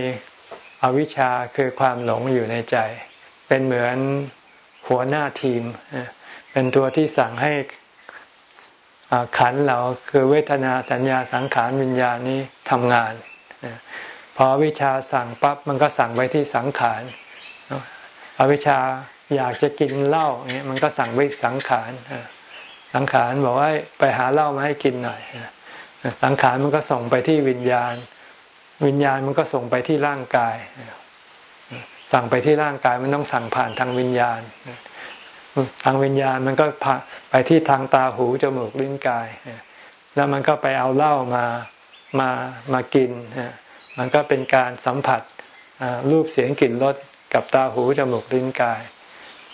อวิชชาคือความหลงอยู่ในใจ เป็นเหมือนหัวหน้าทีม เป็นตัวที่สั่งให้ขันเราคือเวทนาสัญญาสังขารวิญญาณนี้ทำงาน พอวิชาสั่งปั๊บมันก็สั่งไปที่สังขารอวิชาอยากจะกินเหล้าเงี้ยมันก็สั่งไปสังขารสังขารบอกว่าไปหาเหล้ามาให้กินหน่อยสังขารมันก็ส่งไปที่วิญญาณ วิญญาณมันก็ส่งไปที่ร่างกาย สั่งไปที่ร่างกายมันต้องสั่งผ่านทางวิญญาณ ทางวิญญาณมันก็ไปที่ทางตาหูจมูกลิ้นกาย แล้วมันก็ไปเอาเหล้ามามามากิน มันก็เป็นการสัมผัสรูปเสียงกลิ่นรสกับตาหูจมูกลิ้นกาย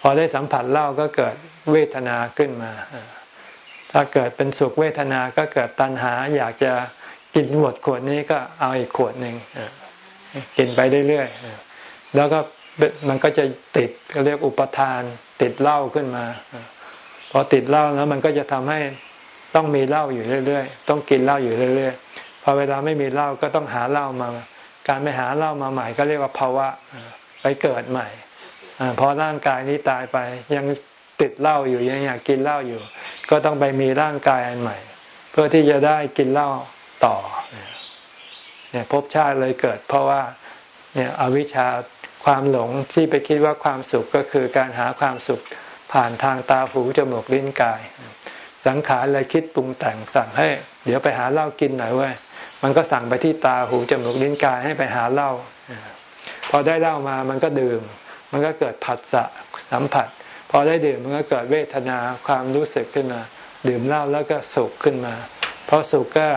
พอได้สัมผัสเหล้าก็เกิดเวทนาขึ้นมา ถ้าเกิดเป็นสุขเวทนาก็เกิดตัณหาอยากจะ กินหมดขวดนี้ก็เอาอีกขวดหนึ่งกินไปเรื่อยๆแล้วก็มันก็จะติดก็เรียกอุปทาน ติดเหล้าขึ้นมาพอติดเหล้าแล้วมันก็จะทำให้ต้องมีเหล้าอยู่เรื่อยๆ ต้องกินเหล้าอยู่เรื่อยๆ พอเวลาไม่มีเหล้าก็ต้องหาเหล้ามา การไปหาเหล้ามาใหม่ก็เรียกว่าภาวะไปเกิดใหม่พอร่างกายนี้ตายไปยังติดเหล้าอยู่ยังอยากกินเหล้าอยู่ ก็ต้องไปมีร่างกายอันใหม่ เพื่อที่จะได้กินเหล้า ต่อเนี่ยภพชาติเลยเกิด เพราะว่าเนี่ยอวิชชาความหลงที่ไปคิดว่าความสุขก็คือการหาความสุขผ่านทางตาหูจมูกลิ้นกาย สังขารเลยคิดปรุงแต่งสั่งให้ เดี๋ยวไปหาเหล้ากินหน่อยเว้ยมันก็สั่งไปที่ตาหูจมูกลิ้นกายให้ไปหาเหล้าพอได้เหล้ามามันก็ดื่ม มันก็เกิดผัสสะสัมผัส พอได้ดื่มมันก็เกิดเวทนาความรู้สึกขึ้นมา ดื่มเหล้าแล้วก็สุขขึ้นมาพอสุขก็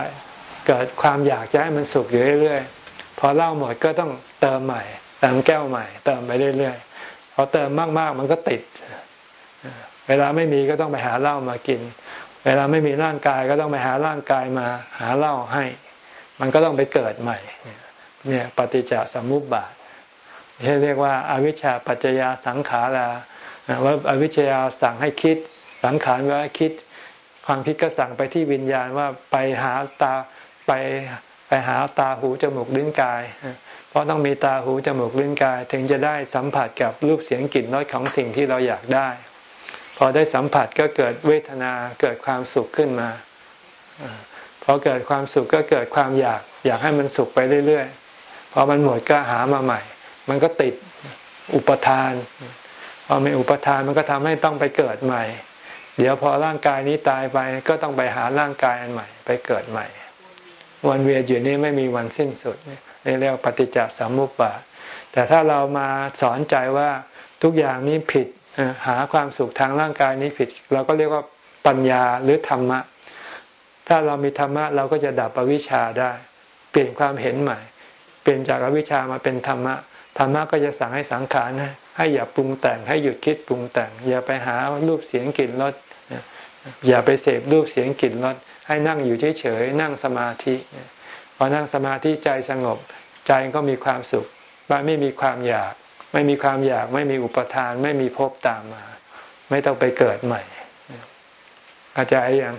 เกิดความอยากจะให้มันสุขอยู่เรื่อยๆ พอเหล้าหมดก็ต้องเติมใหม่ เติมแก้วใหม่ เติมไปเรื่อยๆ พอเติมมากๆมันก็ติด เวลาไม่มีก็ต้องไปหาเหล้ามากิน เวลาไม่มีร่างกายก็ต้องไปหาร่างกายมาหาเหล้าให้ มันก็ต้องไปเกิดใหม่ เนี่ยปฏิจจสมุปบาทที่เรียกว่าอาวิชชาปัจจยาสังขาราว่าอาวิชชาสั่งให้คิด สังขารว่าคิด ความคิดก็สั่งไปที่วิญญาณว่าไปหาตา ไปไปหาตาหูจมูกลิ้นกาย เพราะต้องมีตาหูจมูกลิ้นกาย ถึงจะได้สัมผัสกับรูปเสียงกลิ่นรสของสิ่งที่เราอยากได้ พอได้สัมผัสก็เกิดเวทนาเกิดความสุขขึ้นมาพอเกิดความสุขก็เกิดความอยาก อยากให้มันสุขไปเรื่อยๆพอมันหมดก็หามาใหม่ มันก็ติดอุปทานพอมีอุปทานมันก็ทำให้ต้องไปเกิดใหม่ เดี๋ยวพอร่างกายนี้ตายไปก็ต้องไปหาร่างกายอันใหม่ ไปเกิดใหม่ วันเวียนอยู่นี่ไม่มีวันสิ้นสุดนี่เรียกปฏิจจสมุปบาทแต่ถ้าเรามาสอนใจว่าทุกอย่างนี้ผิดหาความสุขทางร่างกายนี้ผิด เราก็เรียกว่าปัญญาหรือธรรมะ ถ้าเรามีธรรมะเราก็จะดับอวิชชาได้ เปลี่ยนความเห็นใหม่ เปลี่ยนจากอวิชชามาเป็นธรรมะธรรมะก็จะสั่งให้สังขารให้อย่าปรุงแต่งให้หยุดคิดปรุงแต่ง อย่าไปหารูปเสียงกลิ่นรสอย่าไปเสพรูปเสียงกลิ่นรส ให้นั่งอยู่เฉยๆนั่งสมาธิพอนั่งสมาธิใจสงบ ใจก็มีความสุขไม่มีความอยาก ไม่มีความอยาก ไม่มีอุปทาน ไม่มีภพตามมา ไม่ต้องไปเกิดใหม่อาจารย์ยัง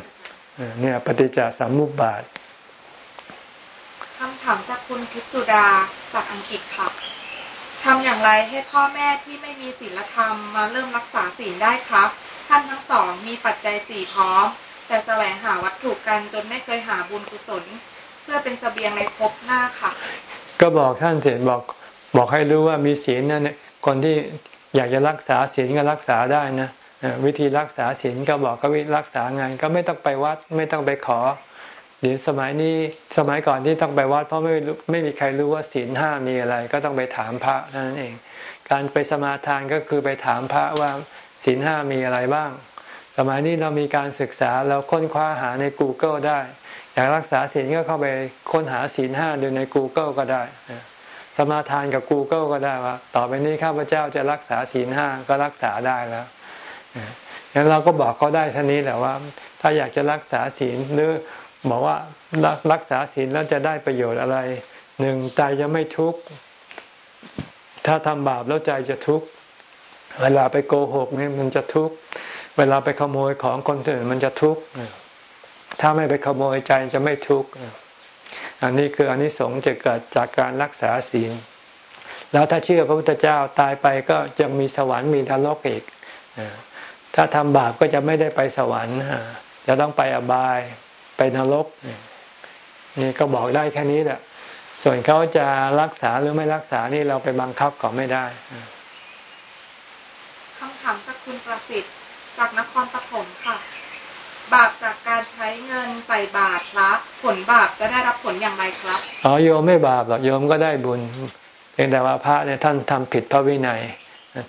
เนี่ยปฏิจจสมุปบาทคำถามจากคุณทิพสุดาจากอังกฤษค่ะทำอย่างไรให้พ่อแม่ที่ไม่มีศีลธรรมมาเริ่มรักษาศีลได้ครับ ท่านทั้งสองมีปัจจัยสี่พร้อม แต่แสวงหาวัตถุกันจนไม่เคยหาบุญกุศล เพื่อเป็นสเสบียงในภพหน้าค่ะ ก็บอกท่านเถิดบอกบอกให้รู้ว่ามีศีลนั่นเนี่ยคนที่อยากจะรักษาศีลก็รักษาได้นะวิธีรักษาศีลก็บอกก็วิรักษาไงก็ไม่ต้องไปวัดไม่ต้องไปขอเดี๋ยวสมัยนี้สมัยก่อนที่ต้องไปวัดเพราะไม่ไม่มีใครรู้ว่าศีลห้ามีอะไร ก็ต้องไปถามพระนั่นเอง การไปสมาทานก็คือไปถามพระว่าศีลห้ามีอะไรบ้าง สมัยนี้เรามีการศึกษาเราค้นคว้าหาใน Google ได้ อยากรักษาศีลก็เข้าไปค้นหาศีลห้าดูใน Google ก็ได้ สมาทานกับ Google ก็ได้ว่า ต่อไปนี้ข้าพเจ้าจะรักษาศีลห้าก็รักษาได้แล้วงั้นเราก็บอกเขาได้ท่านี้แหละว่า ถ้าอยากจะรักษาศีลหรือบอกว่ารักษาศีลแล้วจะได้ประโยชน์อะไรหนึ่งใจจะไม่ทุกข์ถ้าทำบาปแล้วใจจะทุกข์เวลาไปโกหกนี่มันจะทุกข์ เวลาไปขโมยของคนอื่นมันจะทุกข์ถ้าไม่ไปขโมยใจจะไม่ทุกข์อันนี้คืออันนี้สงจะเกิดจากการรักษาศีล แล้วถ้าเชื่อพระพุทธเจ้าตายไปก็จะมีสวรรค์มีนรกอีกถ้าทำบาปก็จะไม่ได้ไปสวรรค์จะต้องไปอบายไปนรก นี่ก็บอกได้แค่นี้แหละส่วนเขาจะรักษาหรือไม่รักษานี่เราไปบังคับก็ไม่ได้คำถามจากคุณประสิทธิ์ จากนครปฐมค่ะ บาปจากการใช้เงินใส่บาตรพระผลบาปจะได้รับผลอย่างไรครับอ๋อโยมไม่บาปหรอกโยมก็ได้บุญเพียงแต่ว่าพระเนี่ยท่านทำผิดพระวินัย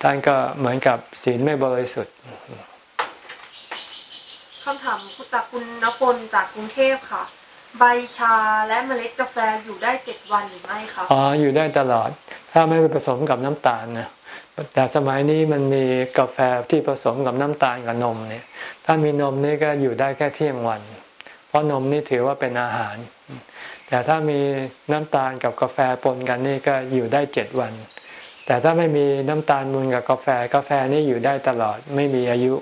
ท่านก็เหมือนกับศีลไม่บริสุทธิ์คำถามจากคุณนพลจากกรุงเทพค่ะ ใบชาและเมล็ดกาแฟอยู่ได้เจ็ดวันหรือไม่คะอ๋ออยู่ได้ตลอด ถ้าไม่ไปผสมกับน้ำตาลนะ แต่สมัยนี้มันมีกาแฟที่ผสมกับน้ำตาลกับนมเนี่ย ถ้ามีนมนี่ก็อยู่ได้แค่เที่ยงวัน เพราะนมนี่ถือว่าเป็นอาหาร แต่ถ้ามีน้ำตาลกับกาแฟปนกันนี่ก็อยู่ได้เจ็ดวัน แต่ถ้าไม่มีน้ำตาลมูลกับกาแฟกาแฟนี่อยู่ได้ตลอดไม่มีอายุ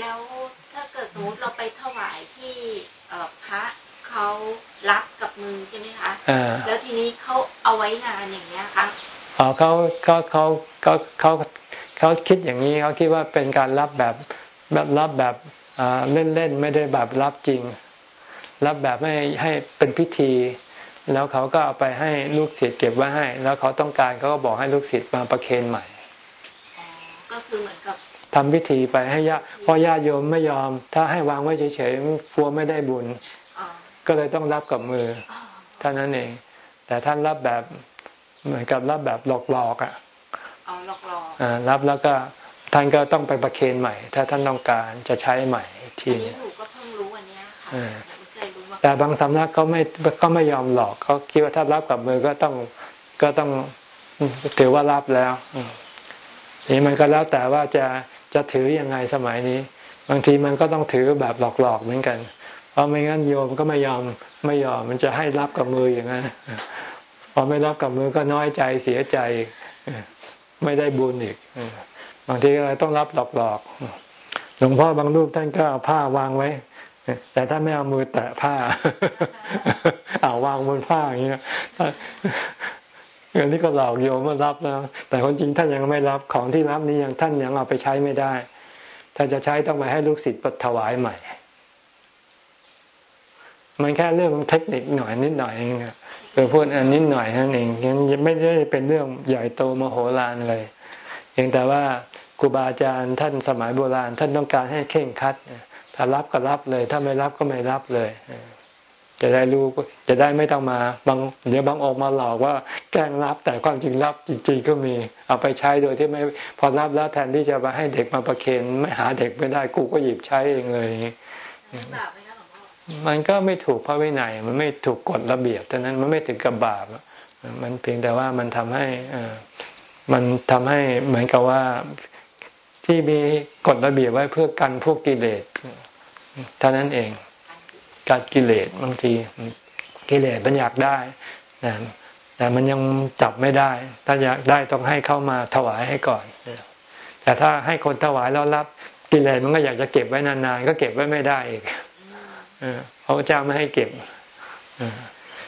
แล้วถ้าเกิดสมมติเราไปถวายที่พระเขารับกับมือใช่ไหมคะแล้วทีนี้เขาเอาไว้นานอย่างเงี้ยคะ อ๋อเขาเขาเขาเขาเขาเขาคิดอย่างนี้เขาคิดว่าเป็นการรับแบบแบบรับแบบเล่นเล่นไม่ได้แบบรับจริง รับแบบไม่ให้เป็นพิธี แล้วเขาก็เอาไปให้ลูกศิษย์เก็บไว้ให้ แล้วเขาต้องการเขาก็บอกให้ลูกศิษย์มาประเคนใหม่ก็คือเหมือนกับทำพิธีไปให้ญาเพราะญาติโยมไม่ยอม ถ้าให้วางไว้เฉยๆกลัวไม่ได้บุญ ก็เลยต้องรับกับมือเท่านั้นเอง แต่ท่านรับแบบ เหมือนกับรับแบบหลอกๆอะอ๋อรับแล้วก็ท่านก็ต้องไปประเคนใหม่ ถ้าท่านต้องการจะใช้ใหม่ทีนี้หนูก็เพิ่งรู้วันนี้ค่ะแต่บางสำนักเขาไม่เขาไม่ยอมหลอกเขาคิดว่าถ้ารับกับมือก็ต้องก็ต้องถือว่ารับแล้วนี่มันก็แล้วแต่ว่าจะจะถืออยังไงสมัยนี้ บางทีมันก็ต้องถือแบบหลอกๆเหมือนกัน เพราะไม่งั้นโยมก็ไม่ยอมไม่ยอมมันจะให้รับกับมืออย่างนั้นพ ออไม่รับกับมือก็น้อยใจเสียใจไม่ได้บุญอีกบางทีก็ต้องรับหลอกๆหลวงพ่อบางรูปท่านก็เอาผ้าวางไว้ แต่ถ้านไม่เอามือแตะผ้าเอาวางบนผ้าอย่างเงี้ยอันนี้ก็หลอกโยมว่ารับแล้ว แต่คนจริงท่านยังไม่รับของที่รับนี้ยังท่านยังเอาไปใช้ไม่ได้ ถ้าจะใช้ต้องไปให้ลูกศิษย์ปถวายใหม่ มันแค่เรื่องเทคนิคหน่อยนิดหน่อยเอง คือพูดอันนิดหน่อยนั่นเองยังไม่ได้เป็นเรื่องใหญ่โตมโหฬารเลยเพียงแต่ว่าครูบาอาจารย์ท่านสมัยโบราณ ท่านต้องการให้เข่งคัดถ้ารับก็รับเลย ถ้าไม่รับก็ไม่รับเลย จะได้รู้จะได้ไม่ต้องมาบางเดี๋ยวบางออกมาหลอกว่าแกล้งรับแต่ความจริงรับจริง ๆ ก็มี เอาไปใช้โดยที่ไม่พอรับแล้วแทนที่จะมาให้เด็กมาประเคนไม่หาเด็กไม่ได้กูก็หยิบใช้เองเลยมั มันก็ไม่ถูกพระวินัย มันไม่ถูกกฎระเบียบดังนั้นมันไม่ถึงกับบาปมันเพียงแต่ว่ามันทำให้มันทำให้เหมือนกับว่าที่มีกฎระเบียบไว้เพื่อกันพวกกิเลสเท่านั้นเองการกิเลสบางทีกิเลสมันอยากได้นะแต่มันยังจับไม่ได้ ถ้าอยากได้ต้องให้เข้ามาถวายให้ก่อน แต่ถ้าให้คนถวายแล้วรับกิเลสมันก็อยากจะเก็บไว้นานๆ ก็เก็บไว้ไม่ได้อีก พระเจ้าไม่ให้เก็บ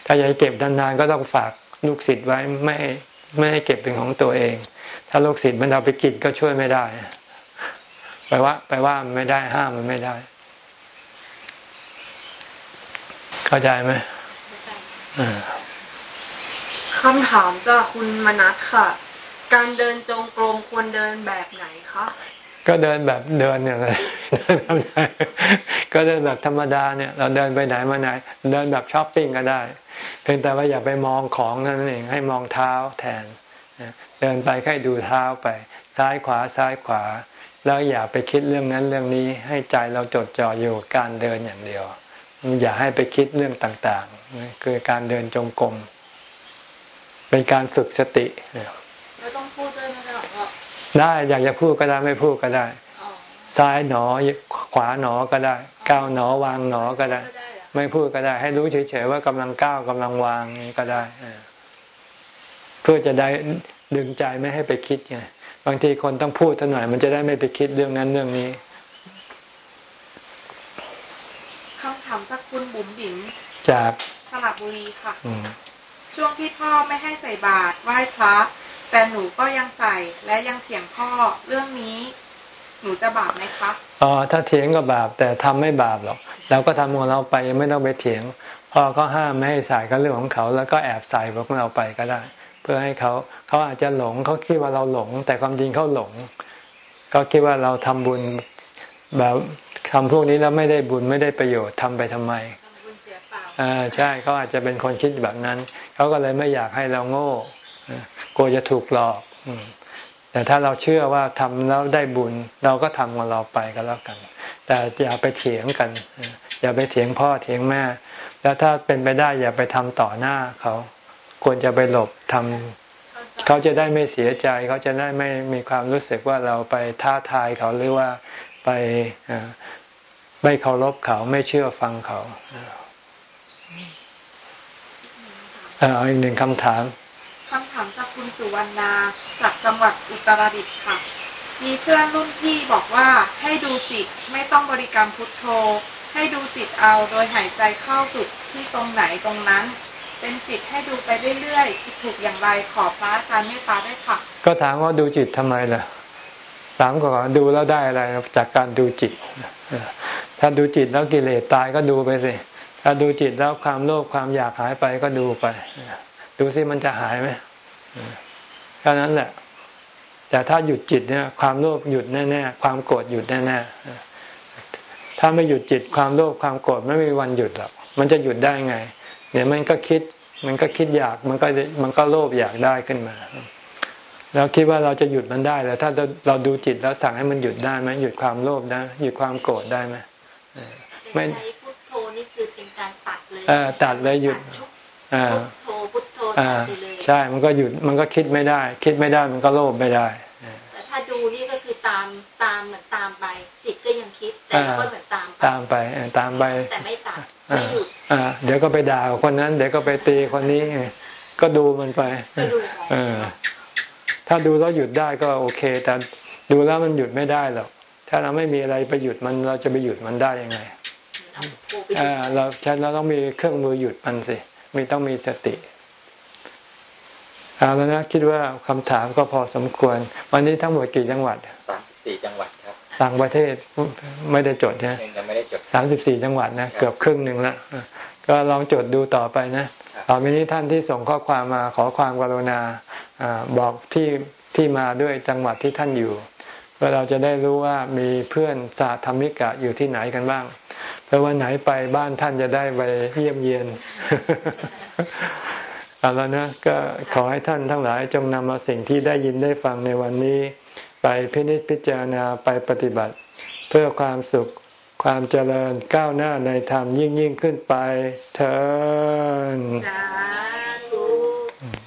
ถ้าอยากเก็บนานๆก็ต้องฝากลูกศิษย์ไว้ไม่ให้ไม่ให้เก็บเป็นของตัวเอง ถ้าลูกศิษย์มันเอาไปกินก็ช่วยไม่ได้ไปว่าไปว่ามันไม่ได้ห้ามมันไม่ได้ เข้าใจไหมคำถามจากคุณมนัทค่ะ การเดินจงกรมควรเดินแบบไหนคะ ก็เดินแบบเดินเนี่ยเลยก็เดินแบบธรรมดาเนี่ย เราเดินไปไหนมาไหน เดินแบบช้อปปิ้งก็ได้ เพียงแต่ว่าอย่าไปมองของนั่นเองให้มองเท้าแทน เดินไปแค่ดูเท้าไป ซ้ายขวาซ้ายขวา แล้วอย่าไปคิดเรื่องนั้นเรื่องนี้ ให้ใจเราจดจ่ออยู่การเดินอย่างเดียว อย่าให้ไปคิดเรื่องต่างๆ คือการเดินจงกรมเป็นการฝึกสติไม่ต้องพูดด้วยนะคะ ได้อยากจะพูดก็ได้ไม่พูดก็ได้ ซ้ายหนอขวาหนอก็ได้ ก้าวหนอวางหนอก็ได้ ไม่พูดก็ได้ ให้รู้เฉยๆว่ากำลังก้าวกำลังวางนี้ก็ได้เพื่อจะได้ดึงใจไม่ให้ไปคิดไงบางทีคนต้องพูดท่าหน่อย มันจะได้ไม่ไปคิดเรื่องนั้นเรื่องนี้คำถามจากคุณบุ๋มบิ๋มจากสระบุรีค่ะช่วงที่พ่อไม่ให้ใส่บาตรไหว้พระ แต่หนูก็ยังใส่และยังเถียงพ่อเรื่องนี้ หนูจะบาปไหมคะอ๋อถ้าเถียงก็บาปแต่ทำไม่บาปหรอกเราก็ทำของเราไปไม่ต้องไปเถียงพ่อก็ห้ามไม่ให้ใส่ก็เรื่องของเขา แล้วก็แอบใส่ของเราไปก็ได้ เพื่อให้เขาเขาอาจจะหลงเขาคิดว่าเราหลง แต่ความจริงเขาหลงก็คิดว่าเราทำบุญแบบทำพวกนี้แล้วไม่ได้บุญไม่ได้ประโยชน์ทำไปทำไมอ่าใช่เขาอาจจะเป็นคนคิดแบบนั้นเขาก็เลยไม่อยากให้เราโง่ กลัวจะถูกหลอกแต่ถ้าเราเชื่อว่าทำแล้วได้บุญ เราก็ทำของเราไปก็แล้วกัน แต่อย่าไปเถียงกัน อย่าไปเถียงพ่อเถียงแม่ แล้วถ้าเป็นไปได้อย่าไปทำต่อหน้าเขา ควรจะไปหลบทำเขาจะได้ไม่เสียใจ เขาจะได้ไม่มีความรู้สึกว่าเราไปท้าทายเขาหรือว่าไปไม่เคารพเขาไม่เชื่อฟังเขาเอาอีกหนึ่งคำถาม คำถามจากคุณสุวรรณาจากจังหวัดอุตรดิตถ์ค่ะ มีเพื่อนรุ่นพี่บอกว่าให้ดูจิตไม่ต้องบริกรรมพุทโธ ให้ดูจิตเอาโดยหายใจเข้าสุดที่ตรงไหนตรงนั้น เป็นจิตให้ดูไปเรื่อยๆ ถูกอย่างไรขอพระอาจารย์เมตตาด้วยค่ะ ก็ถามว่าดูจิตทำไมล่ะถามก่อนดูแล้วได้อะไรจากการดูจิต ถ้าดูจิตแล้วกิเลสตายก็ดูไปสิถ้าดูจิตแล้วความโลภความอยากหายไปก็ดูไป ดูสิมันจะหายไหมแค่นั้นแหละ แต่ถ้าหยุดจิตเนี่ยความโลภหยุดแน่ๆความโกรธหยุดแน่ๆถ้าไม่หยุดจิตความโลภความโกรธไม่มีวันหยุดหรอกมันจะหยุดได้ไงเนี่ยมันก็คิด มันก็คิดอยากมันก็มันก็โลภอยากได้ขึ้นมาเราคิดว่าเราจะหยุดมันได้แล้วถ้าเราดูจิตแล้วสั่งให้มันหยุดได้ไหมหยุดความโลภได้หยุดความโกรธได้ไหมไม่พุทโธนี่คือเป็นการตัดเลยตัดเลยหยุดพุทโธพุท โธตัดเลยใช่ มันก็หยุด มันก็คิดไม่ได้ คิดไม่ได้ มันก็โลภไม่ได้แต่ถ้าดูนี่ก็คือตาม ตามเหมือนตามไป จิตก็ยังคิด แต่ก็เหมือนตามตามไปตามไป แต่ไม่ตัดไม่หยุดเดี๋ยวก็ไปด่าคนนั้น เดี๋ยวก็ไปตีคนนี้ ก็ดูมันไปเออ ถ้าดูแล้วหยุดได้ก็โอเค แต่ดูแล้วมันหยุดไม่ได้หรอก ถ้าเราไม่มีอะไรไปหยุดมัน เราจะไปหยุดมันได้ยังไงเออเราฉันเราต้องมีเครื่องมือหยุดมันสิ มีต้องมีสติ เอาแล้วนะคิดว่าคำถามก็พอสมควร วันนี้ทั้งหมดกี่จังหวัดสามสิบสี่จังหวัดครับต่างประเทศไม่ได้จดใช่ไหมยังไม่ได้จดสามสิบสี่จังหวัดนะเกือบครึ่งหนึ่งละก็ลองจดดูต่อไปนะต่อไปนี้ท่านที่ส่งข้อความมาขอความกรุณาบอกที่ที่มาด้วยจังหวัดที่ท่านอยู่เพื่อเราจะได้รู้ว่ามีเพื่อนสาธรรมิกะอยู่ที่ไหนกันบ้างเพื่อวันไหนไปบ้านท่านจะได้ไปเยี่ยมเยียน เอาละนะก็ขอให้ท่านทั้งหลายจงนำเอาสิ่งที่ได้ยินได้ฟังในวันนี้ ไปพินิจพิจารณาไปปฏิบัติ เพื่อความสุขความเจริญก้าวหน้าในธรรมยิ่งยิ่งขึ้นไปเถิด